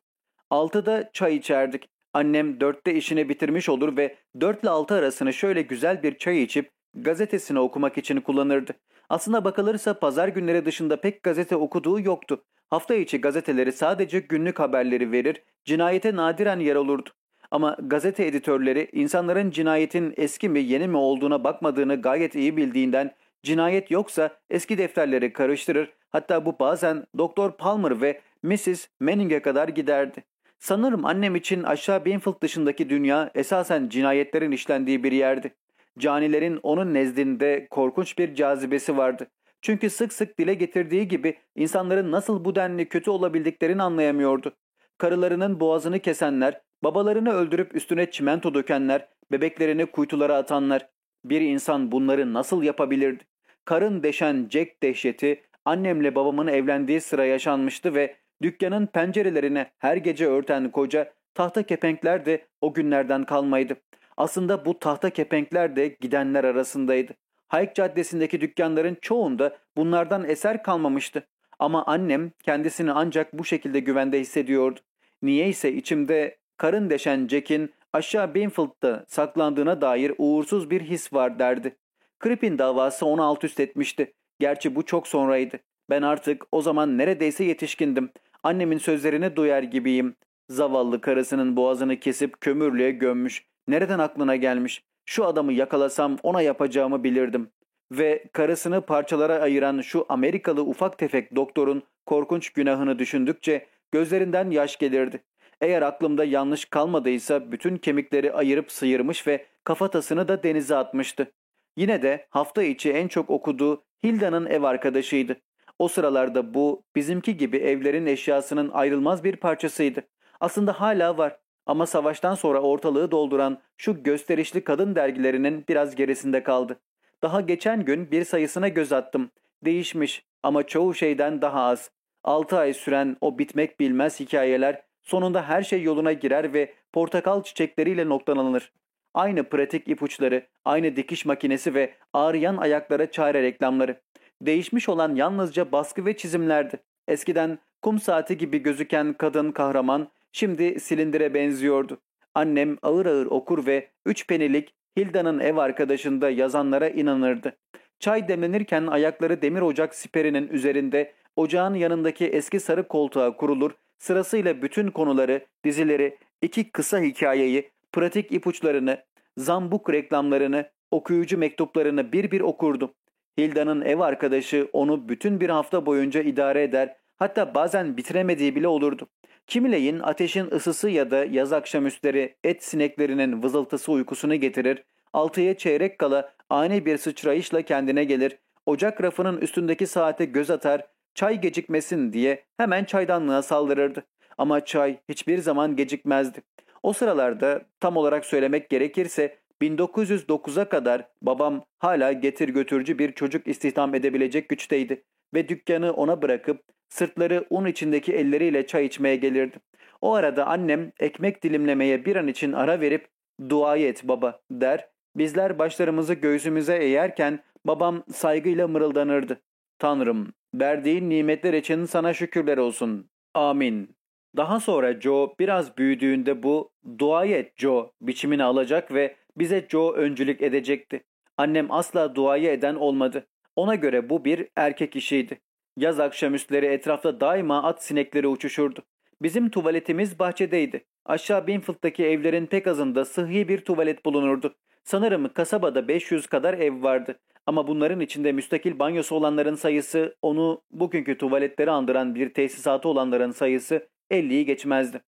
Altıda çay içerdik. Annem dörtte işini bitirmiş olur ve dört ile altı arasını şöyle güzel bir çay içip gazetesini okumak için kullanırdı. Aslına bakılırsa pazar günleri dışında pek gazete okuduğu yoktu. Hafta içi gazeteleri sadece günlük haberleri verir, cinayete nadiren yer olurdu. Ama gazete editörleri insanların cinayetin eski mi yeni mi olduğuna bakmadığını gayet iyi bildiğinden cinayet yoksa eski defterleri karıştırır hatta bu bazen Doktor Palmer ve Mrs. Manning'e kadar giderdi. Sanırım annem için aşağı Binfield dışındaki dünya esasen cinayetlerin işlendiği bir yerdi. Canilerin onun nezdinde korkunç bir cazibesi vardı. Çünkü sık sık dile getirdiği gibi insanların nasıl bu denli kötü olabildiklerini anlayamıyordu. Karılarının boğazını kesenler, babalarını öldürüp üstüne çimento dökenler, bebeklerini kuytulara atanlar. Bir insan bunları nasıl yapabilirdi? Karın deşen Jack dehşeti annemle babamın evlendiği sıra yaşanmıştı ve dükkanın pencerelerini her gece örten koca tahta kepenkler de o günlerden kalmaydı. Aslında bu tahta kepenkler de gidenler arasındaydı. Hayk Caddesi'ndeki dükkanların çoğunda bunlardan eser kalmamıştı. Ama annem kendisini ancak bu şekilde güvende hissediyordu. Niyeyse içimde karın deşen Jack'in aşağı Binfield'da saklandığına dair uğursuz bir his var derdi. Crippin davası onu alt üst etmişti. Gerçi bu çok sonraydı. Ben artık o zaman neredeyse yetişkindim. Annemin sözlerini duyar gibiyim. Zavallı karısının boğazını kesip kömürlüğe gömmüş. Nereden aklına gelmiş? Şu adamı yakalasam ona yapacağımı bilirdim. Ve karısını parçalara ayıran şu Amerikalı ufak tefek doktorun korkunç günahını düşündükçe gözlerinden yaş gelirdi. Eğer aklımda yanlış kalmadıysa bütün kemikleri ayırıp sıyırmış ve kafatasını da denize atmıştı. Yine de hafta içi en çok okuduğu Hilda'nın ev arkadaşıydı. O sıralarda bu bizimki gibi evlerin eşyasının ayrılmaz bir parçasıydı. Aslında hala var ama savaştan sonra ortalığı dolduran şu gösterişli kadın dergilerinin biraz gerisinde kaldı. Daha geçen gün bir sayısına göz attım. Değişmiş ama çoğu şeyden daha az. 6 ay süren o bitmek bilmez hikayeler sonunda her şey yoluna girer ve portakal çiçekleriyle noktalanır. Aynı pratik ipuçları, aynı dikiş makinesi ve ağrıyan ayaklara çare reklamları. Değişmiş olan yalnızca baskı ve çizimlerdi. Eskiden kum saati gibi gözüken kadın kahraman şimdi silindire benziyordu. Annem ağır ağır okur ve üç penilik Hilda'nın ev arkadaşında yazanlara inanırdı. Çay demlenirken ayakları demir ocak siperinin üzerinde ocağın yanındaki eski sarı koltuğa kurulur, sırasıyla bütün konuları, dizileri, iki kısa hikayeyi, pratik ipuçlarını, zambuk reklamlarını, okuyucu mektuplarını bir bir okurdu. Hilda'nın ev arkadaşı onu bütün bir hafta boyunca idare eder, hatta bazen bitiremediği bile olurdu. Kimileyin ateşin ısısı ya da yaz akşamüstleri et sineklerinin vızıltısı uykusunu getirir, altıya çeyrek kala ani bir sıçrayışla kendine gelir, ocak rafının üstündeki saate göz atar, çay gecikmesin diye hemen çaydanlığa saldırırdı. Ama çay hiçbir zaman gecikmezdi. O sıralarda tam olarak söylemek gerekirse 1909'a kadar babam hala getir götürücü bir çocuk istihdam edebilecek güçteydi ve dükkanı ona bırakıp sırtları un içindeki elleriyle çay içmeye gelirdi. O arada annem ekmek dilimlemeye bir an için ara verip duayı et baba der. Bizler başlarımızı göğsümüze eğerken babam saygıyla mırıldanırdı. Tanrım, verdiğin nimetler için sana şükürler olsun. Amin. Daha sonra Joe biraz büyüdüğünde bu duayı et Joe biçimini alacak ve bize Joe öncülük edecekti. Annem asla duayı eden olmadı. Ona göre bu bir erkek işiydi. Yaz akşamüstleri etrafta daima at sinekleri uçuşurdu. Bizim tuvaletimiz bahçedeydi. Aşağı Binfield'daki evlerin pek azında sıhhi bir tuvalet bulunurdu. Sanırım kasabada 500 kadar ev vardı. Ama bunların içinde müstakil banyosu olanların sayısı onu bugünkü tuvaletleri andıran bir tesisatı olanların sayısı 50'yi geçmezdi.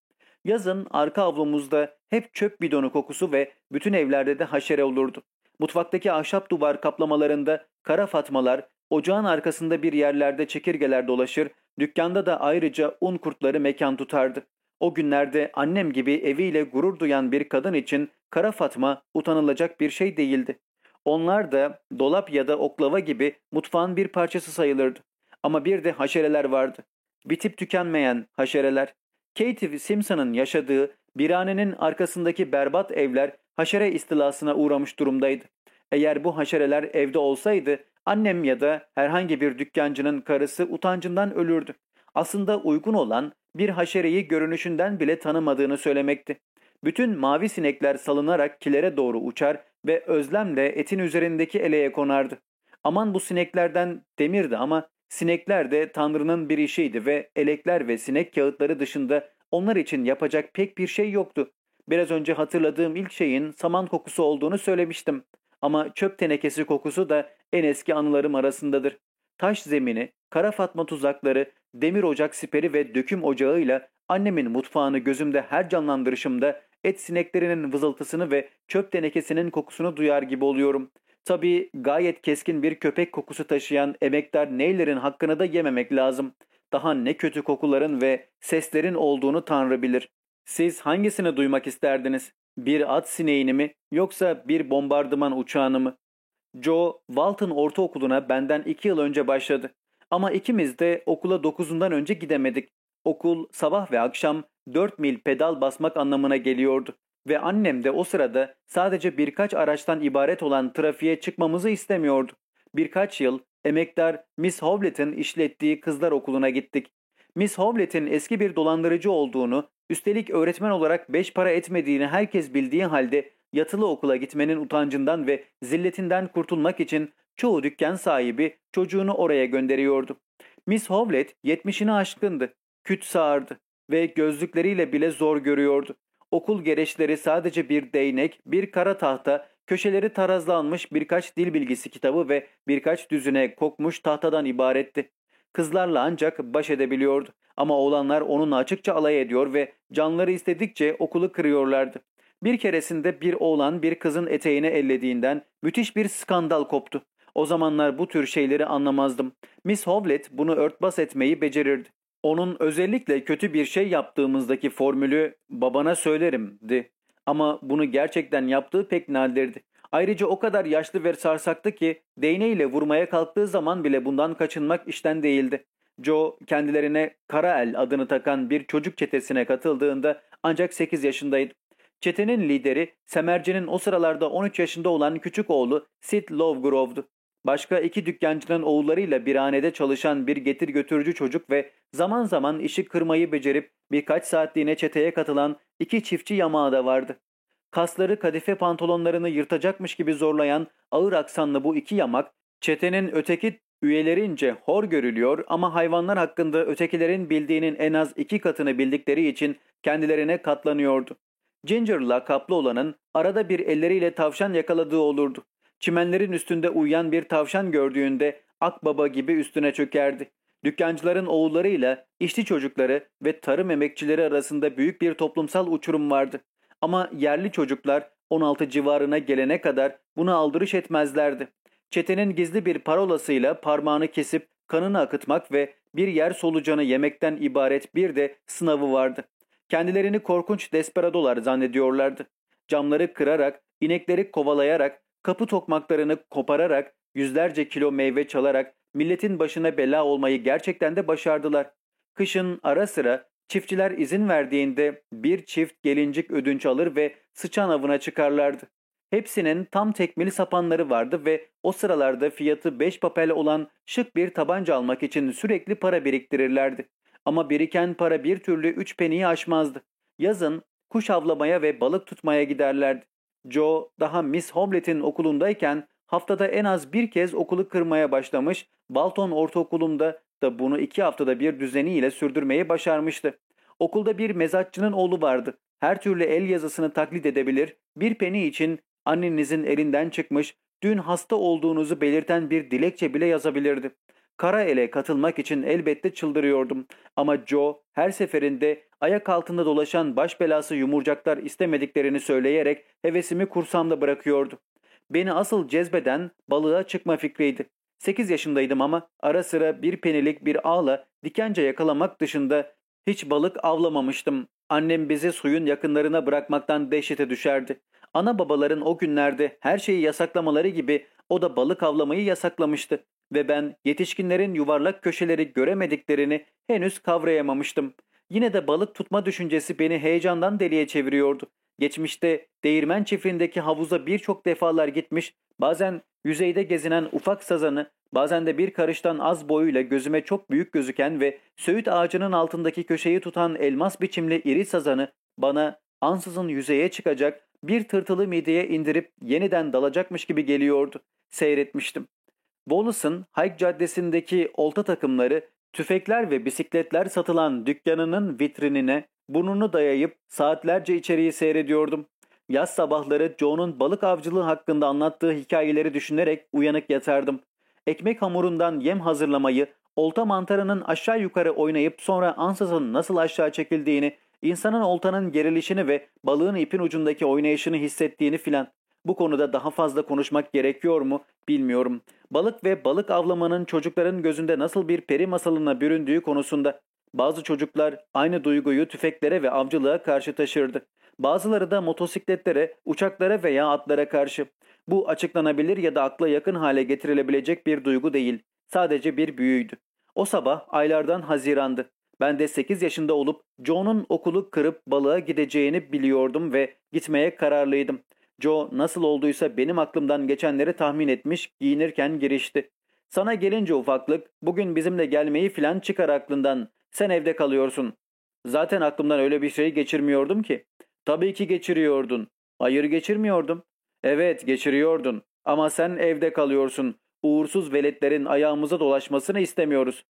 Yazın arka avlumuzda hep çöp bidonu kokusu ve bütün evlerde de haşere olurdu. Mutfaktaki ahşap duvar kaplamalarında kara fatmalar, ocağın arkasında bir yerlerde çekirgeler dolaşır, dükkanda da ayrıca un kurtları mekan tutardı. O günlerde annem gibi eviyle gurur duyan bir kadın için kara fatma utanılacak bir şey değildi. Onlar da dolap ya da oklava gibi mutfağın bir parçası sayılırdı. Ama bir de haşereler vardı. Bitip tükenmeyen haşereler. Katie Simpson'ın yaşadığı biranenin arkasındaki berbat evler haşere istilasına uğramış durumdaydı. Eğer bu haşereler evde olsaydı annem ya da herhangi bir dükkancının karısı utancından ölürdü. Aslında uygun olan bir haşereyi görünüşünden bile tanımadığını söylemekti. Bütün mavi sinekler salınarak kilere doğru uçar ve özlemle etin üzerindeki eleğe konardı. Aman bu sineklerden demirdi ama sinekler de Tanrı'nın bir işiydi ve elekler ve sinek kağıtları dışında onlar için yapacak pek bir şey yoktu. Biraz önce hatırladığım ilk şeyin saman kokusu olduğunu söylemiştim. Ama çöp tenekesi kokusu da en eski anılarım arasındadır. Taş zemini, kara fatma tuzakları, demir ocak siperi ve döküm ocağıyla annemin mutfağını gözümde her canlandırışımda et sineklerinin vızıltısını ve çöp tenekesinin kokusunu duyar gibi oluyorum. Tabii gayet keskin bir köpek kokusu taşıyan emektar neylerin hakkını da yememek lazım. Daha ne kötü kokuların ve seslerin olduğunu Tanrı bilir. Siz hangisini duymak isterdiniz? Bir at sineğini mi yoksa bir bombardıman uçağını mı? Joe, Walton Ortaokulu'na benden iki yıl önce başladı. Ama ikimiz de okula dokuzundan önce gidemedik. Okul sabah ve akşam dört mil pedal basmak anlamına geliyordu. Ve annem de o sırada sadece birkaç araçtan ibaret olan trafiğe çıkmamızı istemiyordu. Birkaç yıl emektar Miss Howlett'in işlettiği kızlar okuluna gittik. Miss Howlett'in eski bir dolandırıcı olduğunu, üstelik öğretmen olarak beş para etmediğini herkes bildiği halde yatılı okula gitmenin utancından ve zilletinden kurtulmak için çoğu dükkan sahibi çocuğunu oraya gönderiyordu. Miss Howlett yetmişini aşkındı, küt sağırdı ve gözlükleriyle bile zor görüyordu. Okul gereçleri sadece bir değnek, bir kara tahta, köşeleri tarazlanmış birkaç dil bilgisi kitabı ve birkaç düzüne kokmuş tahtadan ibaretti. Kızlarla ancak baş edebiliyordu ama oğlanlar onunla açıkça alay ediyor ve canları istedikçe okulu kırıyorlardı. Bir keresinde bir oğlan bir kızın eteğine ellediğinden müthiş bir skandal koptu. O zamanlar bu tür şeyleri anlamazdım. Miss Howlett bunu örtbas etmeyi becerirdi. Onun özellikle kötü bir şey yaptığımızdaki formülü babana söylerimdi. Ama bunu gerçekten yaptığı pek nadirdi. Ayrıca o kadar yaşlı ve sarsaktı ki değneğiyle vurmaya kalktığı zaman bile bundan kaçınmak işten değildi. Joe kendilerine Kara El adını takan bir çocuk çetesine katıldığında ancak 8 yaşındaydı. Çetenin lideri Semerci'nin o sıralarda 13 yaşında olan küçük oğlu Sid Lovegrove'du. Başka iki dükkancının oğullarıyla bir hanede çalışan bir getir götürücü çocuk ve zaman zaman işi kırmayı becerip birkaç saatliğine çeteye katılan iki çiftçi yamağı da vardı. Kasları kadife pantolonlarını yırtacakmış gibi zorlayan ağır aksanlı bu iki yamak çetenin öteki üyelerince hor görülüyor ama hayvanlar hakkında ötekilerin bildiğinin en az iki katını bildikleri için kendilerine katlanıyordu. Ginger lakaplı olanın arada bir elleriyle tavşan yakaladığı olurdu. Çimenlerin üstünde uyuyan bir tavşan gördüğünde akbaba gibi üstüne çökerdi. Dükkancıların oğullarıyla işçi çocukları ve tarım emekçileri arasında büyük bir toplumsal uçurum vardı. Ama yerli çocuklar 16 civarına gelene kadar buna aldırış etmezlerdi. Çetenin gizli bir parolasıyla parmağını kesip kanını akıtmak ve bir yer solucanı yemekten ibaret bir de sınavı vardı. Kendilerini korkunç desperadolar zannediyorlardı. Camları kırarak inekleri kovalayarak, kapı tokmaklarını kopararak, yüzlerce kilo meyve çalarak milletin başına bela olmayı gerçekten de başardılar. Kışın ara sıra çiftçiler izin verdiğinde bir çift gelincik ödünç alır ve sıçan avına çıkarlardı. Hepsinin tam tekmili sapanları vardı ve o sıralarda fiyatı 5 papel olan şık bir tabanca almak için sürekli para biriktirirlerdi. Ama biriken para bir türlü 3 peniyi aşmazdı. Yazın kuş avlamaya ve balık tutmaya giderlerdi. Joe daha Miss Hoblet'in okulundayken haftada en az bir kez okulu kırmaya başlamış, Balton Ortaokulu'nda da bunu iki haftada bir düzeniyle sürdürmeyi başarmıştı. Okulda bir mezatçının oğlu vardı. Her türlü el yazısını taklit edebilir, bir peni için annenizin elinden çıkmış, dün hasta olduğunuzu belirten bir dilekçe bile yazabilirdi. Kara ele katılmak için elbette çıldırıyordum. Ama Joe her seferinde ayak altında dolaşan baş belası yumurcaklar istemediklerini söyleyerek hevesimi kursamda bırakıyordu. Beni asıl cezbeden balığa çıkma fikriydi. 8 yaşındaydım ama ara sıra bir penilik bir ağla dikence yakalamak dışında hiç balık avlamamıştım. Annem bizi suyun yakınlarına bırakmaktan dehşete düşerdi. Ana babaların o günlerde her şeyi yasaklamaları gibi o da balık avlamayı yasaklamıştı ve ben yetişkinlerin yuvarlak köşeleri göremediklerini henüz kavrayamamıştım. Yine de balık tutma düşüncesi beni heyecandan deliye çeviriyordu. Geçmişte değirmen çiftliğindeki havuza birçok defalar gitmiş, bazen yüzeyde gezinen ufak sazanı, bazen de bir karıştan az boyuyla gözüme çok büyük gözüken ve söğüt ağacının altındaki köşeyi tutan elmas biçimli iri sazanı bana ansızın yüzeye çıkacak, bir tırtılı mideye indirip yeniden dalacakmış gibi geliyordu. Seyretmiştim. Wallace'ın Hayk Caddesi'ndeki olta takımları, tüfekler ve bisikletler satılan dükkanının vitrinine burnunu dayayıp saatlerce içeriği seyrediyordum. Yaz sabahları Joe'nun balık avcılığı hakkında anlattığı hikayeleri düşünerek uyanık yatardım. Ekmek hamurundan yem hazırlamayı, olta mantarının aşağı yukarı oynayıp sonra ansızın nasıl aşağı çekildiğini, insanın oltanın gerilişini ve balığın ipin ucundaki oynayışını hissettiğini filan. Bu konuda daha fazla konuşmak gerekiyor mu bilmiyorum. Balık ve balık avlamanın çocukların gözünde nasıl bir peri masalına büründüğü konusunda bazı çocuklar aynı duyguyu tüfeklere ve avcılığa karşı taşırdı. Bazıları da motosikletlere, uçaklara veya atlara karşı. Bu açıklanabilir ya da akla yakın hale getirilebilecek bir duygu değil. Sadece bir büyüydü. O sabah aylardan Haziran'dı. Ben de 8 yaşında olup Joe'nun okulu kırıp balığa gideceğini biliyordum ve gitmeye kararlıydım. Joe nasıl olduysa benim aklımdan geçenleri tahmin etmiş giyinirken girişti. Sana gelince ufaklık bugün bizimle gelmeyi filan çıkar aklından. Sen evde kalıyorsun. Zaten aklımdan öyle bir şey geçirmiyordum ki. Tabii ki geçiriyordun. Hayır geçirmiyordum. Evet geçiriyordun. Ama sen evde kalıyorsun. Uğursuz veletlerin ayağımıza dolaşmasını istemiyoruz.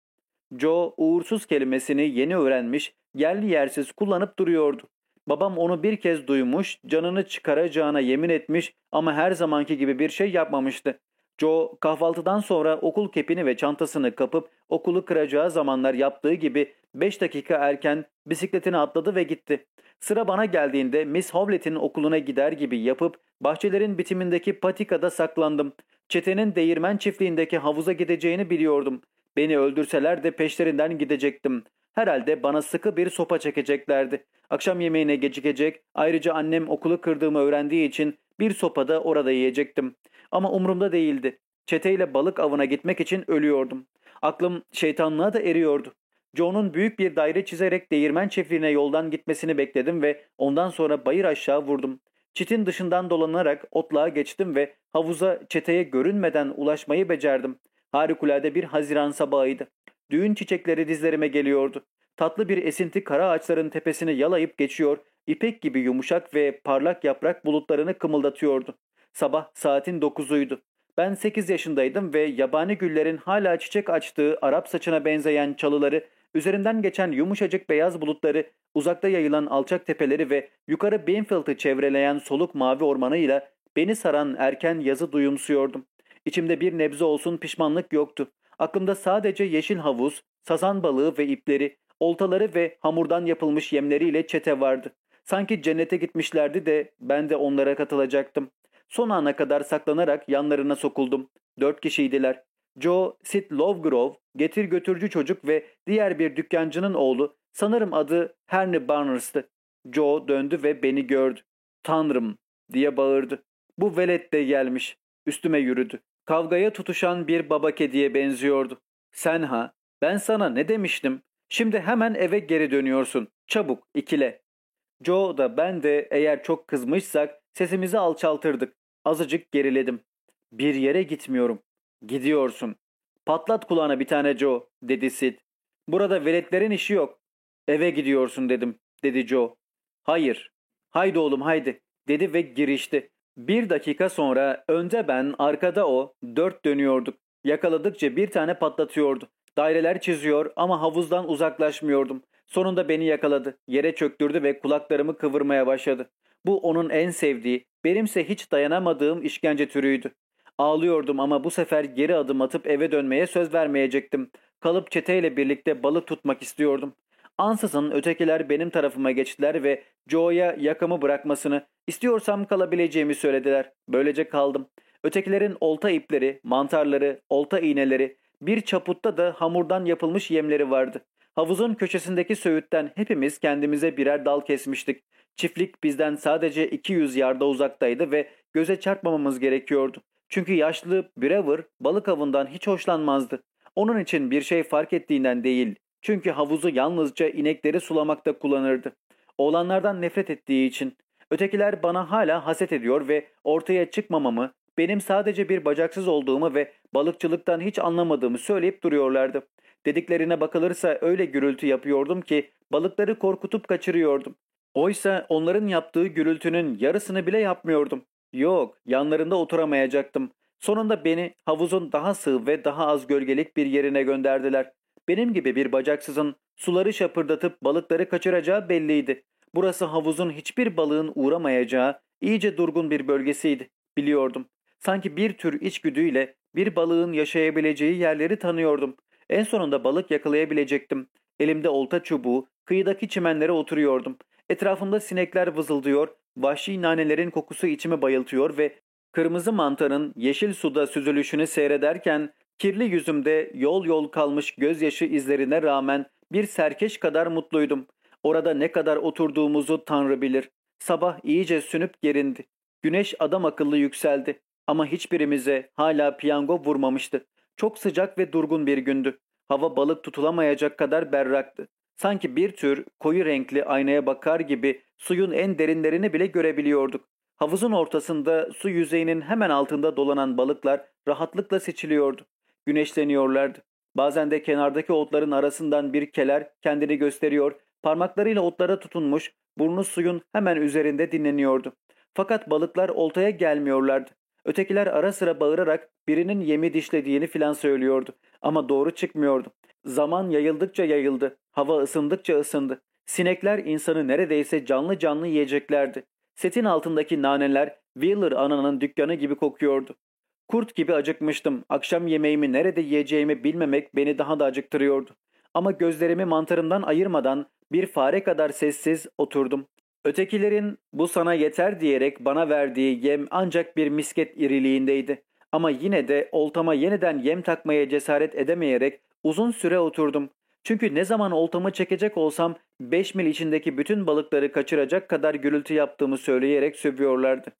Joe uğursuz kelimesini yeni öğrenmiş, yerli yersiz kullanıp duruyordu. Babam onu bir kez duymuş, canını çıkaracağına yemin etmiş ama her zamanki gibi bir şey yapmamıştı. Joe kahvaltıdan sonra okul kepini ve çantasını kapıp okulu kıracağı zamanlar yaptığı gibi 5 dakika erken bisikletini atladı ve gitti. Sıra bana geldiğinde Miss Howlett'in okuluna gider gibi yapıp bahçelerin bitimindeki patikada saklandım. Çetenin değirmen çiftliğindeki havuza gideceğini biliyordum. Beni öldürseler de peşlerinden gidecektim. Herhalde bana sıkı bir sopa çekeceklerdi. Akşam yemeğine gecikecek, ayrıca annem okulu kırdığımı öğrendiği için bir sopada orada yiyecektim. Ama umurumda değildi. Çeteyle balık avına gitmek için ölüyordum. Aklım şeytanlığa da eriyordu. Joe'nun büyük bir daire çizerek değirmen çiftliğine yoldan gitmesini bekledim ve ondan sonra bayır aşağı vurdum. Çitin dışından dolanarak otluğa geçtim ve havuza çeteye görünmeden ulaşmayı becerdim. Harikulade bir haziran sabahıydı. Düğün çiçekleri dizlerime geliyordu. Tatlı bir esinti kara ağaçların tepesini yalayıp geçiyor, ipek gibi yumuşak ve parlak yaprak bulutlarını kımıldatıyordu. Sabah saatin dokuzuydu. Ben sekiz yaşındaydım ve yabani güllerin hala çiçek açtığı Arap saçına benzeyen çalıları, üzerinden geçen yumuşacık beyaz bulutları, uzakta yayılan alçak tepeleri ve yukarı Bainfield'ı çevreleyen soluk mavi ormanıyla beni saran erken yazı duyumsuyordum. İçimde bir nebze olsun pişmanlık yoktu. Aklımda sadece yeşil havuz, sazan balığı ve ipleri, oltaları ve hamurdan yapılmış yemleriyle çete vardı. Sanki cennete gitmişlerdi de ben de onlara katılacaktım. Son ana kadar saklanarak yanlarına sokuldum. Dört kişiydiler. Joe, Sid Lovegrove, getir götürücü çocuk ve diğer bir dükkancının oğlu, sanırım adı Henry Barners'tı. Joe döndü ve beni gördü. Tanrım diye bağırdı. Bu velet de gelmiş. Üstüme yürüdü. Kavgaya tutuşan bir baba kediye benziyordu. Sen ha, ben sana ne demiştim? Şimdi hemen eve geri dönüyorsun. Çabuk, ikile. Joe da ben de eğer çok kızmışsak sesimizi alçaltırdık. Azıcık geriledim. Bir yere gitmiyorum. Gidiyorsun. Patlat kulağına bir tane Joe, dedi Sid. Burada veletlerin işi yok. Eve gidiyorsun dedim, dedi Joe. Hayır. Haydi oğlum haydi, dedi ve girişti. Bir dakika sonra önde ben, arkada o, dört dönüyorduk. Yakaladıkça bir tane patlatıyordu. Daireler çiziyor ama havuzdan uzaklaşmıyordum. Sonunda beni yakaladı. Yere çöktürdü ve kulaklarımı kıvırmaya başladı. Bu onun en sevdiği, benimse hiç dayanamadığım işkence türüydü. Ağlıyordum ama bu sefer geri adım atıp eve dönmeye söz vermeyecektim. Kalıp çeteyle birlikte balık tutmak istiyordum. Ansızın ötekiler benim tarafıma geçtiler ve Joe'ya yakamı bırakmasını, istiyorsam kalabileceğimi söylediler. Böylece kaldım. Ötekilerin olta ipleri, mantarları, olta iğneleri, bir çaputta da hamurdan yapılmış yemleri vardı. Havuzun köşesindeki söğütten hepimiz kendimize birer dal kesmiştik. Çiftlik bizden sadece 200 yarda uzaktaydı ve göze çarpmamamız gerekiyordu. Çünkü yaşlı Brewer balık avından hiç hoşlanmazdı. Onun için bir şey fark ettiğinden değil. Çünkü havuzu yalnızca inekleri sulamakta kullanırdı. Oğlanlardan nefret ettiği için. Ötekiler bana hala haset ediyor ve ortaya çıkmamamı, benim sadece bir bacaksız olduğumu ve balıkçılıktan hiç anlamadığımı söyleyip duruyorlardı. Dediklerine bakılırsa öyle gürültü yapıyordum ki balıkları korkutup kaçırıyordum. Oysa onların yaptığı gürültünün yarısını bile yapmıyordum. Yok, yanlarında oturamayacaktım. Sonunda beni havuzun daha sığ ve daha az gölgelik bir yerine gönderdiler. Benim gibi bir bacaksızın suları şapırdatıp balıkları kaçıracağı belliydi. Burası havuzun hiçbir balığın uğramayacağı iyice durgun bir bölgesiydi. Biliyordum. Sanki bir tür içgüdüyle bir balığın yaşayabileceği yerleri tanıyordum. En sonunda balık yakalayabilecektim. Elimde olta çubuğu, kıyıdaki çimenlere oturuyordum. Etrafımda sinekler vızıldıyor, vahşi nanelerin kokusu içimi bayıltıyor ve kırmızı mantarın yeşil suda süzülüşünü seyrederken kirli yüzümde yol yol kalmış gözyaşı izlerine rağmen bir serkeş kadar mutluydum. Orada ne kadar oturduğumuzu Tanrı bilir. Sabah iyice sünüp gerindi. Güneş adam akıllı yükseldi. Ama hiçbirimize hala piyango vurmamıştı. Çok sıcak ve durgun bir gündü. Hava balık tutulamayacak kadar berraktı. Sanki bir tür koyu renkli aynaya bakar gibi suyun en derinlerini bile görebiliyorduk. Havuzun ortasında su yüzeyinin hemen altında dolanan balıklar rahatlıkla seçiliyordu. Güneşleniyorlardı. Bazen de kenardaki otların arasından bir keler kendini gösteriyor, parmaklarıyla otlara tutunmuş, burnu suyun hemen üzerinde dinleniyordu. Fakat balıklar oltaya gelmiyorlardı. Ötekiler ara sıra bağırarak birinin yemi dişlediğini filan söylüyordu. Ama doğru çıkmıyordu. Zaman yayıldıkça yayıldı. Hava ısındıkça ısındı. Sinekler insanı neredeyse canlı canlı yiyeceklerdi. Setin altındaki naneler Wheeler ananın dükkanı gibi kokuyordu. Kurt gibi acıkmıştım. Akşam yemeğimi nerede yiyeceğimi bilmemek beni daha da acıktırıyordu. Ama gözlerimi mantarımdan ayırmadan bir fare kadar sessiz oturdum. Ötekilerin bu sana yeter diyerek bana verdiği yem ancak bir misket iriliğindeydi. Ama yine de oltama yeniden yem takmaya cesaret edemeyerek uzun süre oturdum. Çünkü ne zaman oltamı çekecek olsam 5 mil içindeki bütün balıkları kaçıracak kadar gürültü yaptığımı söyleyerek sövüyorlardı.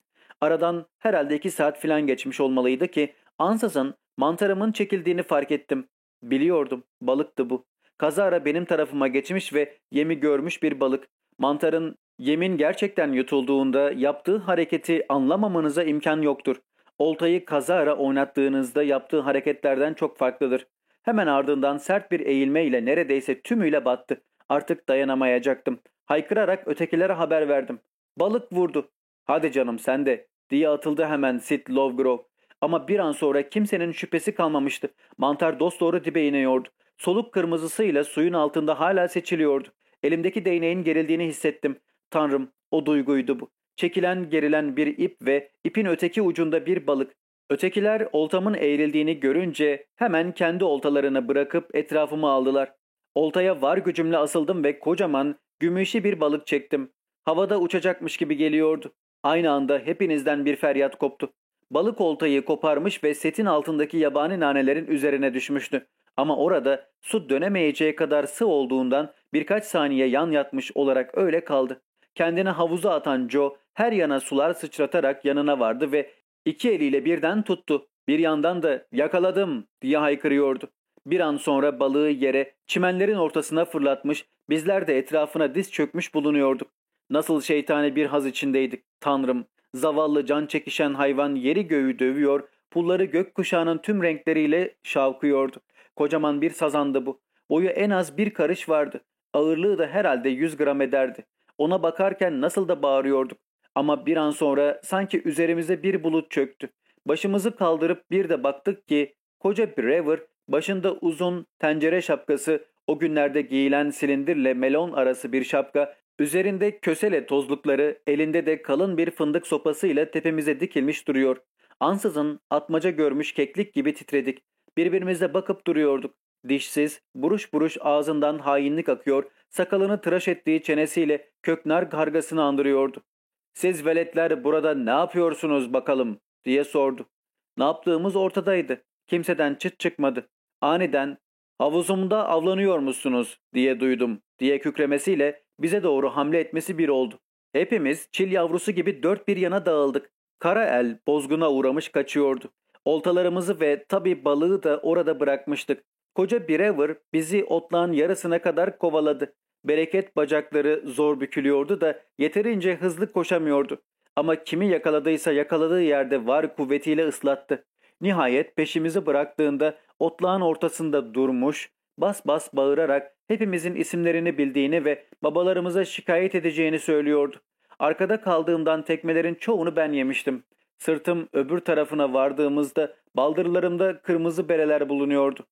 Aradan herhalde 2 saat filan geçmiş olmalıydı ki ansızın mantarımın çekildiğini fark ettim. Biliyordum balıktı bu. Kazara benim tarafıma geçmiş ve yemi görmüş bir balık. Mantarın yemin gerçekten yutulduğunda yaptığı hareketi anlamamanıza imkan yoktur. Oltayı kazara oynattığınızda yaptığı hareketlerden çok farklıdır. Hemen ardından sert bir eğilmeyle neredeyse tümüyle battı. Artık dayanamayacaktım. Haykırarak ötekilere haber verdim. Balık vurdu. Hadi canım sen de diye atıldı hemen Sid Lovegrove. Ama bir an sonra kimsenin şüphesi kalmamıştı. Mantar dosdoğru dibe iniyordu. Soluk kırmızısıyla suyun altında hala seçiliyordu. Elimdeki değneğin gerildiğini hissettim. Tanrım o duyguydu bu. Çekilen gerilen bir ip ve ipin öteki ucunda bir balık. Ötekiler oltamın eğrildiğini görünce hemen kendi oltalarını bırakıp etrafımı aldılar. Oltaya var gücümle asıldım ve kocaman, gümüşü bir balık çektim. Havada uçacakmış gibi geliyordu. Aynı anda hepinizden bir feryat koptu. Balık oltayı koparmış ve setin altındaki yabani nanelerin üzerine düşmüştü. Ama orada su dönemeyeceği kadar sığ olduğundan birkaç saniye yan yatmış olarak öyle kaldı. Kendini havuza atan Joe her yana sular sıçratarak yanına vardı ve iki eliyle birden tuttu. Bir yandan da yakaladım diye haykırıyordu. Bir an sonra balığı yere çimenlerin ortasına fırlatmış bizler de etrafına diz çökmüş bulunuyorduk. Nasıl şeytani bir haz içindeydik. Tanrım zavallı can çekişen hayvan yeri göğü dövüyor pulları gökkuşağının tüm renkleriyle şavkıyordu. Kocaman bir sazandı bu. Boyu en az bir karış vardı. Ağırlığı da herhalde 100 gram ederdi. Ona bakarken nasıl da bağırıyorduk. Ama bir an sonra sanki üzerimize bir bulut çöktü. Başımızı kaldırıp bir de baktık ki koca Brewer başında uzun tencere şapkası o günlerde giyilen silindirle melon arası bir şapka üzerinde kösele tozlukları elinde de kalın bir fındık sopasıyla tepemize dikilmiş duruyor. Ansızın atmaca görmüş keklik gibi titredik. Birbirimize bakıp duruyorduk. Dişsiz, buruş buruş ağzından hainlik akıyor, sakalını tıraş ettiği çenesiyle köknar kargasını andırıyordu. ''Siz veletler burada ne yapıyorsunuz bakalım?'' diye sordu. Ne yaptığımız ortadaydı. Kimseden çıt çıkmadı. Aniden ''Havuzumda avlanıyor musunuz?'' diye duydum diye kükremesiyle bize doğru hamle etmesi bir oldu. Hepimiz çil yavrusu gibi dört bir yana dağıldık. Kara el bozguna uğramış kaçıyordu. Oltalarımızı ve tabi balığı da orada bırakmıştık. Koca Brewer bizi otlağın yarısına kadar kovaladı. Bereket bacakları zor bükülüyordu da yeterince hızlı koşamıyordu. Ama kimi yakaladıysa yakaladığı yerde var kuvvetiyle ıslattı. Nihayet peşimizi bıraktığında otlağın ortasında durmuş, bas bas bağırarak hepimizin isimlerini bildiğini ve babalarımıza şikayet edeceğini söylüyordu. Arkada kaldığımdan tekmelerin çoğunu ben yemiştim. Sırtım öbür tarafına vardığımızda baldırlarımda kırmızı bereler bulunuyordu.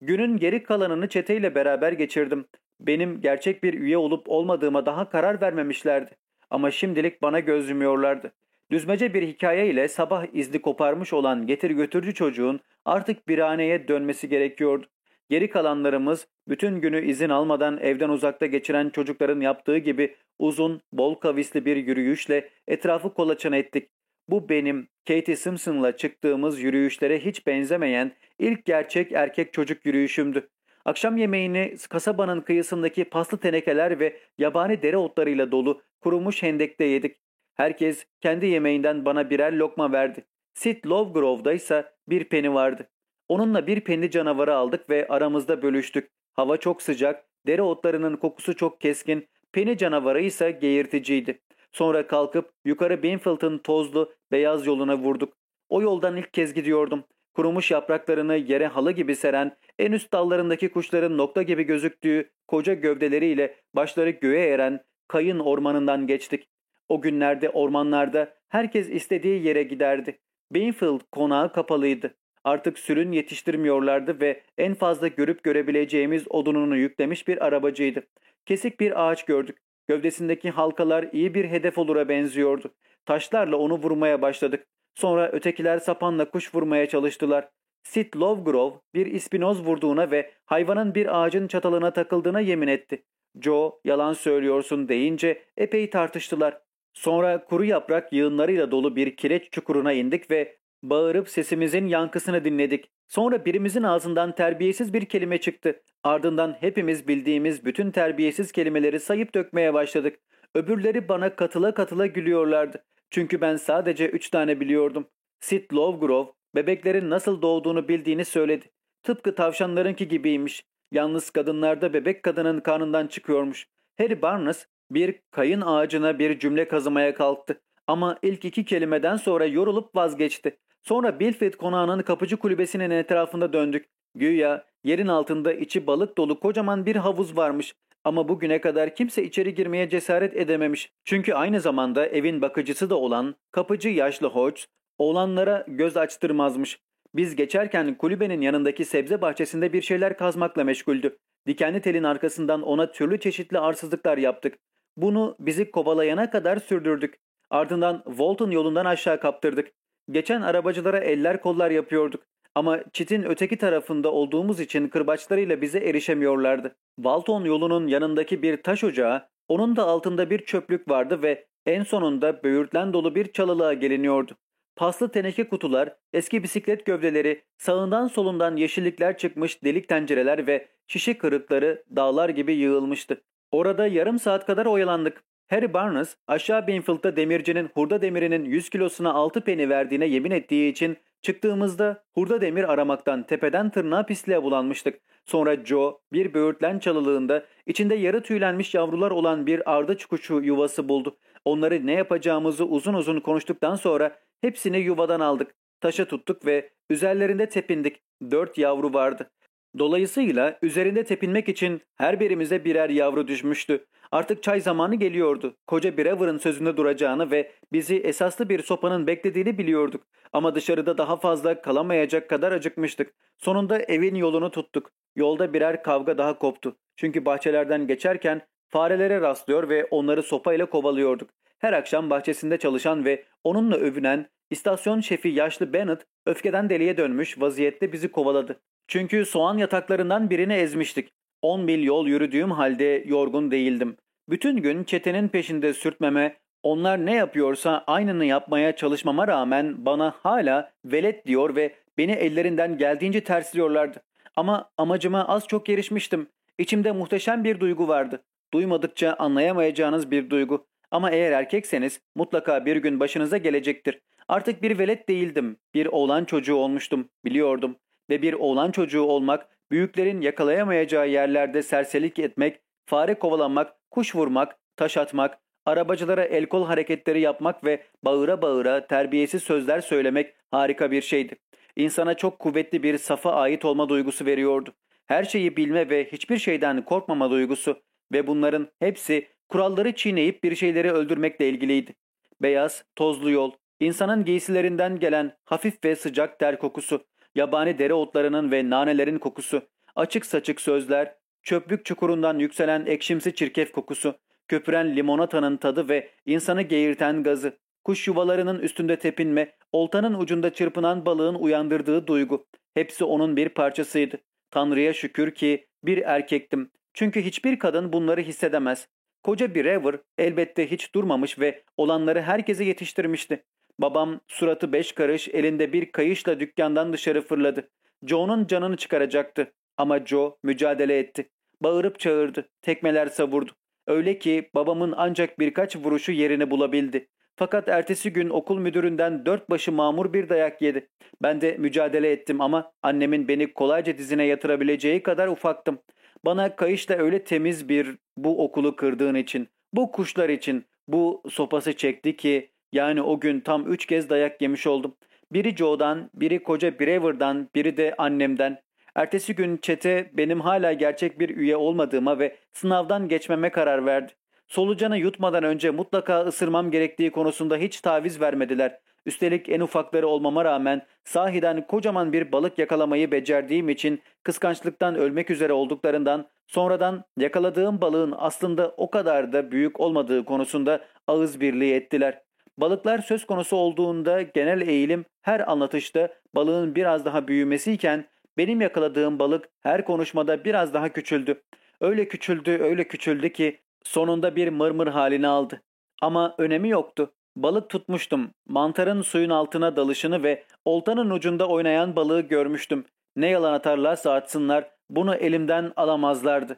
Günün geri kalanını çeteyle beraber geçirdim. Benim gerçek bir üye olup olmadığıma daha karar vermemişlerdi. Ama şimdilik bana göz yumuyorlardı. Düzmece bir hikaye ile sabah izni koparmış olan getir götürücü çocuğun artık birhaneye dönmesi gerekiyordu. Geri kalanlarımız bütün günü izin almadan evden uzakta geçiren çocukların yaptığı gibi uzun, bol kavisli bir yürüyüşle etrafı kolaçan ettik. Bu benim Katie Simpson'la çıktığımız yürüyüşlere hiç benzemeyen ilk gerçek erkek çocuk yürüyüşümdü. Akşam yemeğini kasabanın kıyısındaki paslı tenekeler ve yabani dere otlarıyla dolu kurumuş hendekte yedik. Herkes kendi yemeğinden bana birer lokma verdi. Sid Lovegrove'da ise bir peni vardı. Onunla bir penli canavarı aldık ve aramızda bölüştük. Hava çok sıcak, dere otlarının kokusu çok keskin, peni canavarı ise geğirticiydi. Sonra kalkıp yukarı Binfield'ın tozlu, beyaz yoluna vurduk. O yoldan ilk kez gidiyordum. Kurumuş yapraklarını yere halı gibi seren, en üst dallarındaki kuşların nokta gibi gözüktüğü koca gövdeleriyle başları göğe eren kayın ormanından geçtik. O günlerde ormanlarda herkes istediği yere giderdi. Binfield konağı kapalıydı. Artık sürün yetiştirmiyorlardı ve en fazla görüp görebileceğimiz odununu yüklemiş bir arabacıydı. Kesik bir ağaç gördük. Gövdesindeki halkalar iyi bir hedef olura benziyordu. Taşlarla onu vurmaya başladık. Sonra ötekiler sapanla kuş vurmaya çalıştılar. Sid Lovegrove bir ispinoz vurduğuna ve hayvanın bir ağacın çatalına takıldığına yemin etti. Joe yalan söylüyorsun deyince epey tartıştılar. Sonra kuru yaprak yığınlarıyla dolu bir kireç çukuruna indik ve bağırıp sesimizin yankısını dinledik. Sonra birimizin ağzından terbiyesiz bir kelime çıktı. Ardından hepimiz bildiğimiz bütün terbiyesiz kelimeleri sayıp dökmeye başladık. Öbürleri bana katıla katıla gülüyorlardı. Çünkü ben sadece üç tane biliyordum. Sid Lovegrove bebeklerin nasıl doğduğunu bildiğini söyledi. Tıpkı tavşanlarınki gibiymiş. Yalnız kadınlarda bebek kadının karnından çıkıyormuş. Harry Barnes bir kayın ağacına bir cümle kazımaya kalktı. Ama ilk iki kelimeden sonra yorulup vazgeçti. Sonra Bilford konağının kapıcı kulübesinin etrafında döndük. Güya yerin altında içi balık dolu kocaman bir havuz varmış. Ama bugüne kadar kimse içeri girmeye cesaret edememiş. Çünkü aynı zamanda evin bakıcısı da olan kapıcı yaşlı Hodge oğlanlara göz açtırmazmış. Biz geçerken kulübenin yanındaki sebze bahçesinde bir şeyler kazmakla meşguldü. Dikenli telin arkasından ona türlü çeşitli arsızlıklar yaptık. Bunu bizi kovalayana kadar sürdürdük. Ardından Walton yolundan aşağı kaptırdık. Geçen arabacılara eller kollar yapıyorduk. Ama çitin öteki tarafında olduğumuz için kırbaçlarıyla bize erişemiyorlardı. Walton yolunun yanındaki bir taş ocağı, onun da altında bir çöplük vardı ve en sonunda böğürtlen dolu bir çalılığa geliniyordu. Paslı teneke kutular, eski bisiklet gövdeleri, sağından solundan yeşillikler çıkmış delik tencereler ve şişe kırıkları dağlar gibi yığılmıştı. Orada yarım saat kadar oyalandık. Harry Barnes aşağı Binfield'da demircinin hurda demirinin 100 kilosuna 6 peni verdiğine yemin ettiği için çıktığımızda hurda demir aramaktan tepeden tırnağa pisliğe bulanmıştık. Sonra Joe bir böğürtlen çalılığında içinde yarı tüylenmiş yavrular olan bir ardıç kuşu yuvası buldu. Onları ne yapacağımızı uzun uzun konuştuktan sonra hepsini yuvadan aldık. Taşa tuttuk ve üzerlerinde tepindik. Dört yavru vardı. Dolayısıyla üzerinde tepinmek için her birimize birer yavru düşmüştü. Artık çay zamanı geliyordu. Koca Brewer'ın sözünde duracağını ve bizi esaslı bir sopanın beklediğini biliyorduk. Ama dışarıda daha fazla kalamayacak kadar acıkmıştık. Sonunda evin yolunu tuttuk. Yolda birer kavga daha koptu. Çünkü bahçelerden geçerken farelere rastlıyor ve onları sopayla kovalıyorduk. Her akşam bahçesinde çalışan ve onunla övünen istasyon şefi yaşlı Bennett öfkeden deliye dönmüş vaziyette bizi kovaladı. Çünkü soğan yataklarından birini ezmiştik. 10 mil yol yürüdüğüm halde yorgun değildim. Bütün gün çetenin peşinde sürtmeme, onlar ne yapıyorsa aynını yapmaya çalışmama rağmen bana hala velet diyor ve beni ellerinden geldiğince tersliyorlardı. Ama amacıma az çok erişmiştim. İçimde muhteşem bir duygu vardı. Duymadıkça anlayamayacağınız bir duygu. Ama eğer erkekseniz mutlaka bir gün başınıza gelecektir. Artık bir velet değildim. Bir oğlan çocuğu olmuştum. Biliyordum. Ve bir oğlan çocuğu olmak, büyüklerin yakalayamayacağı yerlerde serselik etmek, fare kovalamak, kuş vurmak, taş atmak, arabacılara el kol hareketleri yapmak ve bağıra bağıra terbiyesiz sözler söylemek harika bir şeydi. İnsana çok kuvvetli bir safa ait olma duygusu veriyordu. Her şeyi bilme ve hiçbir şeyden korkmama duygusu ve bunların hepsi kuralları çiğneyip bir şeyleri öldürmekle ilgiliydi. Beyaz, tozlu yol, insanın giysilerinden gelen hafif ve sıcak ter kokusu, yabani dereotlarının ve nanelerin kokusu, açık saçık sözler, çöplük çukurundan yükselen ekşimsi çirkef kokusu, köpüren limonatanın tadı ve insanı geğirten gazı, kuş yuvalarının üstünde tepinme, oltanın ucunda çırpınan balığın uyandırdığı duygu, hepsi onun bir parçasıydı. Tanrı'ya şükür ki bir erkektim. Çünkü hiçbir kadın bunları hissedemez. Koca bir Rever elbette hiç durmamış ve olanları herkese yetiştirmişti. Babam suratı beş karış elinde bir kayışla dükkandan dışarı fırladı. Joe'nun canını çıkaracaktı. Ama Joe mücadele etti. Bağırıp çağırdı. Tekmeler savurdu. Öyle ki babamın ancak birkaç vuruşu yerini bulabildi. Fakat ertesi gün okul müdüründen dört başı mamur bir dayak yedi. Ben de mücadele ettim ama annemin beni kolayca dizine yatırabileceği kadar ufaktım. Bana kayışla öyle temiz bir bu okulu kırdığın için, bu kuşlar için, bu sopası çekti ki yani o gün tam üç kez dayak yemiş oldum. Biri Joe'dan, biri koca Brewer'dan, biri de annemden. Ertesi gün çete benim hala gerçek bir üye olmadığıma ve sınavdan geçmeme karar verdi. Solucanı yutmadan önce mutlaka ısırmam gerektiği konusunda hiç taviz vermediler. Üstelik en ufakları olmama rağmen sahiden kocaman bir balık yakalamayı becerdiğim için kıskançlıktan ölmek üzere olduklarından sonradan yakaladığım balığın aslında o kadar da büyük olmadığı konusunda ağız birliği ettiler. Balıklar söz konusu olduğunda genel eğilim her anlatışta balığın biraz daha büyümesiyken benim yakaladığım balık her konuşmada biraz daha küçüldü. Öyle küçüldü öyle küçüldü ki sonunda bir mırmır halini aldı. Ama önemi yoktu. Balık tutmuştum. Mantarın suyun altına dalışını ve oltanın ucunda oynayan balığı görmüştüm. Ne yalan atarlarsa atsınlar bunu elimden alamazlardı.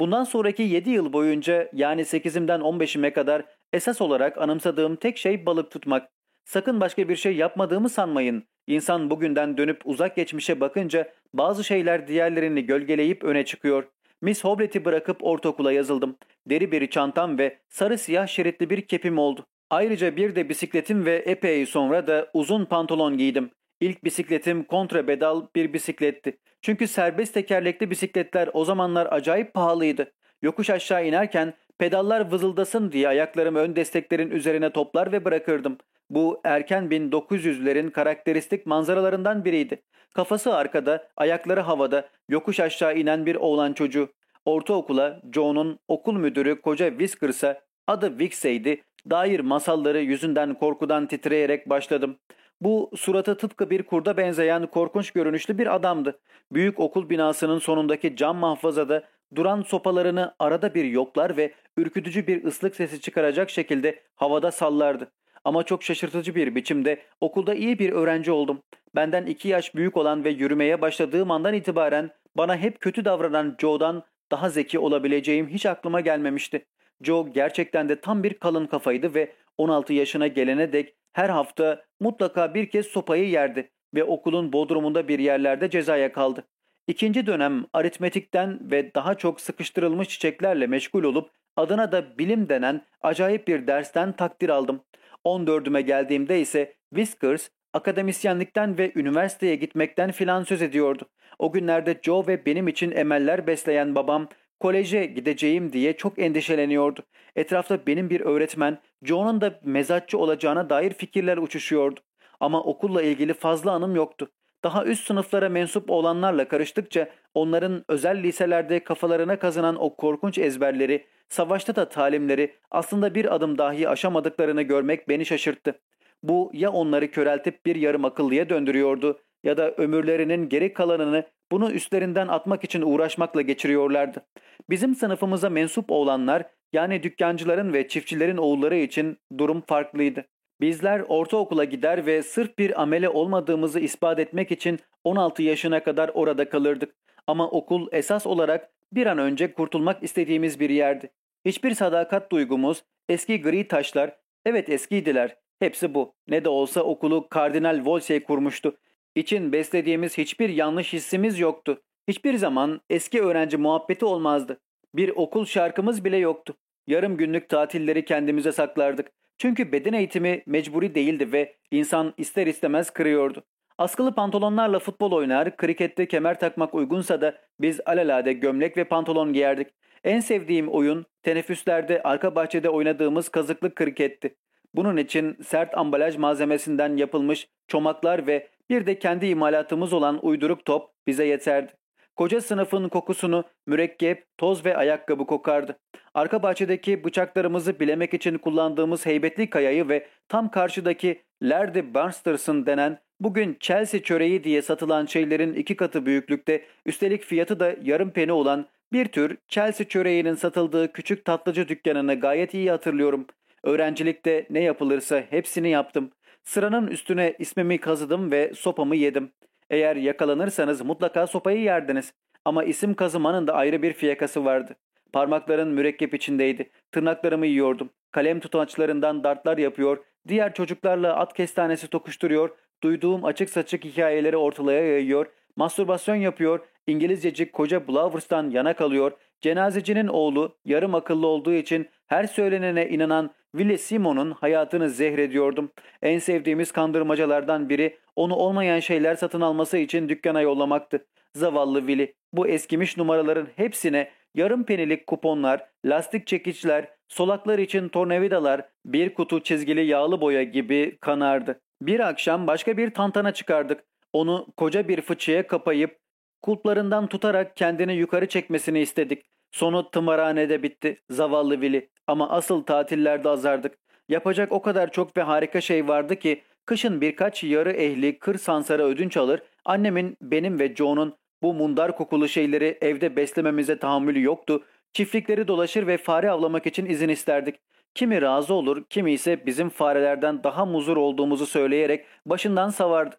Bundan sonraki 7 yıl boyunca yani 8'imden 15'ime kadar esas olarak anımsadığım tek şey balık tutmak. Sakın başka bir şey yapmadığımı sanmayın. İnsan bugünden dönüp uzak geçmişe bakınca bazı şeyler diğerlerini gölgeleyip öne çıkıyor. Miss Hoblet'i bırakıp ortaokula yazıldım. Deri bir çantam ve sarı siyah şeritli bir kepim oldu. Ayrıca bir de bisikletim ve epey sonra da uzun pantolon giydim. İlk bisikletim kontrabedal bir bisikletti. Çünkü serbest tekerlekli bisikletler o zamanlar acayip pahalıydı. Yokuş aşağı inerken pedallar vızıldasın diye ayaklarımı ön desteklerin üzerine toplar ve bırakırdım. Bu erken 1900'lerin karakteristik manzaralarından biriydi. Kafası arkada, ayakları havada, yokuş aşağı inen bir oğlan çocuğu. Ortaokula Joe'nun okul müdürü koca Whiskers'a adı Vixey'di. Dair masalları yüzünden korkudan titreyerek başladım. Bu suratı tıpkı bir kurda benzeyen korkunç görünüşlü bir adamdı. Büyük okul binasının sonundaki cam mahfazada duran sopalarını arada bir yoklar ve ürkütücü bir ıslık sesi çıkaracak şekilde havada sallardı. Ama çok şaşırtıcı bir biçimde okulda iyi bir öğrenci oldum. Benden iki yaş büyük olan ve yürümeye başladığım andan itibaren bana hep kötü davranan Joe'dan daha zeki olabileceğim hiç aklıma gelmemişti. Joe gerçekten de tam bir kalın kafaydı ve 16 yaşına gelene dek her hafta mutlaka bir kez sopayı yerdi ve okulun bodrumunda bir yerlerde cezaya kaldı. İkinci dönem aritmetikten ve daha çok sıkıştırılmış çiçeklerle meşgul olup adına da bilim denen acayip bir dersten takdir aldım. 14'üme geldiğimde ise Whiskers akademisyenlikten ve üniversiteye gitmekten filan söz ediyordu. O günlerde Joe ve benim için emeller besleyen babam koleje gideceğim diye çok endişeleniyordu. Etrafta benim bir öğretmen, Joe'nun da mezatçı olacağına dair fikirler uçuşuyordu. Ama okulla ilgili fazla anım yoktu. Daha üst sınıflara mensup olanlarla karıştıkça onların özel liselerde kafalarına kazınan o korkunç ezberleri, savaşta da talimleri aslında bir adım dahi aşamadıklarını görmek beni şaşırttı. Bu ya onları köreltip bir yarım akıllıya döndürüyordu ya da ömürlerinin geri kalanını bunu üstlerinden atmak için uğraşmakla geçiriyorlardı. Bizim sınıfımıza mensup olanlar yani dükkancıların ve çiftçilerin oğulları için durum farklıydı. Bizler ortaokula gider ve sırf bir amele olmadığımızı ispat etmek için 16 yaşına kadar orada kalırdık. Ama okul esas olarak bir an önce kurtulmak istediğimiz bir yerdi. Hiçbir sadakat duygumuz, eski gri taşlar, evet eskiydiler. Hepsi bu. Ne de olsa okulu Kardinal Wolsey kurmuştu. İçin beslediğimiz hiçbir yanlış hissimiz yoktu. Hiçbir zaman eski öğrenci muhabbeti olmazdı. Bir okul şarkımız bile yoktu. Yarım günlük tatilleri kendimize saklardık. Çünkü beden eğitimi mecburi değildi ve insan ister istemez kırıyordu. Askılı pantolonlarla futbol oynar, krikette kemer takmak uygunsa da biz alelade gömlek ve pantolon giyerdik. En sevdiğim oyun teneffüslerde arka bahçede oynadığımız kazıklı kriketti. Bunun için sert ambalaj malzemesinden yapılmış çomaklar ve bir de kendi imalatımız olan uyduruk top bize yeterdi. Koca sınıfın kokusunu mürekkep, toz ve ayakkabı kokardı. Arka bahçedeki bıçaklarımızı bilemek için kullandığımız heybetli kayayı ve tam karşıdaki Lerde Barsters'ın denen bugün Chelsea çöreği diye satılan şeylerin iki katı büyüklükte üstelik fiyatı da yarım peni olan bir tür Chelsea çöreğinin satıldığı küçük tatlıcı dükkanını gayet iyi hatırlıyorum. Öğrencilikte ne yapılırsa hepsini yaptım. Sıranın üstüne ismimi kazıdım ve sopamı yedim. Eğer yakalanırsanız mutlaka sopayı yerdiniz. Ama isim kazımanın da ayrı bir fiyakası vardı. Parmakların mürekkep içindeydi. Tırnaklarımı yiyordum. Kalem tutaçlarından dartlar yapıyor, diğer çocuklarla at kestanesi tokuşturuyor, duyduğum açık saçık hikayeleri ortalığa yayıyor, mastürbasyon yapıyor, İngilizcecik koca Blowers'tan yana kalıyor, cenazecinin oğlu yarım akıllı olduğu için her söylenene inanan Willie Simon'un hayatını zehrediyordum. En sevdiğimiz kandırmacalardan biri onu olmayan şeyler satın alması için dükkana yollamaktı. Zavallı Willie bu eskimiş numaraların hepsine yarım penilik kuponlar, lastik çekiçler, solaklar için tornavidalar, bir kutu çizgili yağlı boya gibi kanardı. Bir akşam başka bir tantana çıkardık. Onu koca bir fıçıya kapayıp kulplarından tutarak kendini yukarı çekmesini istedik. Sonu tımarhanede bitti zavallı Willy ama asıl tatillerde azardık. Yapacak o kadar çok ve harika şey vardı ki kışın birkaç yarı ehli kır sansara ödünç alır annemin benim ve Joe'nun bu mundar kokulu şeyleri evde beslememize tahammülü yoktu. Çiftlikleri dolaşır ve fare avlamak için izin isterdik. Kimi razı olur, kimi ise bizim farelerden daha muzur olduğumuzu söyleyerek başından savardı.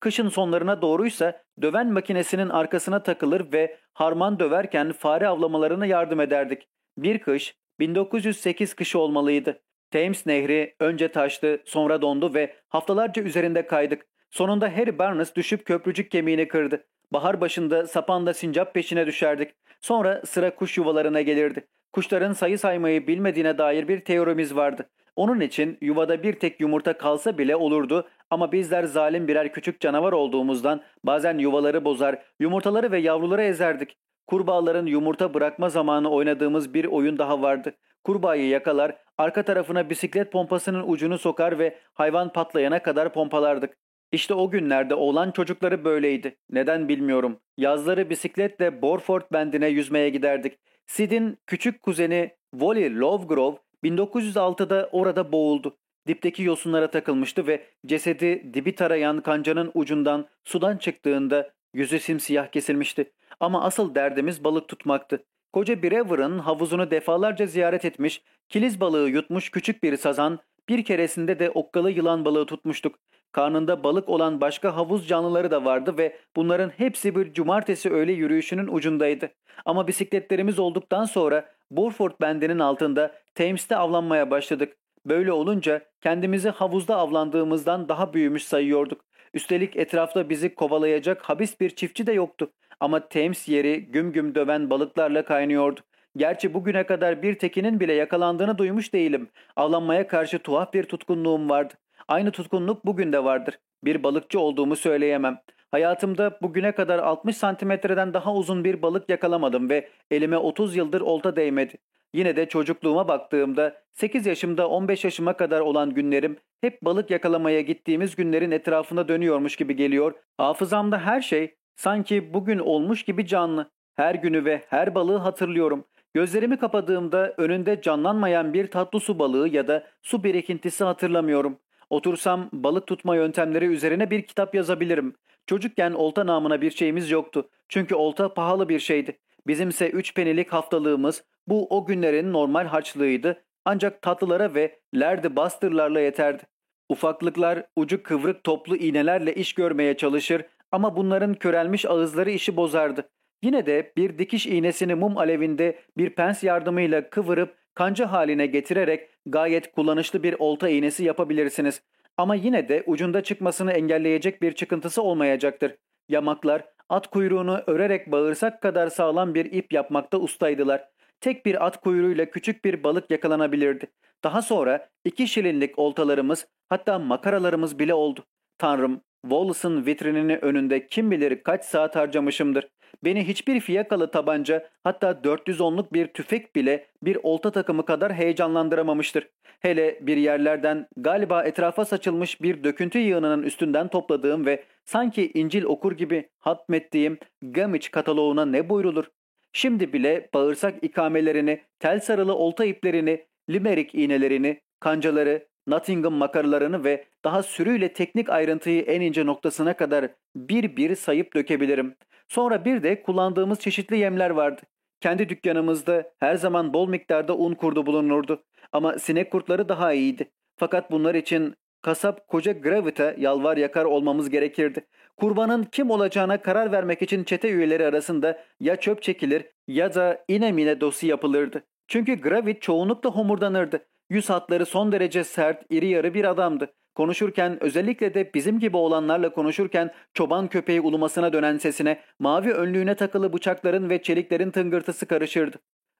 Kışın sonlarına doğruysa döven makinesinin arkasına takılır ve harman döverken fare avlamalarına yardım ederdik. Bir kış 1908 kışı olmalıydı. Thames Nehri önce taştı, sonra dondu ve haftalarca üzerinde kaydık. Sonunda Harry Barnes düşüp köprücük kemiğini kırdı. Bahar başında sapanda sincap peşine düşerdik. Sonra sıra kuş yuvalarına gelirdi. Kuşların sayı saymayı bilmediğine dair bir teorimiz vardı. Onun için yuvada bir tek yumurta kalsa bile olurdu ama bizler zalim birer küçük canavar olduğumuzdan bazen yuvaları bozar, yumurtaları ve yavruları ezerdik. Kurbağaların yumurta bırakma zamanı oynadığımız bir oyun daha vardı. Kurbağayı yakalar, arka tarafına bisiklet pompasının ucunu sokar ve hayvan patlayana kadar pompalardık. İşte o günlerde olan çocukları böyleydi. Neden bilmiyorum. Yazları bisikletle Borford bendine yüzmeye giderdik. Sid'in küçük kuzeni Wally Lovegrove 1906'da orada boğuldu. Dipteki yosunlara takılmıştı ve cesedi dibi tarayan kancanın ucundan sudan çıktığında yüzü simsiyah kesilmişti. Ama asıl derdimiz balık tutmaktı. Koca Brewer'ın havuzunu defalarca ziyaret etmiş, kiliz balığı yutmuş küçük bir sazan, bir keresinde de okkalı yılan balığı tutmuştuk. Karnında balık olan başka havuz canlıları da vardı ve bunların hepsi bir cumartesi öğle yürüyüşünün ucundaydı. Ama bisikletlerimiz olduktan sonra Burford bendinin altında Thames'te avlanmaya başladık. Böyle olunca kendimizi havuzda avlandığımızdan daha büyümüş sayıyorduk. Üstelik etrafta bizi kovalayacak habis bir çiftçi de yoktu. Ama Thames yeri güm güm döven balıklarla kaynıyordu. Gerçi bugüne kadar bir tekinin bile yakalandığını duymuş değilim. Avlanmaya karşı tuhaf bir tutkunluğum vardı. Aynı tutkunluk bugün de vardır. Bir balıkçı olduğumu söyleyemem. Hayatımda bugüne kadar 60 santimetreden daha uzun bir balık yakalamadım ve elime 30 yıldır olta değmedi. Yine de çocukluğuma baktığımda 8 yaşımda 15 yaşıma kadar olan günlerim hep balık yakalamaya gittiğimiz günlerin etrafında dönüyormuş gibi geliyor. Hafızamda her şey sanki bugün olmuş gibi canlı. Her günü ve her balığı hatırlıyorum. Gözlerimi kapadığımda önünde canlanmayan bir tatlı su balığı ya da su birikintisi hatırlamıyorum. Otursam balık tutma yöntemleri üzerine bir kitap yazabilirim. Çocukken olta namına bir şeyimiz yoktu. Çünkü olta pahalı bir şeydi. Bizimse üç penilik haftalığımız bu o günlerin normal harçlığıydı. Ancak tatlılara ve lerdi bastırlarla yeterdi. Ufaklıklar ucu kıvrık toplu iğnelerle iş görmeye çalışır ama bunların körelmiş ağızları işi bozardı. Yine de bir dikiş iğnesini mum alevinde bir pens yardımıyla kıvırıp kanca haline getirerek gayet kullanışlı bir olta iğnesi yapabilirsiniz. Ama yine de ucunda çıkmasını engelleyecek bir çıkıntısı olmayacaktır. Yamaklar at kuyruğunu örerek bağırsak kadar sağlam bir ip yapmakta ustaydılar. Tek bir at kuyruğuyla küçük bir balık yakalanabilirdi. Daha sonra iki şilinlik oltalarımız hatta makaralarımız bile oldu. Tanrım Wallace'ın vitrinini önünde kim bilir kaç saat harcamışımdır. Beni hiçbir fiyakalı tabanca hatta 410'luk bir tüfek bile bir olta takımı kadar heyecanlandıramamıştır. Hele bir yerlerden galiba etrafa saçılmış bir döküntü yığınının üstünden topladığım ve sanki İncil okur gibi hatmettiğim Gamage kataloğuna ne buyrulur? Şimdi bile bağırsak ikamelerini, tel sarılı olta iplerini, limerick iğnelerini, kancaları, Nottingham makarlarını ve daha sürüyle teknik ayrıntıyı en ince noktasına kadar bir bir sayıp dökebilirim. Sonra bir de kullandığımız çeşitli yemler vardı. Kendi dükkanımızda her zaman bol miktarda un kurdu bulunurdu. Ama sinek kurtları daha iyiydi. Fakat bunlar için kasap koca Gravit'e yalvar yakar olmamız gerekirdi. Kurbanın kim olacağına karar vermek için çete üyeleri arasında ya çöp çekilir ya da inemine dosi yapılırdı. Çünkü Gravit çoğunlukla homurdanırdı. Yüz hatları son derece sert, iri yarı bir adamdı. Konuşurken özellikle de bizim gibi olanlarla konuşurken çoban köpeği ulumasına dönen sesine mavi önlüğüne takılı bıçakların ve çeliklerin tıngırtısı karışırdı.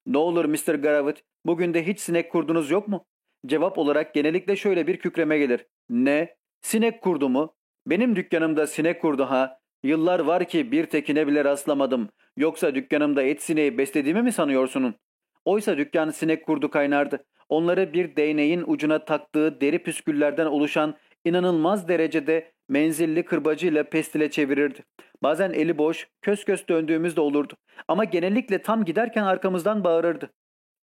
Ne olur Mr. Gravit, bugün de hiç sinek kurdunuz yok mu? Cevap olarak genellikle şöyle bir kükreme gelir. Ne? Sinek kurdu mu? Benim dükkanımda sinek kurdu ha. Yıllar var ki bir tekine bile rastlamadım. Yoksa dükkanımda et sineği beslediğimi mi sanıyorsunuz? Oysa dükkan sinek kurdu kaynardı. Onları bir değneğin ucuna taktığı deri püsküllerden oluşan inanılmaz derecede menzilli kırbacıyla pestile çevirirdi. Bazen eli boş, kös kös döndüğümüz de olurdu. Ama genellikle tam giderken arkamızdan bağırırdı.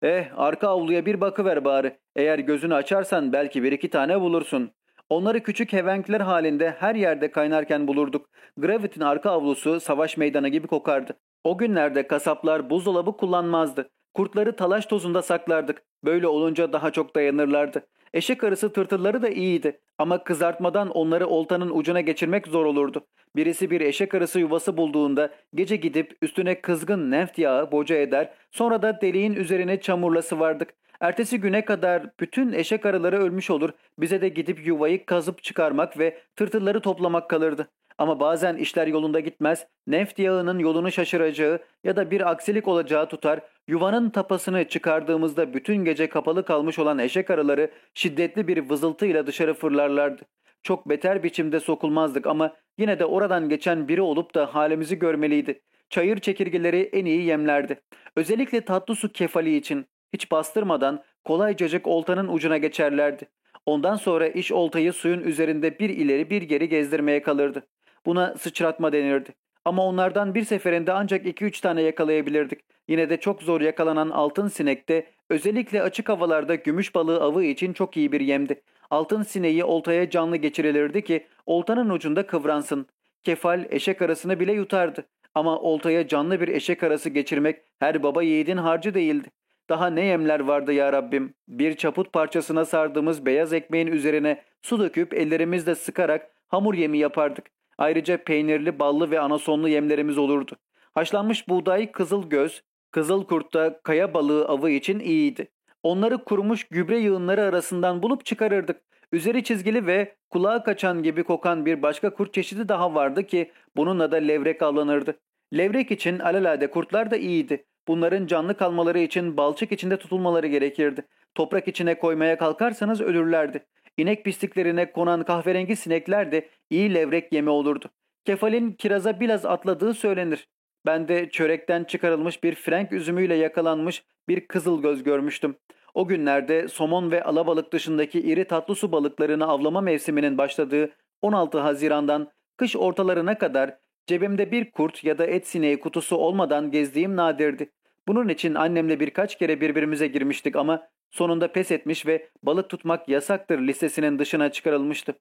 Eh arka avluya bir bakıver bari. Eğer gözünü açarsan belki bir iki tane bulursun. Onları küçük hevenkler halinde her yerde kaynarken bulurduk. Gravit'in arka avlusu savaş meydanı gibi kokardı. O günlerde kasaplar buzdolabı kullanmazdı. Kurtları talaş tozunda saklardık. Böyle olunca daha çok dayanırlardı. Eşek arısı tırtılları da iyiydi ama kızartmadan onları oltanın ucuna geçirmek zor olurdu. Birisi bir eşek arısı yuvası bulduğunda gece gidip üstüne kızgın neft yağı boca eder sonra da deliğin üzerine çamurla sıvardık. Ertesi güne kadar bütün eşek arıları ölmüş olur bize de gidip yuvayı kazıp çıkarmak ve tırtılları toplamak kalırdı. Ama bazen işler yolunda gitmez, neft yağının yolunu şaşıracağı ya da bir aksilik olacağı tutar, yuvanın tapasını çıkardığımızda bütün gece kapalı kalmış olan eşek arıları şiddetli bir vızıltıyla dışarı fırlarlardı. Çok beter biçimde sokulmazdık ama yine de oradan geçen biri olup da halimizi görmeliydi. Çayır çekirgeleri en iyi yemlerdi. Özellikle tatlı su kefali için hiç bastırmadan kolaycacık oltanın ucuna geçerlerdi. Ondan sonra iş oltayı suyun üzerinde bir ileri bir geri gezdirmeye kalırdı. Buna sıçratma denirdi. Ama onlardan bir seferinde ancak 2-3 tane yakalayabilirdik. Yine de çok zor yakalanan altın sinek de özellikle açık havalarda gümüş balığı avı için çok iyi bir yemdi. Altın sineği oltaya canlı geçirilirdi ki oltanın ucunda kıvransın. Kefal eşek arasını bile yutardı. Ama oltaya canlı bir eşek arası geçirmek her baba yiğidin harcı değildi. Daha ne yemler vardı ya Rabbim. Bir çaput parçasına sardığımız beyaz ekmeğin üzerine su döküp ellerimizle sıkarak hamur yemi yapardık. Ayrıca peynirli, ballı ve anasonlu yemlerimiz olurdu. Haşlanmış buğday, kızıl göz, Kızılkurt da kaya balığı avı için iyiydi. Onları kurumuş gübre yığınları arasından bulup çıkarırdık. Üzeri çizgili ve kulağa kaçan gibi kokan bir başka kurt çeşidi daha vardı ki bununla da levrek avlanırdı. Levrek için alelade kurtlar da iyiydi. Bunların canlı kalmaları için balçık içinde tutulmaları gerekirdi. Toprak içine koymaya kalkarsanız ölürlerdi. İnek pisliklerine konan kahverengi sinekler de iyi levrek yemi olurdu. Kefalin kiraza biraz atladığı söylenir. Ben de çörekten çıkarılmış bir frenk üzümüyle yakalanmış bir kızıl göz görmüştüm. O günlerde somon ve alabalık dışındaki iri tatlı su balıklarını avlama mevsiminin başladığı 16 Haziran'dan kış ortalarına kadar cebimde bir kurt ya da et sineği kutusu olmadan gezdiğim nadirdi. Bunun için annemle birkaç kere birbirimize girmiştik ama sonunda pes etmiş ve balık tutmak yasaktır listesinin dışına çıkarılmıştı.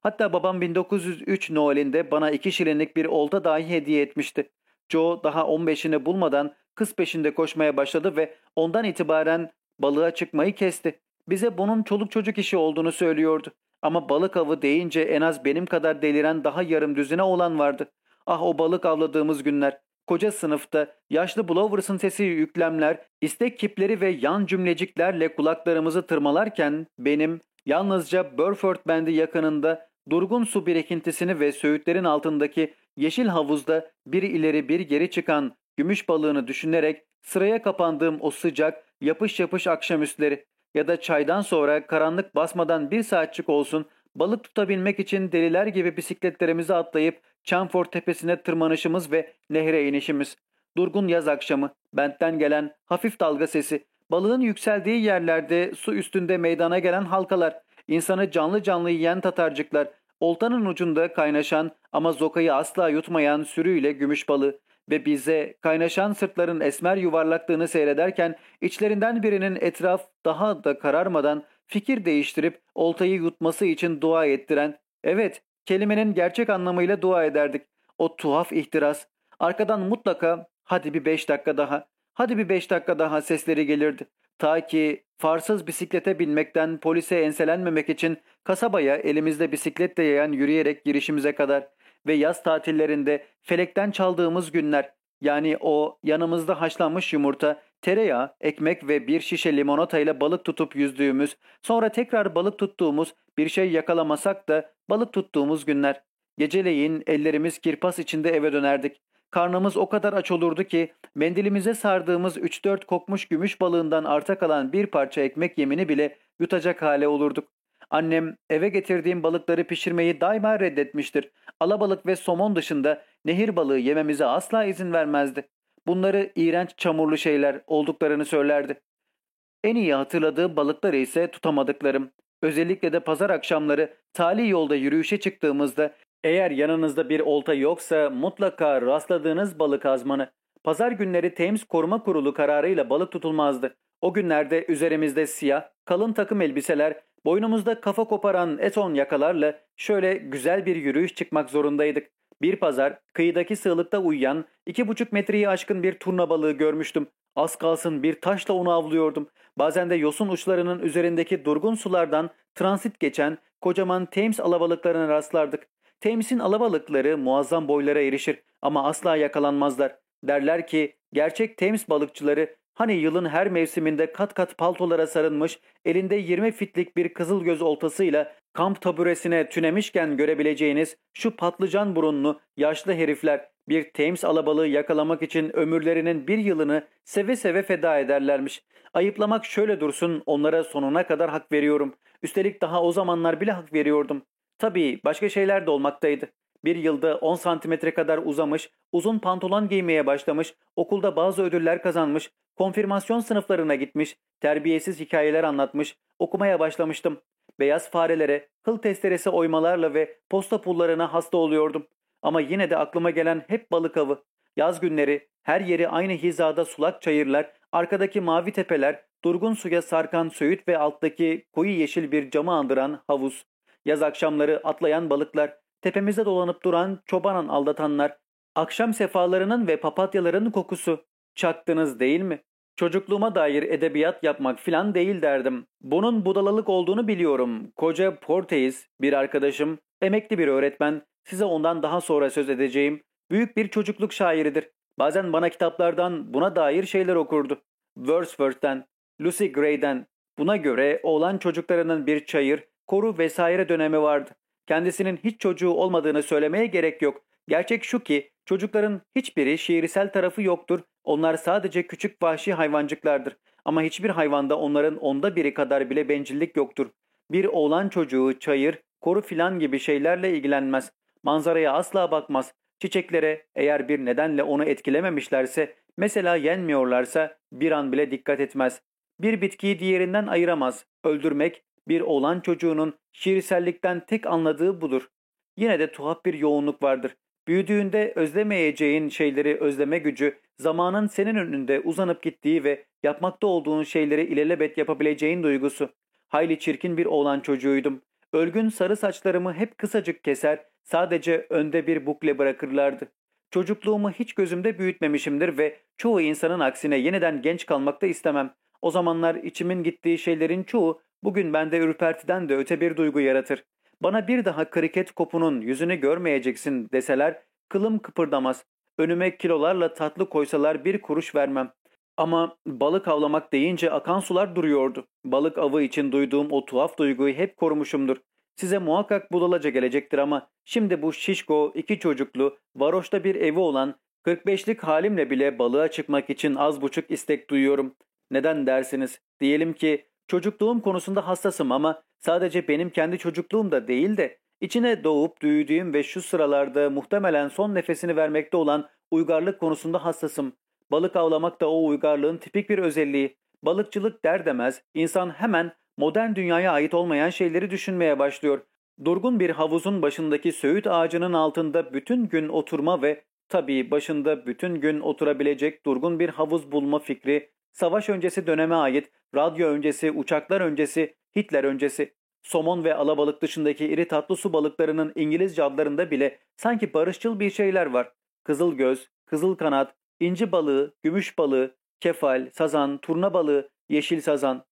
Hatta babam 1903 Noel'inde bana iki şirinlik bir olta dahi hediye etmişti. Joe daha 15'ini bulmadan kız peşinde koşmaya başladı ve ondan itibaren balığa çıkmayı kesti. Bize bunun çoluk çocuk işi olduğunu söylüyordu. Ama balık avı deyince en az benim kadar deliren daha yarım düzine olan vardı. Ah o balık avladığımız günler. Koca sınıfta yaşlı Blowers'ın sesi yüklemler, istek kipleri ve yan cümleciklerle kulaklarımızı tırmalarken benim yalnızca Burford Bendi yakınında durgun su birikintisini ve söğütlerin altındaki yeşil havuzda bir ileri bir geri çıkan gümüş balığını düşünerek sıraya kapandığım o sıcak yapış yapış akşamüstleri ya da çaydan sonra karanlık basmadan bir saatçik olsun balık tutabilmek için deliler gibi bisikletlerimizi atlayıp Çamford tepesine tırmanışımız ve nehre inişimiz. Durgun yaz akşamı, bentten gelen hafif dalga sesi, balığın yükseldiği yerlerde su üstünde meydana gelen halkalar, insanı canlı canlı yiyen tatarcıklar, oltanın ucunda kaynaşan ama zokayı asla yutmayan sürüyle gümüş balığı ve bize kaynaşan sırtların esmer yuvarlaklığını seyrederken içlerinden birinin etraf daha da kararmadan fikir değiştirip oltayı yutması için dua ettiren, evet kelimenin gerçek anlamıyla dua ederdik. O tuhaf ihtiras. Arkadan mutlaka hadi bir beş dakika daha, hadi bir beş dakika daha sesleri gelirdi. Ta ki farsız bisiklete binmekten polise enselenmemek için kasabaya elimizde bisikletle yayan yürüyerek girişimize kadar ve yaz tatillerinde felekten çaldığımız günler yani o yanımızda haşlanmış yumurta, tereyağı, ekmek ve bir şişe limonata ile balık tutup yüzdüğümüz, sonra tekrar balık tuttuğumuz, bir şey yakalamasak da balık tuttuğumuz günler. Geceleyin ellerimiz kirpas içinde eve dönerdik. Karnımız o kadar aç olurdu ki mendilimize sardığımız 3-4 kokmuş gümüş balığından arta kalan bir parça ekmek yemini bile yutacak hale olurduk. Annem eve getirdiğim balıkları pişirmeyi daima reddetmiştir. Alabalık ve somon dışında nehir balığı yememize asla izin vermezdi. Bunları iğrenç çamurlu şeyler olduklarını söylerdi. En iyi hatırladığı balıkları ise tutamadıklarım. Özellikle de pazar akşamları tali yolda yürüyüşe çıktığımızda eğer yanınızda bir olta yoksa mutlaka rastladığınız balık azmanı. Pazar günleri Thames Koruma Kurulu kararıyla balık tutulmazdı. O günlerde üzerimizde siyah, kalın takım elbiseler, boynumuzda kafa koparan eton yakalarla şöyle güzel bir yürüyüş çıkmak zorundaydık. Bir pazar kıyıdaki sığlıkta uyuyan iki buçuk metreyi aşkın bir turna balığı görmüştüm. Az kalsın bir taşla onu avlıyordum. Bazen de yosun uçlarının üzerindeki durgun sulardan transit geçen kocaman Thames alabalıklarına rastlardık. Thames'in alabalıkları muazzam boylara erişir ama asla yakalanmazlar. Derler ki gerçek Thames balıkçıları hani yılın her mevsiminde kat kat paltolara sarılmış, elinde 20 fitlik bir kızıl göz oltasıyla kamp taburesine tünemişken görebileceğiniz şu patlıcan burunlu yaşlı herifler bir Thames alabalığı yakalamak için ömürlerinin bir yılını seve seve feda ederlermiş. Ayıplamak şöyle dursun onlara sonuna kadar hak veriyorum. Üstelik daha o zamanlar bile hak veriyordum. Tabii başka şeyler de olmaktaydı. Bir yılda 10 santimetre kadar uzamış, uzun pantolon giymeye başlamış, okulda bazı ödüller kazanmış, konfirmasyon sınıflarına gitmiş, terbiyesiz hikayeler anlatmış, okumaya başlamıştım. Beyaz farelere, kıl testeresi oymalarla ve posta pullarına hasta oluyordum. Ama yine de aklıma gelen hep balık avı. Yaz günleri her yeri aynı hizada sulak çayırlar, arkadaki mavi tepeler, durgun suya sarkan söğüt ve alttaki koyu yeşil bir camı andıran havuz. Yaz akşamları atlayan balıklar, tepemizde dolanıp duran çobanan aldatanlar, akşam sefalarının ve papatyaların kokusu. Çaktınız değil mi? Çocukluğuma dair edebiyat yapmak filan değil derdim. Bunun budalalık olduğunu biliyorum. Koca Porteis, bir arkadaşım, emekli bir öğretmen, size ondan daha sonra söz edeceğim. Büyük bir çocukluk şairidir. Bazen bana kitaplardan buna dair şeyler okurdu. Wordsworth'ten, Lucy Gray'den. Buna göre oğlan çocuklarının bir çayır, koru vesaire dönemi vardı. Kendisinin hiç çocuğu olmadığını söylemeye gerek yok. Gerçek şu ki çocukların hiçbiri şiirsel tarafı yoktur. Onlar sadece küçük vahşi hayvancıklardır. Ama hiçbir hayvanda onların onda biri kadar bile bencillik yoktur. Bir oğlan çocuğu çayır, koru filan gibi şeylerle ilgilenmez. Manzaraya asla bakmaz. Çiçeklere eğer bir nedenle onu etkilememişlerse, mesela yenmiyorlarsa bir an bile dikkat etmez. Bir bitkiyi diğerinden ayıramaz. Öldürmek bir oğlan çocuğunun şiirsellikten tek anladığı budur. Yine de tuhaf bir yoğunluk vardır. Büyüdüğünde özlemeyeceğin şeyleri özleme gücü, zamanın senin önünde uzanıp gittiği ve yapmakta olduğun şeyleri ilelebet yapabileceğin duygusu. Hayli çirkin bir oğlan çocuğuydum. Ölgün sarı saçlarımı hep kısacık keser, sadece önde bir bukle bırakırlardı. Çocukluğumu hiç gözümde büyütmemişimdir ve çoğu insanın aksine yeniden genç kalmakta istemem. O zamanlar içimin gittiği şeylerin çoğu bugün bende ürpertiden de öte bir duygu yaratır. Bana bir daha kriket kopunun yüzünü görmeyeceksin deseler kılım kıpırdamaz. Önüme kilolarla tatlı koysalar bir kuruş vermem. Ama balık avlamak deyince akan sular duruyordu. Balık avı için duyduğum o tuhaf duyguyu hep korumuşumdur. Size muhakkak budalaca gelecektir ama şimdi bu şişko, iki çocuklu, varoşta bir evi olan 45'lik halimle bile balığa çıkmak için az buçuk istek duyuyorum. Neden dersiniz? Diyelim ki çocukluğum konusunda hassasım ama sadece benim kendi çocukluğum da değil de içine doğup büyüdüğüm ve şu sıralarda muhtemelen son nefesini vermekte olan uygarlık konusunda hassasım. Balık avlamak da o uygarlığın tipik bir özelliği. Balıkçılık der demez insan hemen modern dünyaya ait olmayan şeyleri düşünmeye başlıyor. Durgun bir havuzun başındaki söğüt ağacının altında bütün gün oturma ve tabii başında bütün gün oturabilecek durgun bir havuz bulma fikri, savaş öncesi döneme ait, radyo öncesi, uçaklar öncesi, Hitler öncesi, somon ve alabalık dışındaki iri tatlı su balıklarının İngilizce adlarında bile sanki barışçıl bir şeyler var. Kızıl göz, kızıl kanat, inci balığı, gümüş balığı, kefal, sazan, turna balığı, yeşil sazan.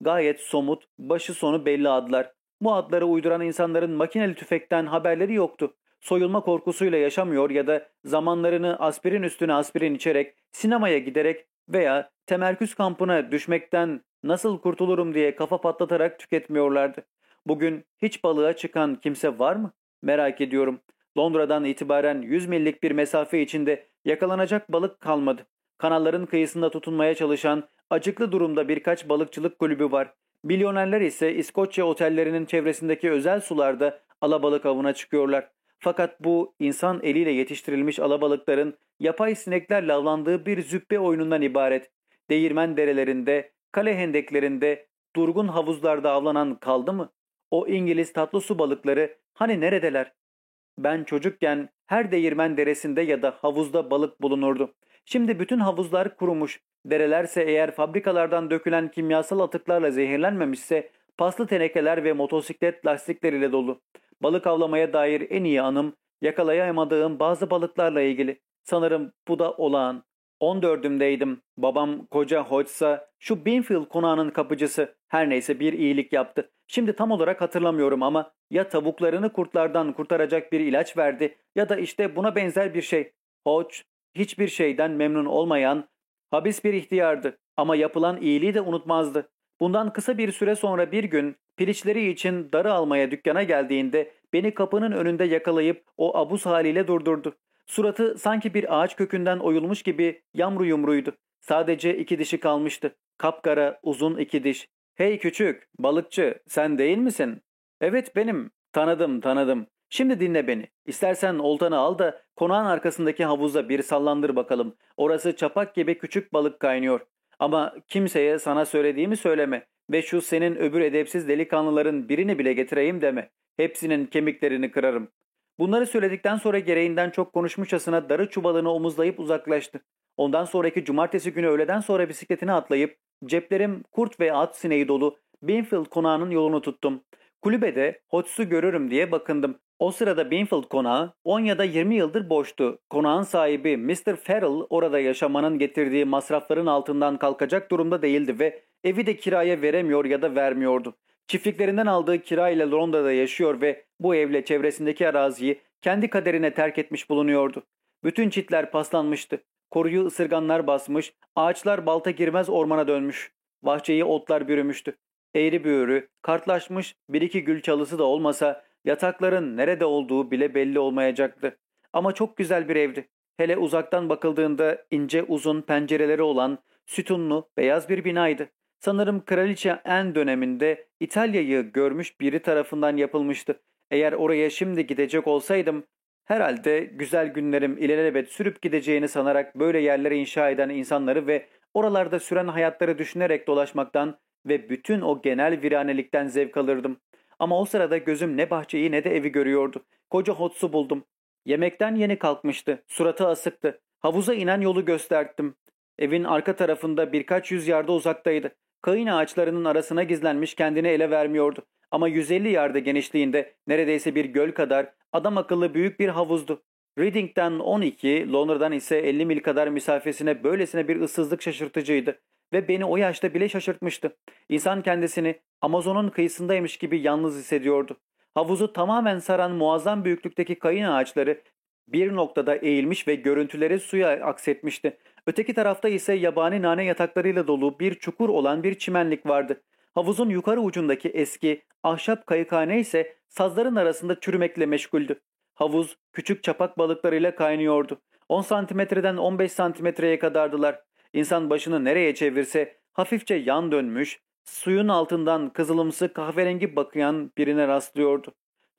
Gayet somut, başı sonu belli adlar. Bu adları uyduran insanların makineli tüfekten haberleri yoktu. Soyulma korkusuyla yaşamıyor ya da zamanlarını aspirin üstüne aspirin içerek, sinemaya giderek veya temerküz kampına düşmekten nasıl kurtulurum diye kafa patlatarak tüketmiyorlardı. Bugün hiç balığa çıkan kimse var mı? Merak ediyorum. Londra'dan itibaren 100 millik bir mesafe içinde yakalanacak balık kalmadı. Kanalların kıyısında tutunmaya çalışan acıklı durumda birkaç balıkçılık kulübü var. Milyonerler ise İskoçya otellerinin çevresindeki özel sularda alabalık avına çıkıyorlar. Fakat bu insan eliyle yetiştirilmiş alabalıkların yapay sineklerle avlandığı bir züppe oyunundan ibaret. Değirmen derelerinde, kale hendeklerinde, durgun havuzlarda avlanan kaldı mı? O İngiliz tatlı su balıkları hani neredeler? Ben çocukken her değirmen deresinde ya da havuzda balık bulunurdu. Şimdi bütün havuzlar kurumuş. Derelerse eğer fabrikalardan dökülen kimyasal atıklarla zehirlenmemişse paslı tenekeler ve motosiklet lastikleriyle dolu. Balık avlamaya dair en iyi anım yakalayamadığım bazı balıklarla ilgili. Sanırım bu da olağan. 14'ümdeydim. Babam koca Hodges'a şu Binfield konağının kapıcısı her neyse bir iyilik yaptı. Şimdi tam olarak hatırlamıyorum ama ya tavuklarını kurtlardan kurtaracak bir ilaç verdi ya da işte buna benzer bir şey. Hodge hiçbir şeyden memnun olmayan habis bir ihtiyardı ama yapılan iyiliği de unutmazdı. Bundan kısa bir süre sonra bir gün piliçleri için darı almaya dükkana geldiğinde beni kapının önünde yakalayıp o abuz haliyle durdurdu. Suratı sanki bir ağaç kökünden oyulmuş gibi yamru yumruydu. Sadece iki dişi kalmıştı. Kapkara, uzun iki diş. Hey küçük, balıkçı, sen değil misin? Evet benim. Tanıdım, tanıdım. Şimdi dinle beni. İstersen oltanı al da konağın arkasındaki havuzda bir sallandır bakalım. Orası çapak gibi küçük balık kaynıyor. Ama kimseye sana söylediğimi söyleme. Ve şu senin öbür edepsiz delikanlıların birini bile getireyim deme. Hepsinin kemiklerini kırarım. Bunları söyledikten sonra gereğinden çok konuşmuşçasına darı çuvalını omuzlayıp uzaklaştı. Ondan sonraki cumartesi günü öğleden sonra bisikletine atlayıp ceplerim kurt ve at sineği dolu Binfield konağının yolunu tuttum. Kulübede Hodges'u görürüm diye bakındım. O sırada Binfield konağı 10 ya da 20 yıldır boştu. Konağın sahibi Mr. Farrell orada yaşamanın getirdiği masrafların altından kalkacak durumda değildi ve evi de kiraya veremiyor ya da vermiyordu. Çiftliklerinden aldığı kira ile Londra'da yaşıyor ve bu evle çevresindeki araziyi kendi kaderine terk etmiş bulunuyordu. Bütün çitler paslanmıştı. Koruyu ısırganlar basmış, ağaçlar balta girmez ormana dönmüş. Bahçeyi otlar bürümüştü. Eğri büğrü, kartlaşmış bir iki gül çalısı da olmasa yatakların nerede olduğu bile belli olmayacaktı. Ama çok güzel bir evdi. Hele uzaktan bakıldığında ince uzun pencereleri olan sütunlu beyaz bir binaydı. Sanırım Kraliçe En döneminde İtalya'yı görmüş biri tarafından yapılmıştı. Eğer oraya şimdi gidecek olsaydım herhalde güzel günlerim ilelebet sürüp gideceğini sanarak böyle yerlere inşa eden insanları ve oralarda süren hayatları düşünerek dolaşmaktan ve bütün o genel viranelikten zevk alırdım. Ama o sırada gözüm ne bahçeyi ne de evi görüyordu. Koca hotsu buldum. Yemekten yeni kalkmıştı. Suratı asıktı. Havuza inen yolu gösterdim. Evin arka tarafında birkaç yüz yarda uzaktaydı. Kayın ağaçlarının arasına gizlenmiş kendini ele vermiyordu. Ama 150 yarda genişliğinde neredeyse bir göl kadar adam akıllı büyük bir havuzdu. Reading'den 12, Londra'dan ise 50 mil kadar mesafesine böylesine bir ıssızlık şaşırtıcıydı. Ve beni o yaşta bile şaşırtmıştı. İnsan kendisini Amazon'un kıyısındaymış gibi yalnız hissediyordu. Havuzu tamamen saran muazzam büyüklükteki kayın ağaçları bir noktada eğilmiş ve görüntüleri suya aksetmişti. Öteki tarafta ise yabani nane yataklarıyla dolu bir çukur olan bir çimenlik vardı. Havuzun yukarı ucundaki eski ahşap kayıkhane ise sazların arasında çürümekle meşguldü. Havuz küçük çapak balıklarıyla kaynıyordu. 10 santimetreden 15 santimetreye kadardılar. İnsan başını nereye çevirse hafifçe yan dönmüş, suyun altından kızılımsı kahverengi bakıyan birine rastlıyordu.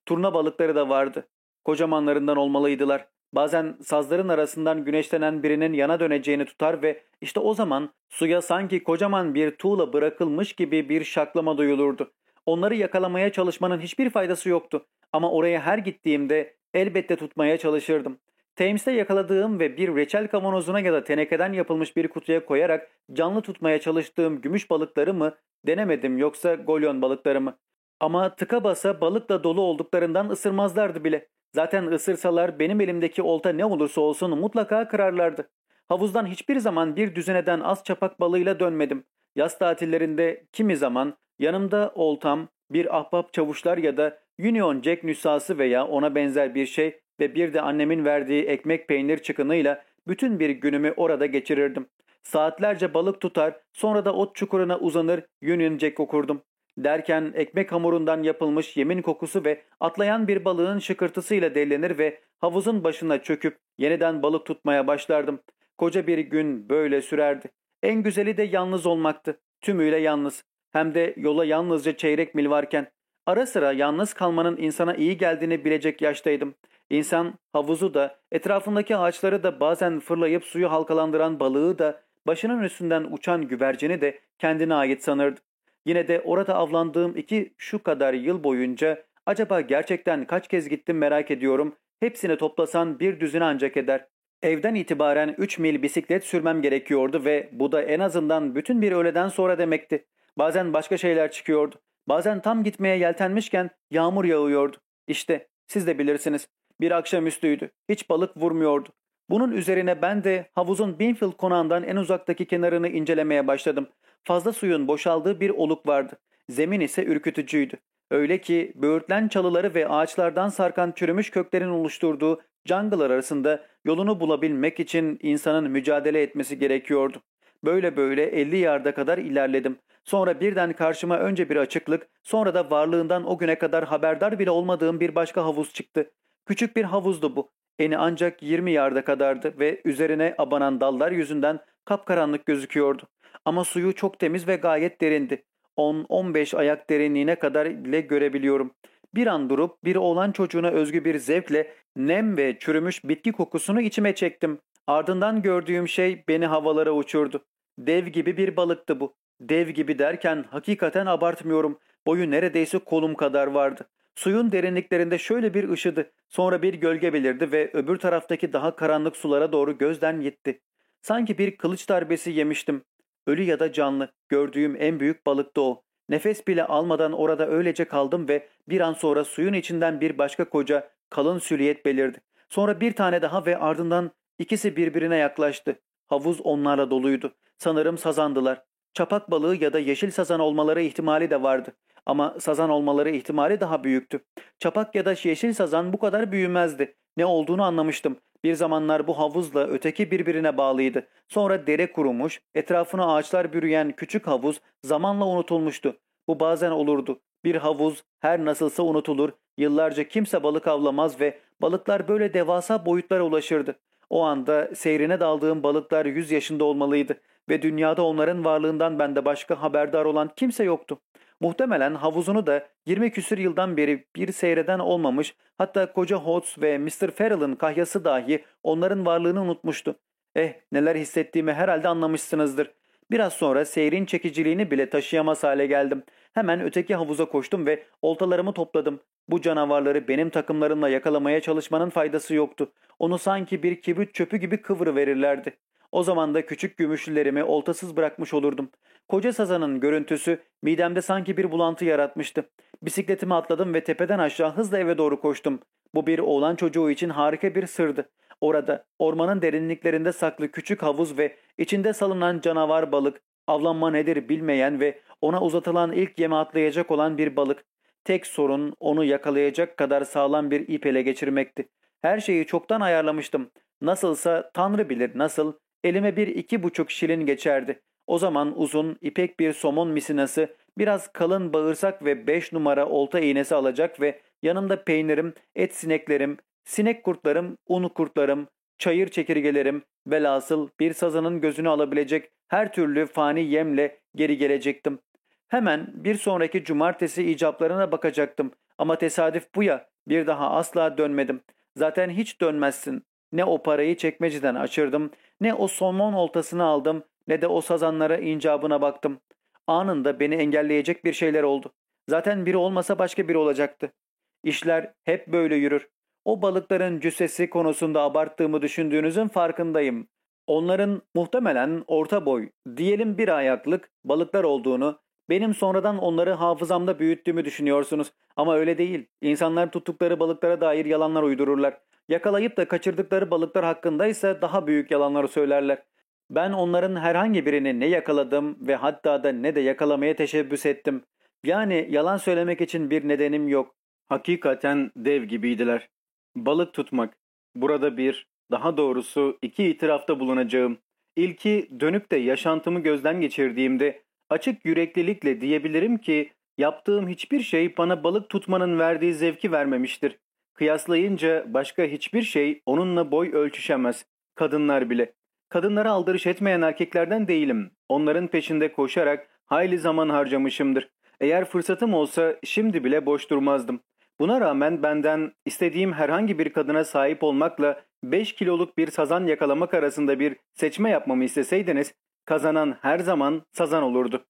Turna balıkları da vardı. Kocamanlarından olmalıydılar. Bazen sazların arasından güneşlenen birinin yana döneceğini tutar ve işte o zaman suya sanki kocaman bir tuğla bırakılmış gibi bir şaklama duyulurdu. Onları yakalamaya çalışmanın hiçbir faydası yoktu ama oraya her gittiğimde elbette tutmaya çalışırdım. Thames'te yakaladığım ve bir reçel kavanozuna ya da tenekeden yapılmış bir kutuya koyarak canlı tutmaya çalıştığım gümüş balıkları mı denemedim yoksa golyon balıkları mı? Ama tıka basa balıkla dolu olduklarından ısırmazlardı bile. Zaten ısırsalar benim elimdeki olta ne olursa olsun mutlaka kırarlardı. Havuzdan hiçbir zaman bir düzeneden az çapak balığıyla dönmedim. Yaz tatillerinde kimi zaman yanımda oltam, bir ahbap çavuşlar ya da Union Jack nüshası veya ona benzer bir şey ve bir de annemin verdiği ekmek peynir çıkınıyla bütün bir günümü orada geçirirdim. Saatlerce balık tutar, sonra da ot çukuruna uzanır Union Jack okurdum. Derken ekmek hamurundan yapılmış yemin kokusu ve atlayan bir balığın şıkırtısıyla dellenir ve havuzun başına çöküp yeniden balık tutmaya başlardım. Koca bir gün böyle sürerdi. En güzeli de yalnız olmaktı. Tümüyle yalnız. Hem de yola yalnızca çeyrek mil varken. Ara sıra yalnız kalmanın insana iyi geldiğini bilecek yaştaydım. İnsan havuzu da, etrafındaki ağaçları da bazen fırlayıp suyu halkalandıran balığı da, başının üstünden uçan güvercini de kendine ait sanırdı. Yine de orada avlandığım iki şu kadar yıl boyunca acaba gerçekten kaç kez gittim merak ediyorum. Hepsini toplasan bir düzine ancak eder. Evden itibaren 3 mil bisiklet sürmem gerekiyordu ve bu da en azından bütün bir öğleden sonra demekti. Bazen başka şeyler çıkıyordu. Bazen tam gitmeye yeltenmişken yağmur yağıyordu. İşte siz de bilirsiniz. Bir akşamüstüydü. Hiç balık vurmuyordu. Bunun üzerine ben de havuzun Binfield konağından en uzaktaki kenarını incelemeye başladım. Fazla suyun boşaldığı bir oluk vardı. Zemin ise ürkütücüydü. Öyle ki böğürtlen çalıları ve ağaçlardan sarkan çürümüş köklerin oluşturduğu jungle'lar arasında yolunu bulabilmek için insanın mücadele etmesi gerekiyordu. Böyle böyle 50 yarda kadar ilerledim. Sonra birden karşıma önce bir açıklık, sonra da varlığından o güne kadar haberdar bile olmadığım bir başka havuz çıktı. Küçük bir havuzdu bu. Eni ancak 20 yarda kadardı ve üzerine abanan dallar yüzünden kapkaranlık gözüküyordu. Ama suyu çok temiz ve gayet derindi. 10-15 ayak derinliğine kadar bile görebiliyorum. Bir an durup bir oğlan çocuğuna özgü bir zevkle nem ve çürümüş bitki kokusunu içime çektim. Ardından gördüğüm şey beni havalara uçurdu. Dev gibi bir balıktı bu. Dev gibi derken hakikaten abartmıyorum. Boyu neredeyse kolum kadar vardı. Suyun derinliklerinde şöyle bir ışıdı. Sonra bir gölge belirdi ve öbür taraftaki daha karanlık sulara doğru gözden gitti. Sanki bir kılıç darbesi yemiştim. Ölü ya da canlı. Gördüğüm en büyük balıktı o. Nefes bile almadan orada öylece kaldım ve bir an sonra suyun içinden bir başka koca, kalın süliyet belirdi. Sonra bir tane daha ve ardından ikisi birbirine yaklaştı. Havuz onlarla doluydu. Sanırım sazandılar. Çapak balığı ya da yeşil sazan olmaları ihtimali de vardı. Ama sazan olmaları ihtimali daha büyüktü. Çapak ya da yeşil sazan bu kadar büyümezdi. Ne olduğunu anlamıştım. Bir zamanlar bu havuzla öteki birbirine bağlıydı. Sonra dere kurumuş, etrafına ağaçlar bürüyen küçük havuz zamanla unutulmuştu. Bu bazen olurdu. Bir havuz her nasılsa unutulur, yıllarca kimse balık avlamaz ve balıklar böyle devasa boyutlara ulaşırdı. O anda seyrine daldığım balıklar yüz yaşında olmalıydı ve dünyada onların varlığından bende başka haberdar olan kimse yoktu. Muhtemelen havuzunu da 20 küsür yıldan beri bir seyreden olmamış hatta koca Hodges ve Mr. Farrell'ın kahyası dahi onların varlığını unutmuştu. Eh neler hissettiğimi herhalde anlamışsınızdır. Biraz sonra seyrin çekiciliğini bile taşıyamaz hale geldim. Hemen öteki havuza koştum ve oltalarımı topladım. Bu canavarları benim takımlarımla yakalamaya çalışmanın faydası yoktu. Onu sanki bir kibrit çöpü gibi kıvırı verirlerdi. O zaman da küçük gümüşlülerimi oltasız bırakmış olurdum. Koca sazanın görüntüsü midemde sanki bir bulantı yaratmıştı. Bisikletimi atladım ve tepeden aşağı hızla eve doğru koştum. Bu bir oğlan çocuğu için harika bir sırdı. Orada ormanın derinliklerinde saklı küçük havuz ve içinde salınan canavar balık, avlanma nedir bilmeyen ve ona uzatılan ilk yeme atlayacak olan bir balık. Tek sorun onu yakalayacak kadar sağlam bir ip ele geçirmekti. Her şeyi çoktan ayarlamıştım. Nasılsa Tanrı bilir nasıl elime bir iki buçuk şilin geçerdi. O zaman uzun, ipek bir somon misinası, biraz kalın bağırsak ve beş numara olta iğnesi alacak ve yanımda peynirim, et sineklerim, sinek kurtlarım, un kurtlarım, çayır çekirgelerim, velhasıl bir sazanın gözünü alabilecek her türlü fani yemle geri gelecektim. Hemen bir sonraki cumartesi icaplarına bakacaktım ama tesadüf bu ya bir daha asla dönmedim. Zaten hiç dönmezsin. Ne o parayı çekmeceden açırdım, ne o somon oltasını aldım, ne de o sazanlara incabına baktım. Anında beni engelleyecek bir şeyler oldu. Zaten biri olmasa başka biri olacaktı. İşler hep böyle yürür. O balıkların cüssesi konusunda abarttığımı düşündüğünüzün farkındayım. Onların muhtemelen orta boy, diyelim bir ayaklık balıklar olduğunu, benim sonradan onları hafızamda büyüttüğümü düşünüyorsunuz. Ama öyle değil. İnsanlar tuttukları balıklara dair yalanlar uydururlar. Yakalayıp da kaçırdıkları balıklar hakkında ise daha büyük yalanları söylerler. Ben onların herhangi birini ne yakaladım ve hatta da ne de yakalamaya teşebbüs ettim. Yani yalan söylemek için bir nedenim yok. Hakikaten dev gibiydiler. Balık tutmak. Burada bir, daha doğrusu iki itirafta bulunacağım. İlki dönüp de yaşantımı gözden geçirdiğimde açık yüreklilikle diyebilirim ki yaptığım hiçbir şey bana balık tutmanın verdiği zevki vermemiştir. Kıyaslayınca başka hiçbir şey onunla boy ölçüşemez. Kadınlar bile. Kadınlara aldırış etmeyen erkeklerden değilim. Onların peşinde koşarak hayli zaman harcamışımdır. Eğer fırsatım olsa şimdi bile boş durmazdım. Buna rağmen benden istediğim herhangi bir kadına sahip olmakla 5 kiloluk bir sazan yakalamak arasında bir seçme yapmamı isteseydiniz kazanan her zaman sazan olurdu.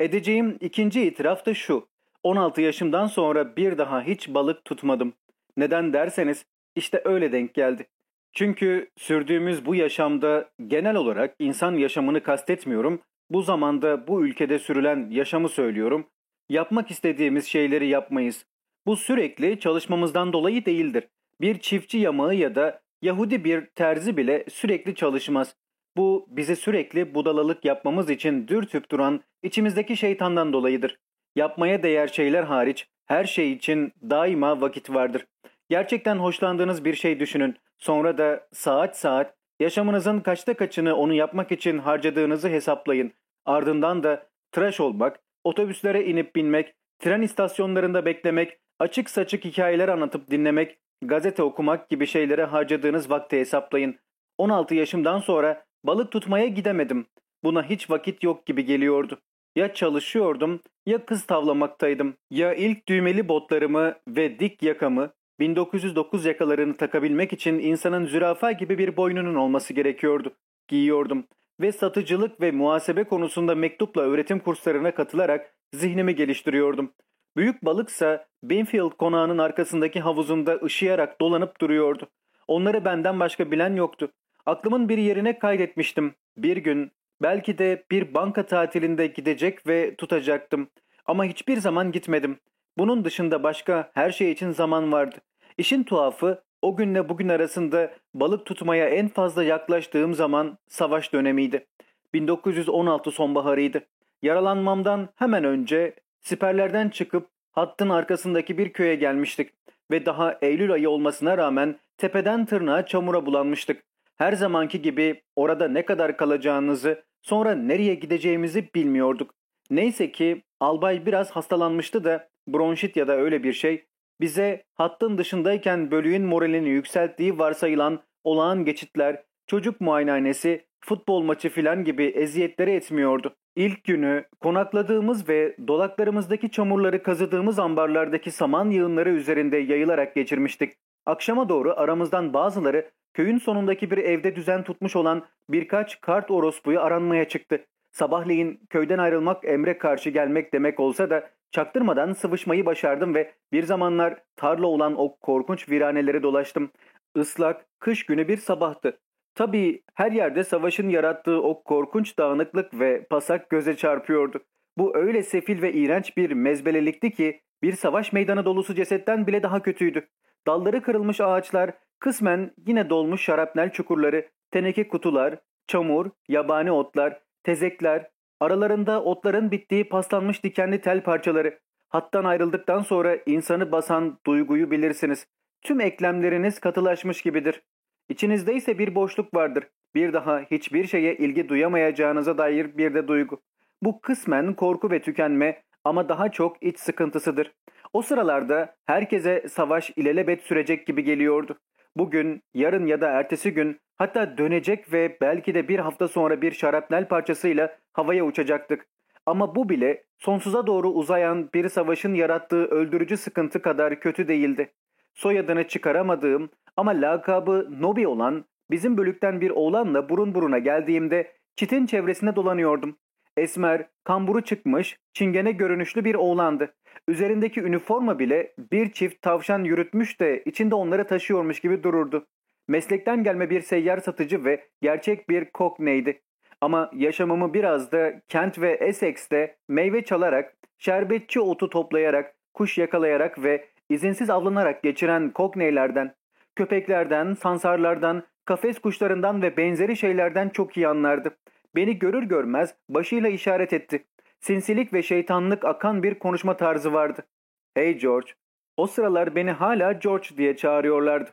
Edeceğim ikinci itiraf da şu. 16 yaşımdan sonra bir daha hiç balık tutmadım. Neden derseniz işte öyle denk geldi. Çünkü sürdüğümüz bu yaşamda genel olarak insan yaşamını kastetmiyorum. Bu zamanda bu ülkede sürülen yaşamı söylüyorum. Yapmak istediğimiz şeyleri yapmayız. Bu sürekli çalışmamızdan dolayı değildir. Bir çiftçi yamağı ya da Yahudi bir terzi bile sürekli çalışmaz. Bu bize sürekli budalalık yapmamız için dürtüp duran içimizdeki şeytandan dolayıdır. Yapmaya değer şeyler hariç her şey için daima vakit vardır. Gerçekten hoşlandığınız bir şey düşünün. Sonra da saat saat yaşamınızın kaçta kaçını onu yapmak için harcadığınızı hesaplayın. Ardından da tıraş olmak, otobüslere inip binmek, tren istasyonlarında beklemek, açık saçık hikayeler anlatıp dinlemek, gazete okumak gibi şeylere harcadığınız vakti hesaplayın. 16 yaşımdan sonra balık tutmaya gidemedim. Buna hiç vakit yok gibi geliyordu. Ya çalışıyordum ya kız tavlamaktaydım. Ya ilk düğmeli botlarımı ve dik yakamı 1909 yakalarını takabilmek için insanın zürafa gibi bir boynunun olması gerekiyordu. Giyiyordum ve satıcılık ve muhasebe konusunda mektupla öğretim kurslarına katılarak zihnimi geliştiriyordum. Büyük balıksa Benfield konağının arkasındaki havuzunda ışıyarak dolanıp duruyordu. Onları benden başka bilen yoktu. Aklımın bir yerine kaydetmiştim. Bir gün belki de bir banka tatilinde gidecek ve tutacaktım. Ama hiçbir zaman gitmedim. Bunun dışında başka her şey için zaman vardı. İşin tuhafı o günle bugün arasında balık tutmaya en fazla yaklaştığım zaman savaş dönemiydi. 1916 sonbaharıydı. Yaralanmamdan hemen önce siperlerden çıkıp hattın arkasındaki bir köye gelmiştik ve daha Eylül ayı olmasına rağmen tepeden tırnağa çamura bulanmıştık. Her zamanki gibi orada ne kadar kalacağınızı, sonra nereye gideceğimizi bilmiyorduk. Neyse ki albay biraz hastalanmıştı da bronşit ya da öyle bir şey bize hattın dışındayken bölüğün moralini yükselttiği varsayılan olağan geçitler, çocuk muayenehanesi, futbol maçı filan gibi eziyetleri etmiyordu. İlk günü konakladığımız ve dolaklarımızdaki çamurları kazıdığımız ambarlardaki saman yığınları üzerinde yayılarak geçirmiştik. Akşama doğru aramızdan bazıları köyün sonundaki bir evde düzen tutmuş olan birkaç kart orospuyu aranmaya çıktı. Sabahleyin köyden ayrılmak emre karşı gelmek demek olsa da çaktırmadan sıvışmayı başardım ve bir zamanlar tarla olan o korkunç viraneleri dolaştım. Islak, kış günü bir sabahtı. Tabii her yerde savaşın yarattığı o korkunç dağınıklık ve pasak göze çarpıyordu. Bu öyle sefil ve iğrenç bir mezbelelikti ki bir savaş meydanı dolusu cesetten bile daha kötüydü. Dalları kırılmış ağaçlar, kısmen yine dolmuş şarapnel çukurları, teneke kutular, çamur, yabani otlar, tezekler, aralarında otların bittiği paslanmış dikenli tel parçaları. Hattan ayrıldıktan sonra insanı basan duyguyu bilirsiniz. Tüm eklemleriniz katılaşmış gibidir. İçinizde ise bir boşluk vardır. Bir daha hiçbir şeye ilgi duyamayacağınıza dair bir de duygu. Bu kısmen korku ve tükenme ama daha çok iç sıkıntısıdır. O sıralarda herkese savaş ilelebet sürecek gibi geliyordu. Bugün, yarın ya da ertesi gün hatta dönecek ve belki de bir hafta sonra bir şarapnel parçasıyla havaya uçacaktık. Ama bu bile sonsuza doğru uzayan bir savaşın yarattığı öldürücü sıkıntı kadar kötü değildi. Soyadını çıkaramadığım ama lakabı Nobi olan bizim bölükten bir oğlanla burun buruna geldiğimde çitin çevresine dolanıyordum. Esmer, kamburu çıkmış, çingene görünüşlü bir oğlandı. Üzerindeki üniforma bile bir çift tavşan yürütmüş de içinde onları taşıyormuş gibi dururdu. Meslekten gelme bir seyyar satıcı ve gerçek bir kokneydi. Ama yaşamımı biraz da Kent ve Essex'te meyve çalarak, şerbetçi otu toplayarak, kuş yakalayarak ve izinsiz avlanarak geçiren kokneylerden, köpeklerden, sansarlardan, kafes kuşlarından ve benzeri şeylerden çok iyi anlardı. Beni görür görmez başıyla işaret etti. Sinsilik ve şeytanlık akan bir konuşma tarzı vardı. Hey George. O sıralar beni hala George diye çağırıyorlardı.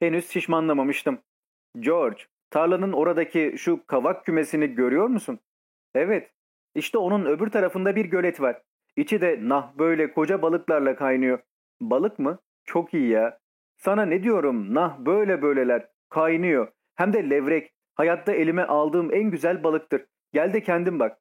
Henüz şişmanlamamıştım. George, tarlanın oradaki şu kavak kümesini görüyor musun? Evet. İşte onun öbür tarafında bir gölet var. İçi de nah böyle koca balıklarla kaynıyor. Balık mı? Çok iyi ya. Sana ne diyorum nah böyle böyleler. Kaynıyor. Hem de levrek. Hayatta elime aldığım en güzel balıktır. Gel de kendin bak.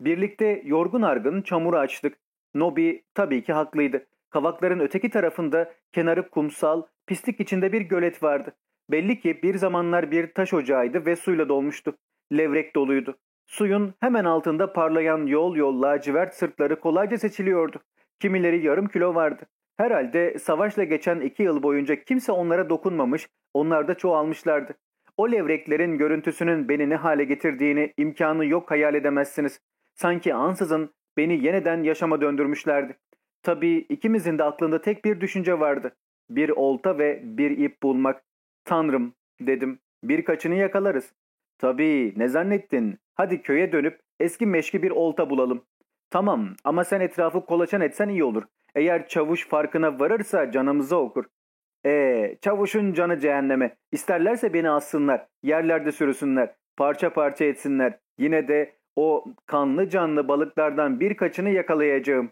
Birlikte yorgun argın çamuru açtık. Nobi tabii ki haklıydı. Kavakların öteki tarafında kenarı kumsal, pislik içinde bir gölet vardı. Belli ki bir zamanlar bir taş ocağıydı ve suyla dolmuştu. Levrek doluydu. Suyun hemen altında parlayan yol yol lacivert sırtları kolayca seçiliyordu. Kimileri yarım kilo vardı. Herhalde savaşla geçen iki yıl boyunca kimse onlara dokunmamış, onlar da çoğalmışlardı. O levreklerin görüntüsünün beni ne hale getirdiğini imkanı yok hayal edemezsiniz. Sanki ansızın beni yeniden yaşama döndürmüşlerdi. Tabii ikimizin de aklında tek bir düşünce vardı. Bir olta ve bir ip bulmak. Tanrım dedim. Birkaçını yakalarız. Tabii ne zannettin? Hadi köye dönüp eski meşki bir olta bulalım. Tamam ama sen etrafı kolaçan etsen iyi olur. Eğer çavuş farkına varırsa canımızı okur. Ee, çavuşun canı cehenneme. İsterlerse beni assınlar, yerlerde sürüsünler, parça parça etsinler. Yine de o kanlı canlı balıklardan birkaçını yakalayacağım.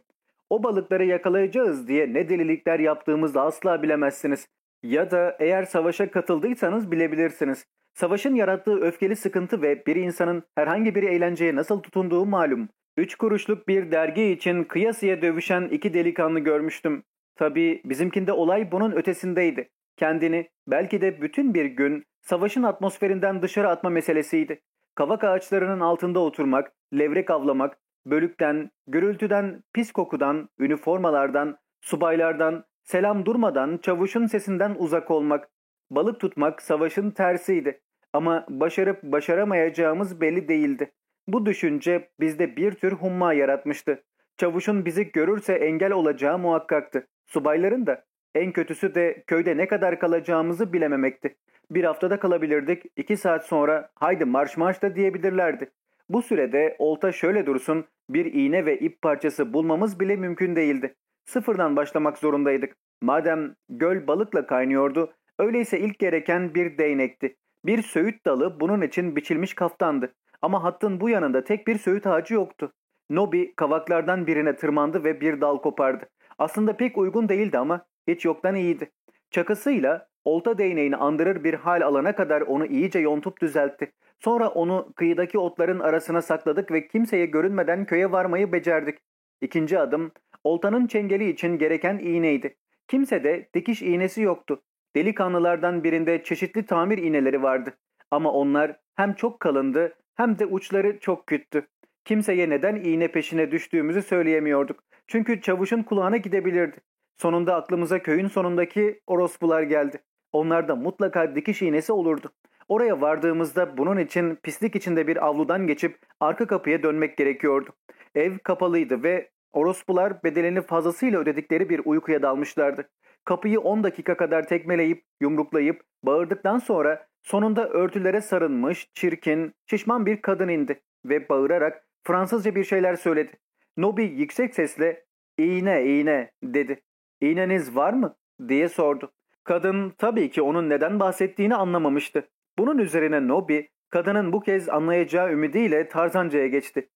O balıkları yakalayacağız diye ne delilikler yaptığımızı asla bilemezsiniz. Ya da eğer savaşa katıldıysanız bilebilirsiniz. Savaşın yarattığı öfkeli sıkıntı ve bir insanın herhangi bir eğlenceye nasıl tutunduğu malum. Üç kuruşluk bir dergi için kıyasıya dövüşen iki delikanlı görmüştüm. Tabii bizimkinde olay bunun ötesindeydi. Kendini belki de bütün bir gün savaşın atmosferinden dışarı atma meselesiydi. Kavak ağaçlarının altında oturmak, levrek avlamak, bölükten, gürültüden, pis kokudan, üniformalardan, subaylardan, selam durmadan çavuşun sesinden uzak olmak, balık tutmak savaşın tersiydi. Ama başarıp başaramayacağımız belli değildi. Bu düşünce bizde bir tür humma yaratmıştı. Çavuşun bizi görürse engel olacağı muhakkaktı. Subayların da. En kötüsü de köyde ne kadar kalacağımızı bilememekti. Bir haftada kalabilirdik, iki saat sonra haydi marş marş da diyebilirlerdi. Bu sürede olta şöyle dursun, bir iğne ve ip parçası bulmamız bile mümkün değildi. Sıfırdan başlamak zorundaydık. Madem göl balıkla kaynıyordu, Öyleyse ilk gereken bir değnekti. Bir söğüt dalı bunun için biçilmiş kaftandı. Ama hattın bu yanında tek bir söğüt ağacı yoktu. Nobi kavaklardan birine tırmandı ve bir dal kopardı. Aslında pek uygun değildi ama hiç yoktan iyiydi. Çakısıyla olta değneğini andırır bir hal alana kadar onu iyice yontup düzeltti. Sonra onu kıyıdaki otların arasına sakladık ve kimseye görünmeden köye varmayı becerdik. İkinci adım oltanın çengeli için gereken iğneydi. Kimse de dikiş iğnesi yoktu. Delikanlılardan birinde çeşitli tamir iğneleri vardı. Ama onlar hem çok kalındı hem de uçları çok küttü. Kimseye neden iğne peşine düştüğümüzü söyleyemiyorduk. Çünkü çavuşun kulağına gidebilirdi. Sonunda aklımıza köyün sonundaki orospular geldi. Onlarda mutlaka dikiş iğnesi olurdu. Oraya vardığımızda bunun için pislik içinde bir avludan geçip arka kapıya dönmek gerekiyordu. Ev kapalıydı ve orospular bedelini fazlasıyla ödedikleri bir uykuya dalmışlardı. Kapıyı 10 dakika kadar tekmeleyip, yumruklayıp, bağırdıktan sonra sonunda örtülere sarılmış, çirkin, şişman bir kadın indi ve bağırarak Fransızca bir şeyler söyledi. Nobi yüksek sesle iğne iğne dedi. İğneniz var mı? diye sordu. Kadın tabii ki onun neden bahsettiğini anlamamıştı. Bunun üzerine Nobi kadının bu kez anlayacağı ümidiyle Tarzanca'ya geçti.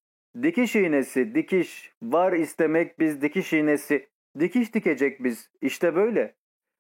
Dikiş iğnesi, dikiş, var istemek biz dikiş iğnesi, dikiş dikecek biz, işte böyle.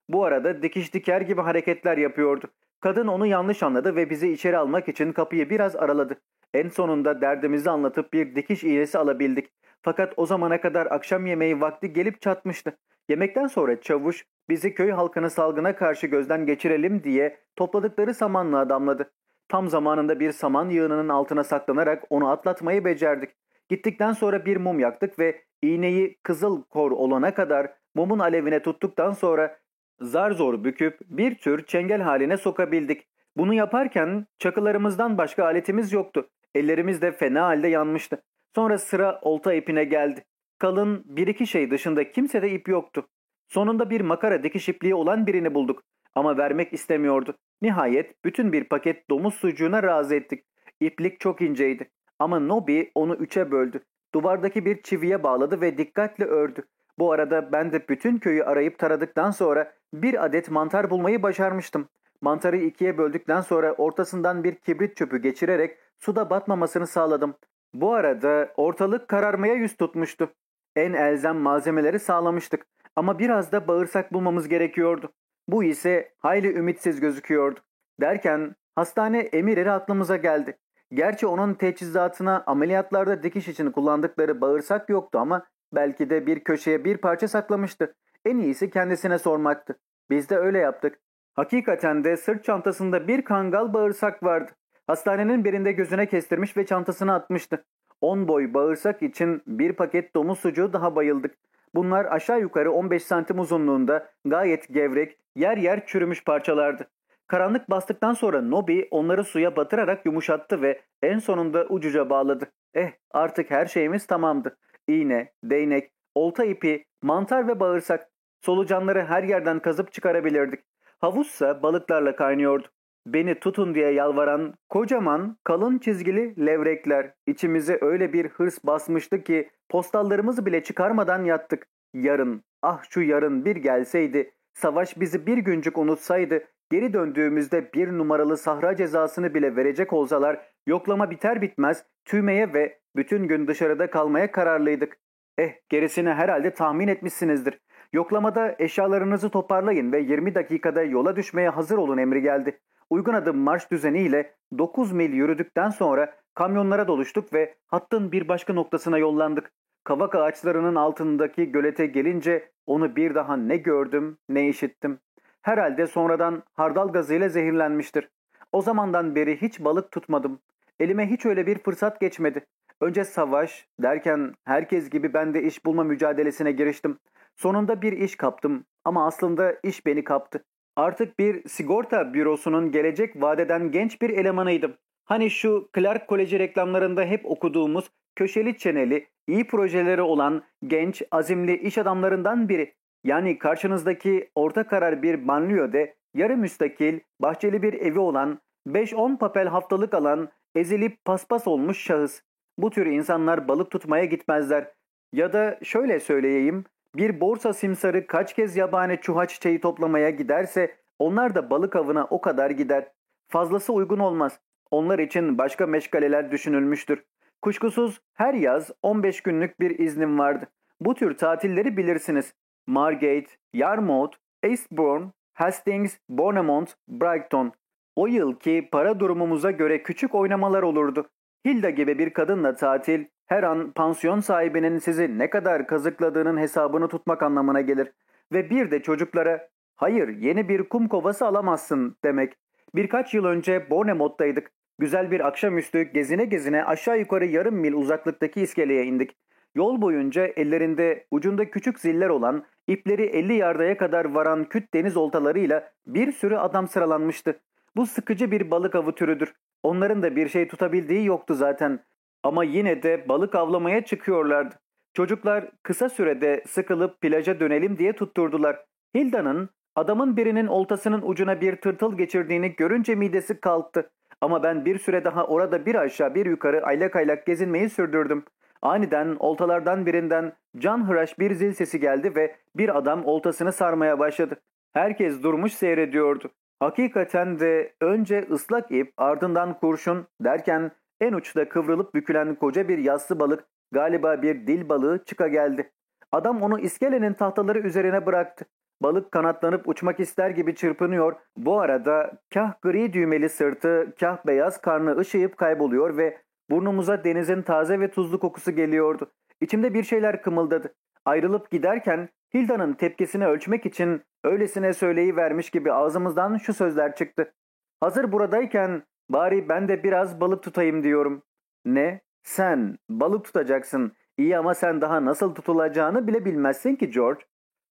Bu arada dikiş diker gibi hareketler yapıyordu. Kadın onu yanlış anladı ve bizi içeri almak için kapıyı biraz araladı. En sonunda derdimizi anlatıp bir dikiş iğnesi alabildik. Fakat o zamana kadar akşam yemeği vakti gelip çatmıştı. Yemekten sonra çavuş bizi köy halkını salgına karşı gözden geçirelim diye topladıkları samanlığa damladı. Tam zamanında bir saman yığınının altına saklanarak onu atlatmayı becerdik. Gittikten sonra bir mum yaktık ve iğneyi kızıl kor olana kadar mumun alevine tuttuktan sonra zar zor büküp bir tür çengel haline sokabildik. Bunu yaparken çakılarımızdan başka aletimiz yoktu. Ellerimiz de fena halde yanmıştı. Sonra sıra olta ipine geldi. Kalın bir iki şey dışında kimsede ip yoktu. Sonunda bir makara dikiş ipliği olan birini bulduk. Ama vermek istemiyordu. Nihayet bütün bir paket domuz sucuğuna razı ettik. İplik çok inceydi. Ama Nobi onu üçe böldü. Duvardaki bir çiviye bağladı ve dikkatle ördü. Bu arada ben de bütün köyü arayıp taradıktan sonra bir adet mantar bulmayı başarmıştım. Mantarı ikiye böldükten sonra ortasından bir kibrit çöpü geçirerek suda batmamasını sağladım. Bu arada ortalık kararmaya yüz tutmuştu. En elzem malzemeleri sağlamıştık ama biraz da bağırsak bulmamız gerekiyordu. Bu ise hayli ümitsiz gözüküyordu. Derken hastane emirleri aklımıza geldi. Gerçi onun teçhizatına ameliyatlarda dikiş için kullandıkları bağırsak yoktu ama belki de bir köşeye bir parça saklamıştı. En iyisi kendisine sormaktı. Biz de öyle yaptık. Hakikaten de sırt çantasında bir kangal bağırsak vardı. Hastanenin birinde gözüne kestirmiş ve çantasına atmıştı. 10 boy bağırsak için bir paket domuz sucuğu daha bayıldık. Bunlar aşağı yukarı 15 santim uzunluğunda gayet gevrek, yer yer çürümüş parçalardı. Karanlık bastıktan sonra Nobi onları suya batırarak yumuşattı ve en sonunda ucuca bağladı. Eh artık her şeyimiz tamamdı. İğne, değnek, olta ipi, mantar ve bağırsak. Solucanları her yerden kazıp çıkarabilirdik. Havuzsa balıklarla kaynıyordu. Beni tutun diye yalvaran kocaman kalın çizgili levrekler içimize öyle bir hırs basmıştı ki postallarımızı bile çıkarmadan yattık. Yarın, ah şu yarın bir gelseydi, savaş bizi bir güncük unutsaydı, geri döndüğümüzde bir numaralı sahra cezasını bile verecek olsalar yoklama biter bitmez tüymeye ve bütün gün dışarıda kalmaya kararlıydık. Eh gerisini herhalde tahmin etmişsinizdir. Yoklamada eşyalarınızı toparlayın ve 20 dakikada yola düşmeye hazır olun emri geldi. Uygun adım marş düzeniyle 9 mil yürüdükten sonra kamyonlara doluştuk ve hattın bir başka noktasına yollandık. Kavak ağaçlarının altındaki gölete gelince onu bir daha ne gördüm ne işittim. Herhalde sonradan hardal gazıyla zehirlenmiştir. O zamandan beri hiç balık tutmadım. Elime hiç öyle bir fırsat geçmedi. Önce savaş derken herkes gibi ben de iş bulma mücadelesine giriştim. Sonunda bir iş kaptım ama aslında iş beni kaptı. Artık bir sigorta bürosunun gelecek vadeden genç bir elemanıydım. Hani şu Clark Koleji reklamlarında hep okuduğumuz köşeli çeneli, iyi projeleri olan genç, azimli iş adamlarından biri. Yani karşınızdaki orta karar bir banliyöde yarı müstakil, bahçeli bir evi olan, 5-10 papel haftalık alan, ezilip paspas olmuş şahıs. Bu tür insanlar balık tutmaya gitmezler. Ya da şöyle söyleyeyim, bir borsa simsarı kaç kez yabani çuha çiçeği toplamaya giderse Onlar da balık avına o kadar gider. Fazlası uygun olmaz. Onlar için başka meşgaleler düşünülmüştür. Kuşkusuz her yaz 15 günlük bir iznim vardı. Bu tür tatilleri bilirsiniz. Margate, Yarmouth, Eastbourne, Hastings, Bournemouth, Brighton. O yılki para durumumuza göre küçük oynamalar olurdu. Hilda gibi bir kadınla tatil her an pansiyon sahibinin sizi ne kadar kazıkladığının hesabını tutmak anlamına gelir. Ve bir de çocuklara hayır yeni bir kum kovası alamazsın demek. Birkaç yıl önce Bournemouth'taydık. Güzel bir akşamüstü gezine gezine aşağı yukarı yarım mil uzaklıktaki iskeleye indik. Yol boyunca ellerinde ucunda küçük ziller olan, ipleri 50 yardaya kadar varan küt deniz oltalarıyla bir sürü adam sıralanmıştı. Bu sıkıcı bir balık avı türüdür. Onların da bir şey tutabildiği yoktu zaten. Ama yine de balık avlamaya çıkıyorlardı. Çocuklar kısa sürede sıkılıp plaja dönelim diye tutturdular. Hilda'nın adamın birinin oltasının ucuna bir tırtıl geçirdiğini görünce midesi kalktı. Ama ben bir süre daha orada bir aşağı bir yukarı aylak aylak gezinmeyi sürdürdüm. Aniden oltalardan birinden can hıraş bir zil sesi geldi ve bir adam oltasını sarmaya başladı. Herkes durmuş seyrediyordu. Hakikaten de önce ıslak ip ardından kurşun derken en uçta kıvrılıp bükülen koca bir yassı balık galiba bir dil balığı çıka geldi. Adam onu iskelenin tahtaları üzerine bıraktı. Balık kanatlanıp uçmak ister gibi çırpınıyor. Bu arada kah gri düğmeli sırtı, kah beyaz karnı ışıyıp kayboluyor ve burnumuza denizin taze ve tuzlu kokusu geliyordu. İçimde bir şeyler kımıldadı. Ayrılıp giderken Hilda'nın tepkisini ölçmek için öylesine söyleyivermiş gibi ağzımızdan şu sözler çıktı. Hazır buradayken bari ben de biraz balık tutayım diyorum. Ne? Sen balık tutacaksın. İyi ama sen daha nasıl tutulacağını bile bilmezsin ki George.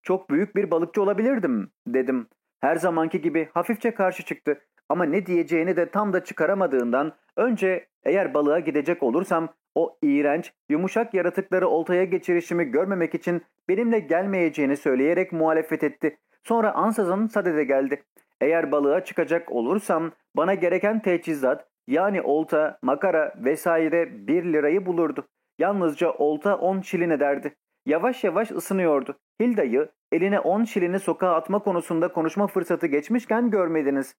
Çok büyük bir balıkçı olabilirdim dedim. Her zamanki gibi hafifçe karşı çıktı ama ne diyeceğini de tam da çıkaramadığından önce eğer balığa gidecek olursam o iğrenç, yumuşak yaratıkları oltaya geçirişimi görmemek için benimle gelmeyeceğini söyleyerek muhalefet etti. Sonra ansızın sadede geldi. Eğer balığa çıkacak olursam bana gereken teçhizat yani olta, makara vesaire bir lirayı bulurdu. Yalnızca olta on şilin ederdi. Yavaş yavaş ısınıyordu. Hilda'yı eline on şilini sokağa atma konusunda konuşma fırsatı geçmişken görmediniz.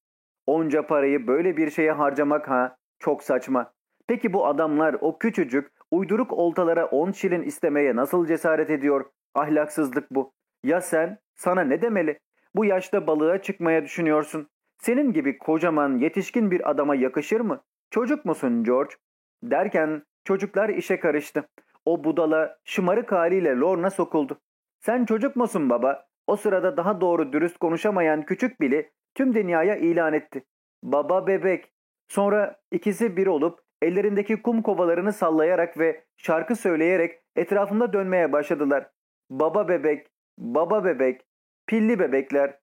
Onca parayı böyle bir şeye harcamak ha çok saçma. Peki bu adamlar o küçücük uyduruk oltalara on şilin istemeye nasıl cesaret ediyor? Ahlaksızlık bu. Ya sen? Sana ne demeli? Bu yaşta balığa çıkmaya düşünüyorsun. Senin gibi kocaman yetişkin bir adama yakışır mı? Çocuk musun George? Derken çocuklar işe karıştı. O budala şımarık haliyle Lorna sokuldu. Sen çocuk musun baba? O sırada daha doğru dürüst konuşamayan küçük Billy tüm dünyaya ilan etti. Baba bebek. Sonra ikisi bir olup ellerindeki kum kovalarını sallayarak ve şarkı söyleyerek etrafında dönmeye başladılar. Baba bebek, baba bebek, pilli bebekler.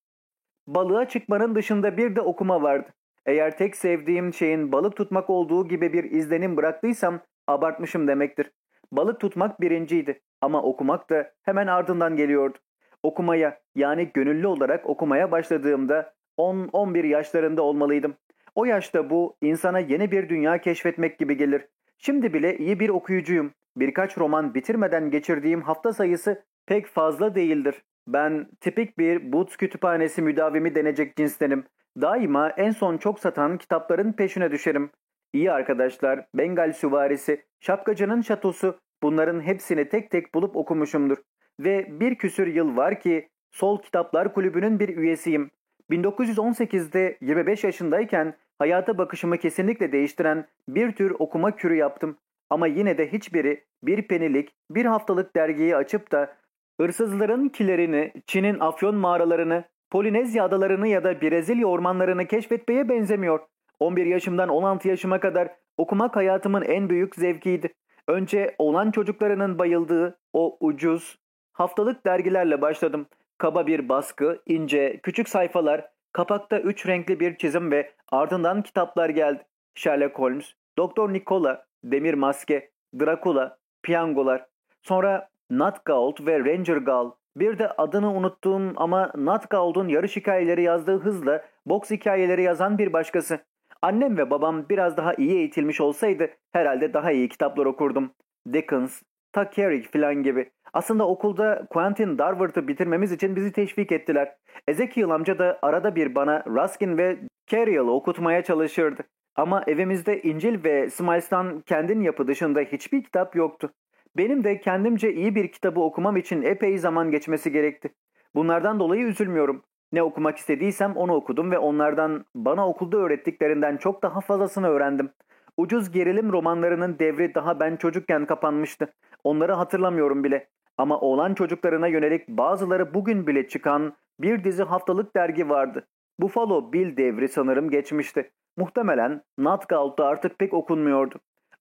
Balığa çıkmanın dışında bir de okuma vardı. Eğer tek sevdiğim şeyin balık tutmak olduğu gibi bir izlenim bıraktıysam abartmışım demektir. Balık tutmak birinciydi ama okumak da hemen ardından geliyordu. Okumaya yani gönüllü olarak okumaya başladığımda 10-11 yaşlarında olmalıydım. O yaşta bu insana yeni bir dünya keşfetmek gibi gelir. Şimdi bile iyi bir okuyucuyum. Birkaç roman bitirmeden geçirdiğim hafta sayısı pek fazla değildir. Ben tipik bir Boots kütüphanesi müdavimi denecek cinstenim. Daima en son çok satan kitapların peşine düşerim. İyi arkadaşlar, Bengal süvarisi, şapkacının şatosu bunların hepsini tek tek bulup okumuşumdur. Ve bir küsür yıl var ki Sol Kitaplar Kulübü'nün bir üyesiyim. 1918'de 25 yaşındayken hayata bakışımı kesinlikle değiştiren bir tür okuma kürü yaptım. Ama yine de hiçbiri bir penilik, bir haftalık dergiyi açıp da hırsızların kilerini, Çin'in afyon mağaralarını, Polinezya adalarını ya da Brezilya ormanlarını keşfetmeye benzemiyor. 11 yaşımdan 16 yaşıma kadar okumak hayatımın en büyük zevkiydi. Önce olan çocuklarının bayıldığı o ucuz haftalık dergilerle başladım. Kaba bir baskı, ince, küçük sayfalar, kapakta üç renkli bir çizim ve ardından kitaplar geldi. Sherlock Holmes, Doktor Nikola, Demir Maske, Dracula, Piyangolar. Sonra Nutgold ve Ranger Gull. Bir de adını unuttuğum ama Nutgold'un yarış hikayeleri yazdığı hızla boks hikayeleri yazan bir başkası. Annem ve babam biraz daha iyi eğitilmiş olsaydı herhalde daha iyi kitaplar okurdum. Dickens, Carrick filan gibi. Aslında okulda Quentin Darward'ı bitirmemiz için bizi teşvik ettiler. Ezekiel amca da arada bir bana Ruskin ve Carriel'ı okutmaya çalışırdı. Ama evimizde İncil ve Smiles'tan kendin yapı dışında hiçbir kitap yoktu. Benim de kendimce iyi bir kitabı okumam için epey zaman geçmesi gerekti. Bunlardan dolayı üzülmüyorum. Ne okumak istediysem onu okudum ve onlardan bana okulda öğrettiklerinden çok daha fazlasını öğrendim. Ucuz gerilim romanlarının devri daha ben çocukken kapanmıştı. Onları hatırlamıyorum bile. Ama oğlan çocuklarına yönelik bazıları bugün bile çıkan bir dizi haftalık dergi vardı. Buffalo Bill devri sanırım geçmişti. Muhtemelen Nutgalt'ta artık pek okunmuyordu.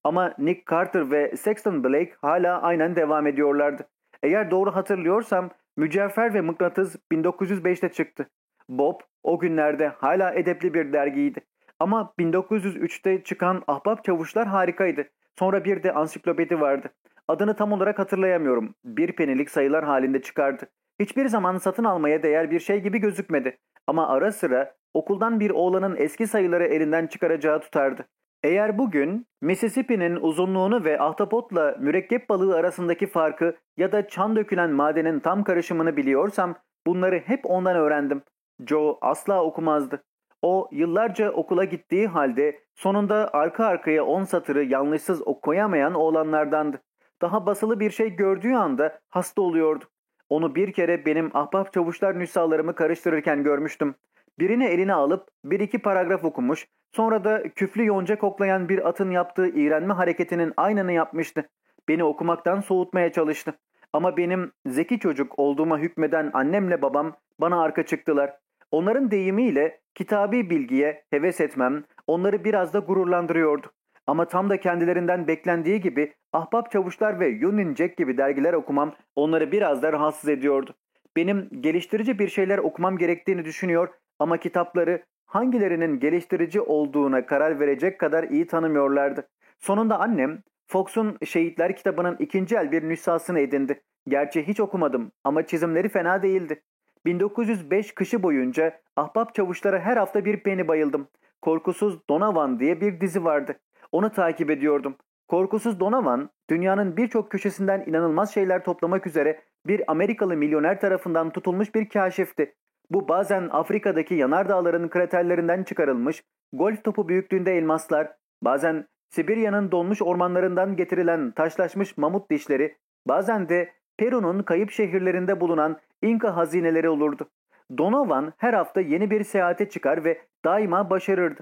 Ama Nick Carter ve Sexton Blake hala aynen devam ediyorlardı. Eğer doğru hatırlıyorsam Mücevher ve Mıknatıs 1905'te çıktı. Bob o günlerde hala edepli bir dergiydi. Ama 1903'te çıkan Ahbap Çavuşlar harikaydı. Sonra bir de ansiklopedi vardı. Adını tam olarak hatırlayamıyorum. Bir penilik sayılar halinde çıkardı. Hiçbir zaman satın almaya değer bir şey gibi gözükmedi. Ama ara sıra okuldan bir oğlanın eski sayıları elinden çıkaracağı tutardı. Eğer bugün Mississippi'nin uzunluğunu ve ahtapotla mürekkep balığı arasındaki farkı ya da çan dökülen madenin tam karışımını biliyorsam bunları hep ondan öğrendim. Joe asla okumazdı. O yıllarca okula gittiği halde sonunda arka arkaya on satırı yanlışsız okuyamayan oğlanlardandı. Daha basılı bir şey gördüğü anda hasta oluyordu. Onu bir kere benim ahbap çavuşlar nüshalarımı karıştırırken görmüştüm. Birini eline alıp bir iki paragraf okumuş, sonra da küflü yonca koklayan bir atın yaptığı iğrenme hareketinin aynını yapmıştı. Beni okumaktan soğutmaya çalıştı. Ama benim zeki çocuk olduğuma hükmeden annemle babam bana arka çıktılar. Onların deyimiyle kitabi bilgiye heves etmem onları biraz da gururlandırıyordu. Ama tam da kendilerinden beklendiği gibi Ahbap Çavuşlar ve Union Jack gibi dergiler okumam onları biraz da rahatsız ediyordu. Benim geliştirici bir şeyler okumam gerektiğini düşünüyor ama kitapları hangilerinin geliştirici olduğuna karar verecek kadar iyi tanımıyorlardı. Sonunda annem Fox'un Şehitler kitabının ikinci el bir nüshasını edindi. Gerçi hiç okumadım ama çizimleri fena değildi. 1905 kışı boyunca ahbap çavuşlara her hafta bir peni bayıldım. Korkusuz Donovan diye bir dizi vardı. Onu takip ediyordum. Korkusuz Donovan, dünyanın birçok köşesinden inanılmaz şeyler toplamak üzere bir Amerikalı milyoner tarafından tutulmuş bir kaşifti. Bu bazen Afrika'daki yanardağların kraterlerinden çıkarılmış, golf topu büyüklüğünde elmaslar, bazen Sibirya'nın donmuş ormanlarından getirilen taşlaşmış mamut dişleri, bazen de Peru'nun kayıp şehirlerinde bulunan İnka hazineleri olurdu. Donovan her hafta yeni bir seyahate çıkar ve daima başarırdı.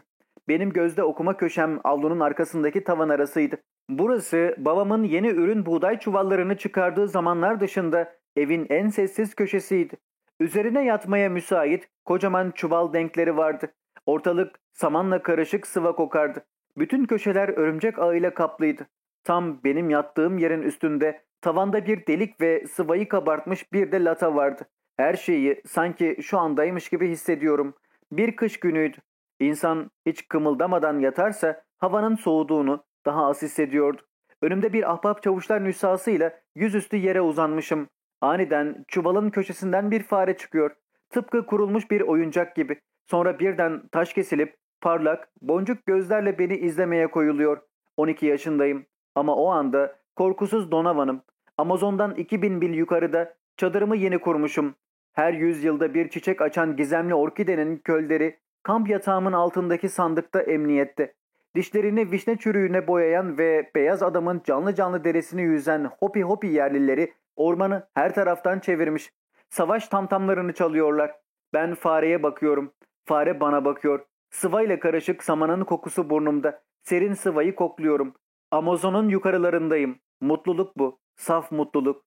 Benim gözde okuma köşem avlunun arkasındaki tavan arasıydı. Burası babamın yeni ürün buğday çuvallarını çıkardığı zamanlar dışında evin en sessiz köşesiydi. Üzerine yatmaya müsait kocaman çuval denkleri vardı. Ortalık samanla karışık sıva kokardı. Bütün köşeler örümcek ağıyla kaplıydı. Tam benim yattığım yerin üstünde tavanda bir delik ve sıvayı kabartmış bir de lata vardı. Her şeyi sanki şu andaymış gibi hissediyorum. Bir kış günüydü. İnsan hiç kımıldamadan yatarsa havanın soğuduğunu daha az hissediyordu. Önümde bir ahbap çavuşlar nüshasıyla yüzüstü yere uzanmışım. Aniden çuvalın köşesinden bir fare çıkıyor. Tıpkı kurulmuş bir oyuncak gibi. Sonra birden taş kesilip parlak, boncuk gözlerle beni izlemeye koyuluyor. 12 yaşındayım. Ama o anda korkusuz Donovan'ım. Amazon'dan 2000 mil yukarıda çadırımı yeni kurmuşum. Her yüzyılda bir çiçek açan gizemli orkidenin kölleri kamp yatağımın altındaki sandıkta emniyette. Dişlerini vişne çürüğüne boyayan ve beyaz adamın canlı canlı derisini yüzen hopi hopi yerlileri ormanı her taraftan çevirmiş. Savaş tamtamlarını çalıyorlar. Ben fareye bakıyorum. Fare bana bakıyor. Sıvayla karışık samanın kokusu burnumda. Serin sıvayı kokluyorum. Amazon'un yukarılarındayım. Mutluluk bu. Saf mutluluk.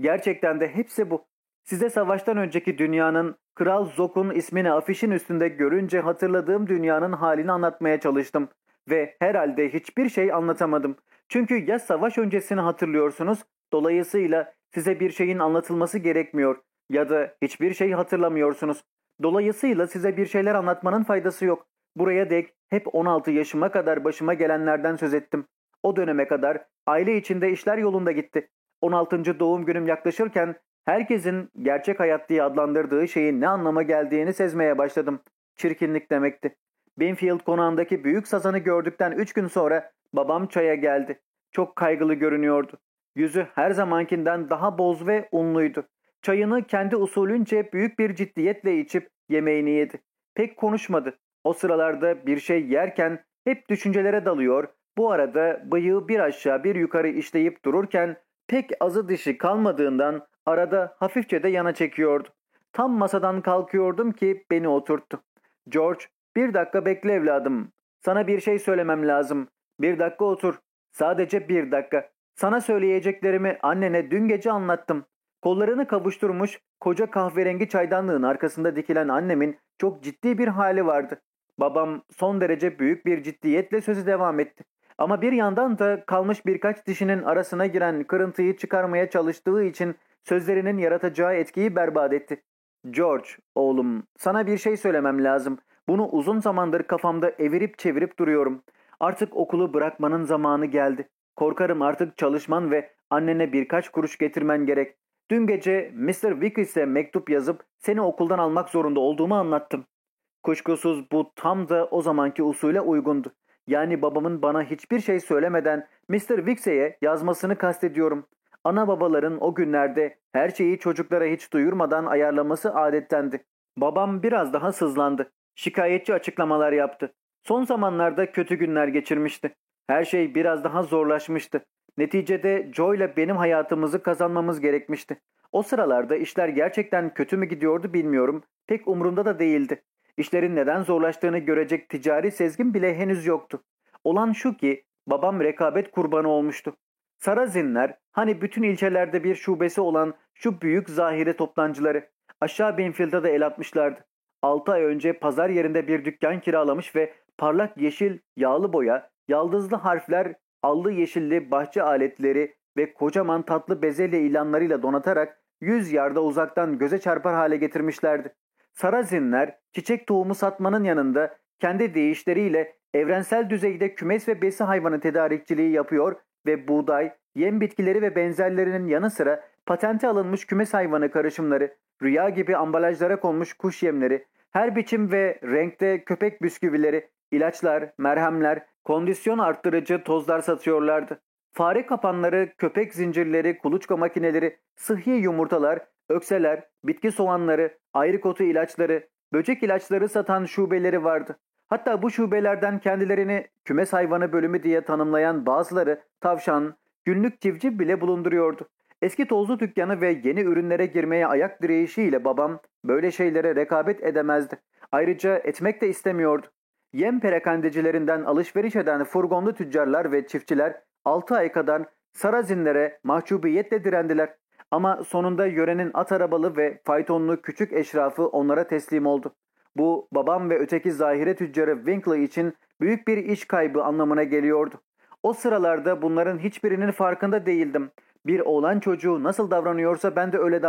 Gerçekten de hepsi bu. Size savaştan önceki dünyanın Kral Zok'un ismini afişin üstünde görünce hatırladığım dünyanın halini anlatmaya çalıştım. Ve herhalde hiçbir şey anlatamadım. Çünkü ya savaş öncesini hatırlıyorsunuz, dolayısıyla size bir şeyin anlatılması gerekmiyor ya da hiçbir şey hatırlamıyorsunuz. Dolayısıyla size bir şeyler anlatmanın faydası yok. Buraya dek hep 16 yaşıma kadar başıma gelenlerden söz ettim. O döneme kadar aile içinde işler yolunda gitti. 16. doğum günüm yaklaşırken herkesin gerçek hayat diye adlandırdığı şeyin ne anlama geldiğini sezmeye başladım. Çirkinlik demekti. Binfield konağındaki büyük sazanı gördükten 3 gün sonra babam çaya geldi. Çok kaygılı görünüyordu. Yüzü her zamankinden daha boz ve unluydu. Çayını kendi usulünce büyük bir ciddiyetle içip yemeğini yedi. Pek konuşmadı. O sıralarda bir şey yerken hep düşüncelere dalıyor, bu arada bıyığı bir aşağı bir yukarı işleyip dururken pek azı dişi kalmadığından arada hafifçe de yana çekiyordu. Tam masadan kalkıyordum ki beni oturttu. George, bir dakika bekle evladım. Sana bir şey söylemem lazım. Bir dakika otur. Sadece bir dakika. Sana söyleyeceklerimi annene dün gece anlattım. Kollarını kavuşturmuş, koca kahverengi çaydanlığın arkasında dikilen annemin çok ciddi bir hali vardı. Babam son derece büyük bir ciddiyetle sözü devam etti. Ama bir yandan da kalmış birkaç dişinin arasına giren kırıntıyı çıkarmaya çalıştığı için sözlerinin yaratacağı etkiyi berbat etti. George, oğlum, sana bir şey söylemem lazım. Bunu uzun zamandır kafamda evirip çevirip duruyorum. Artık okulu bırakmanın zamanı geldi. Korkarım artık çalışman ve annene birkaç kuruş getirmen gerek. Dün gece Mr. Wickers'e mektup yazıp seni okuldan almak zorunda olduğumu anlattım. Kuşkusuz bu tam da o zamanki usule uygundu. Yani babamın bana hiçbir şey söylemeden Mr. Wixey'e yazmasını kastediyorum. Ana babaların o günlerde her şeyi çocuklara hiç duyurmadan ayarlaması adettendi. Babam biraz daha sızlandı. Şikayetçi açıklamalar yaptı. Son zamanlarda kötü günler geçirmişti. Her şey biraz daha zorlaşmıştı. Neticede Joe ile benim hayatımızı kazanmamız gerekmişti. O sıralarda işler gerçekten kötü mü gidiyordu bilmiyorum. Pek umurumda da değildi. İşlerin neden zorlaştığını görecek ticari sezgin bile henüz yoktu. Olan şu ki babam rekabet kurbanı olmuştu. Sarazinler hani bütün ilçelerde bir şubesi olan şu büyük zahire toplancıları aşağı Benfield'a da el atmışlardı. 6 ay önce pazar yerinde bir dükkan kiralamış ve parlak yeşil yağlı boya, yaldızlı harfler, allı yeşilli bahçe aletleri ve kocaman tatlı bezelye ilanlarıyla donatarak 100 yarda uzaktan göze çarpar hale getirmişlerdi. Sarazinler çiçek tohumu satmanın yanında kendi deyişleriyle evrensel düzeyde kümes ve besi hayvanı tedarikçiliği yapıyor ve buğday, yem bitkileri ve benzerlerinin yanı sıra patente alınmış kümes hayvanı karışımları, rüya gibi ambalajlara konmuş kuş yemleri, her biçim ve renkte köpek bisküvileri, ilaçlar, merhemler, kondisyon arttırıcı tozlar satıyorlardı. Fare kapanları, köpek zincirleri, kuluçka makineleri, sıhhi yumurtalar, ökseler, bitki soğanları, ayrıkotu ilaçları, böcek ilaçları satan şubeleri vardı. Hatta bu şubelerden kendilerini kümes hayvanı bölümü diye tanımlayan bazıları tavşan, günlük civciv bile bulunduruyordu. Eski tozlu dükkanı ve yeni ürünlere girmeye ayak direyişiyle babam böyle şeylere rekabet edemezdi. Ayrıca etmek de istemiyordu. Yem perakendecilerinden alışveriş eden furgonlu tüccarlar ve çiftçiler 6 ay kadar sarazinlere mahcubiyetle direndiler. Ama sonunda yörenin at arabalı ve faytonlu küçük eşrafı onlara teslim oldu. Bu babam ve öteki zahire tüccarı Winkler için büyük bir iş kaybı anlamına geliyordu. O sıralarda bunların hiçbirinin farkında değildim. Bir oğlan çocuğu nasıl davranıyorsa ben de öyle davranıyordum.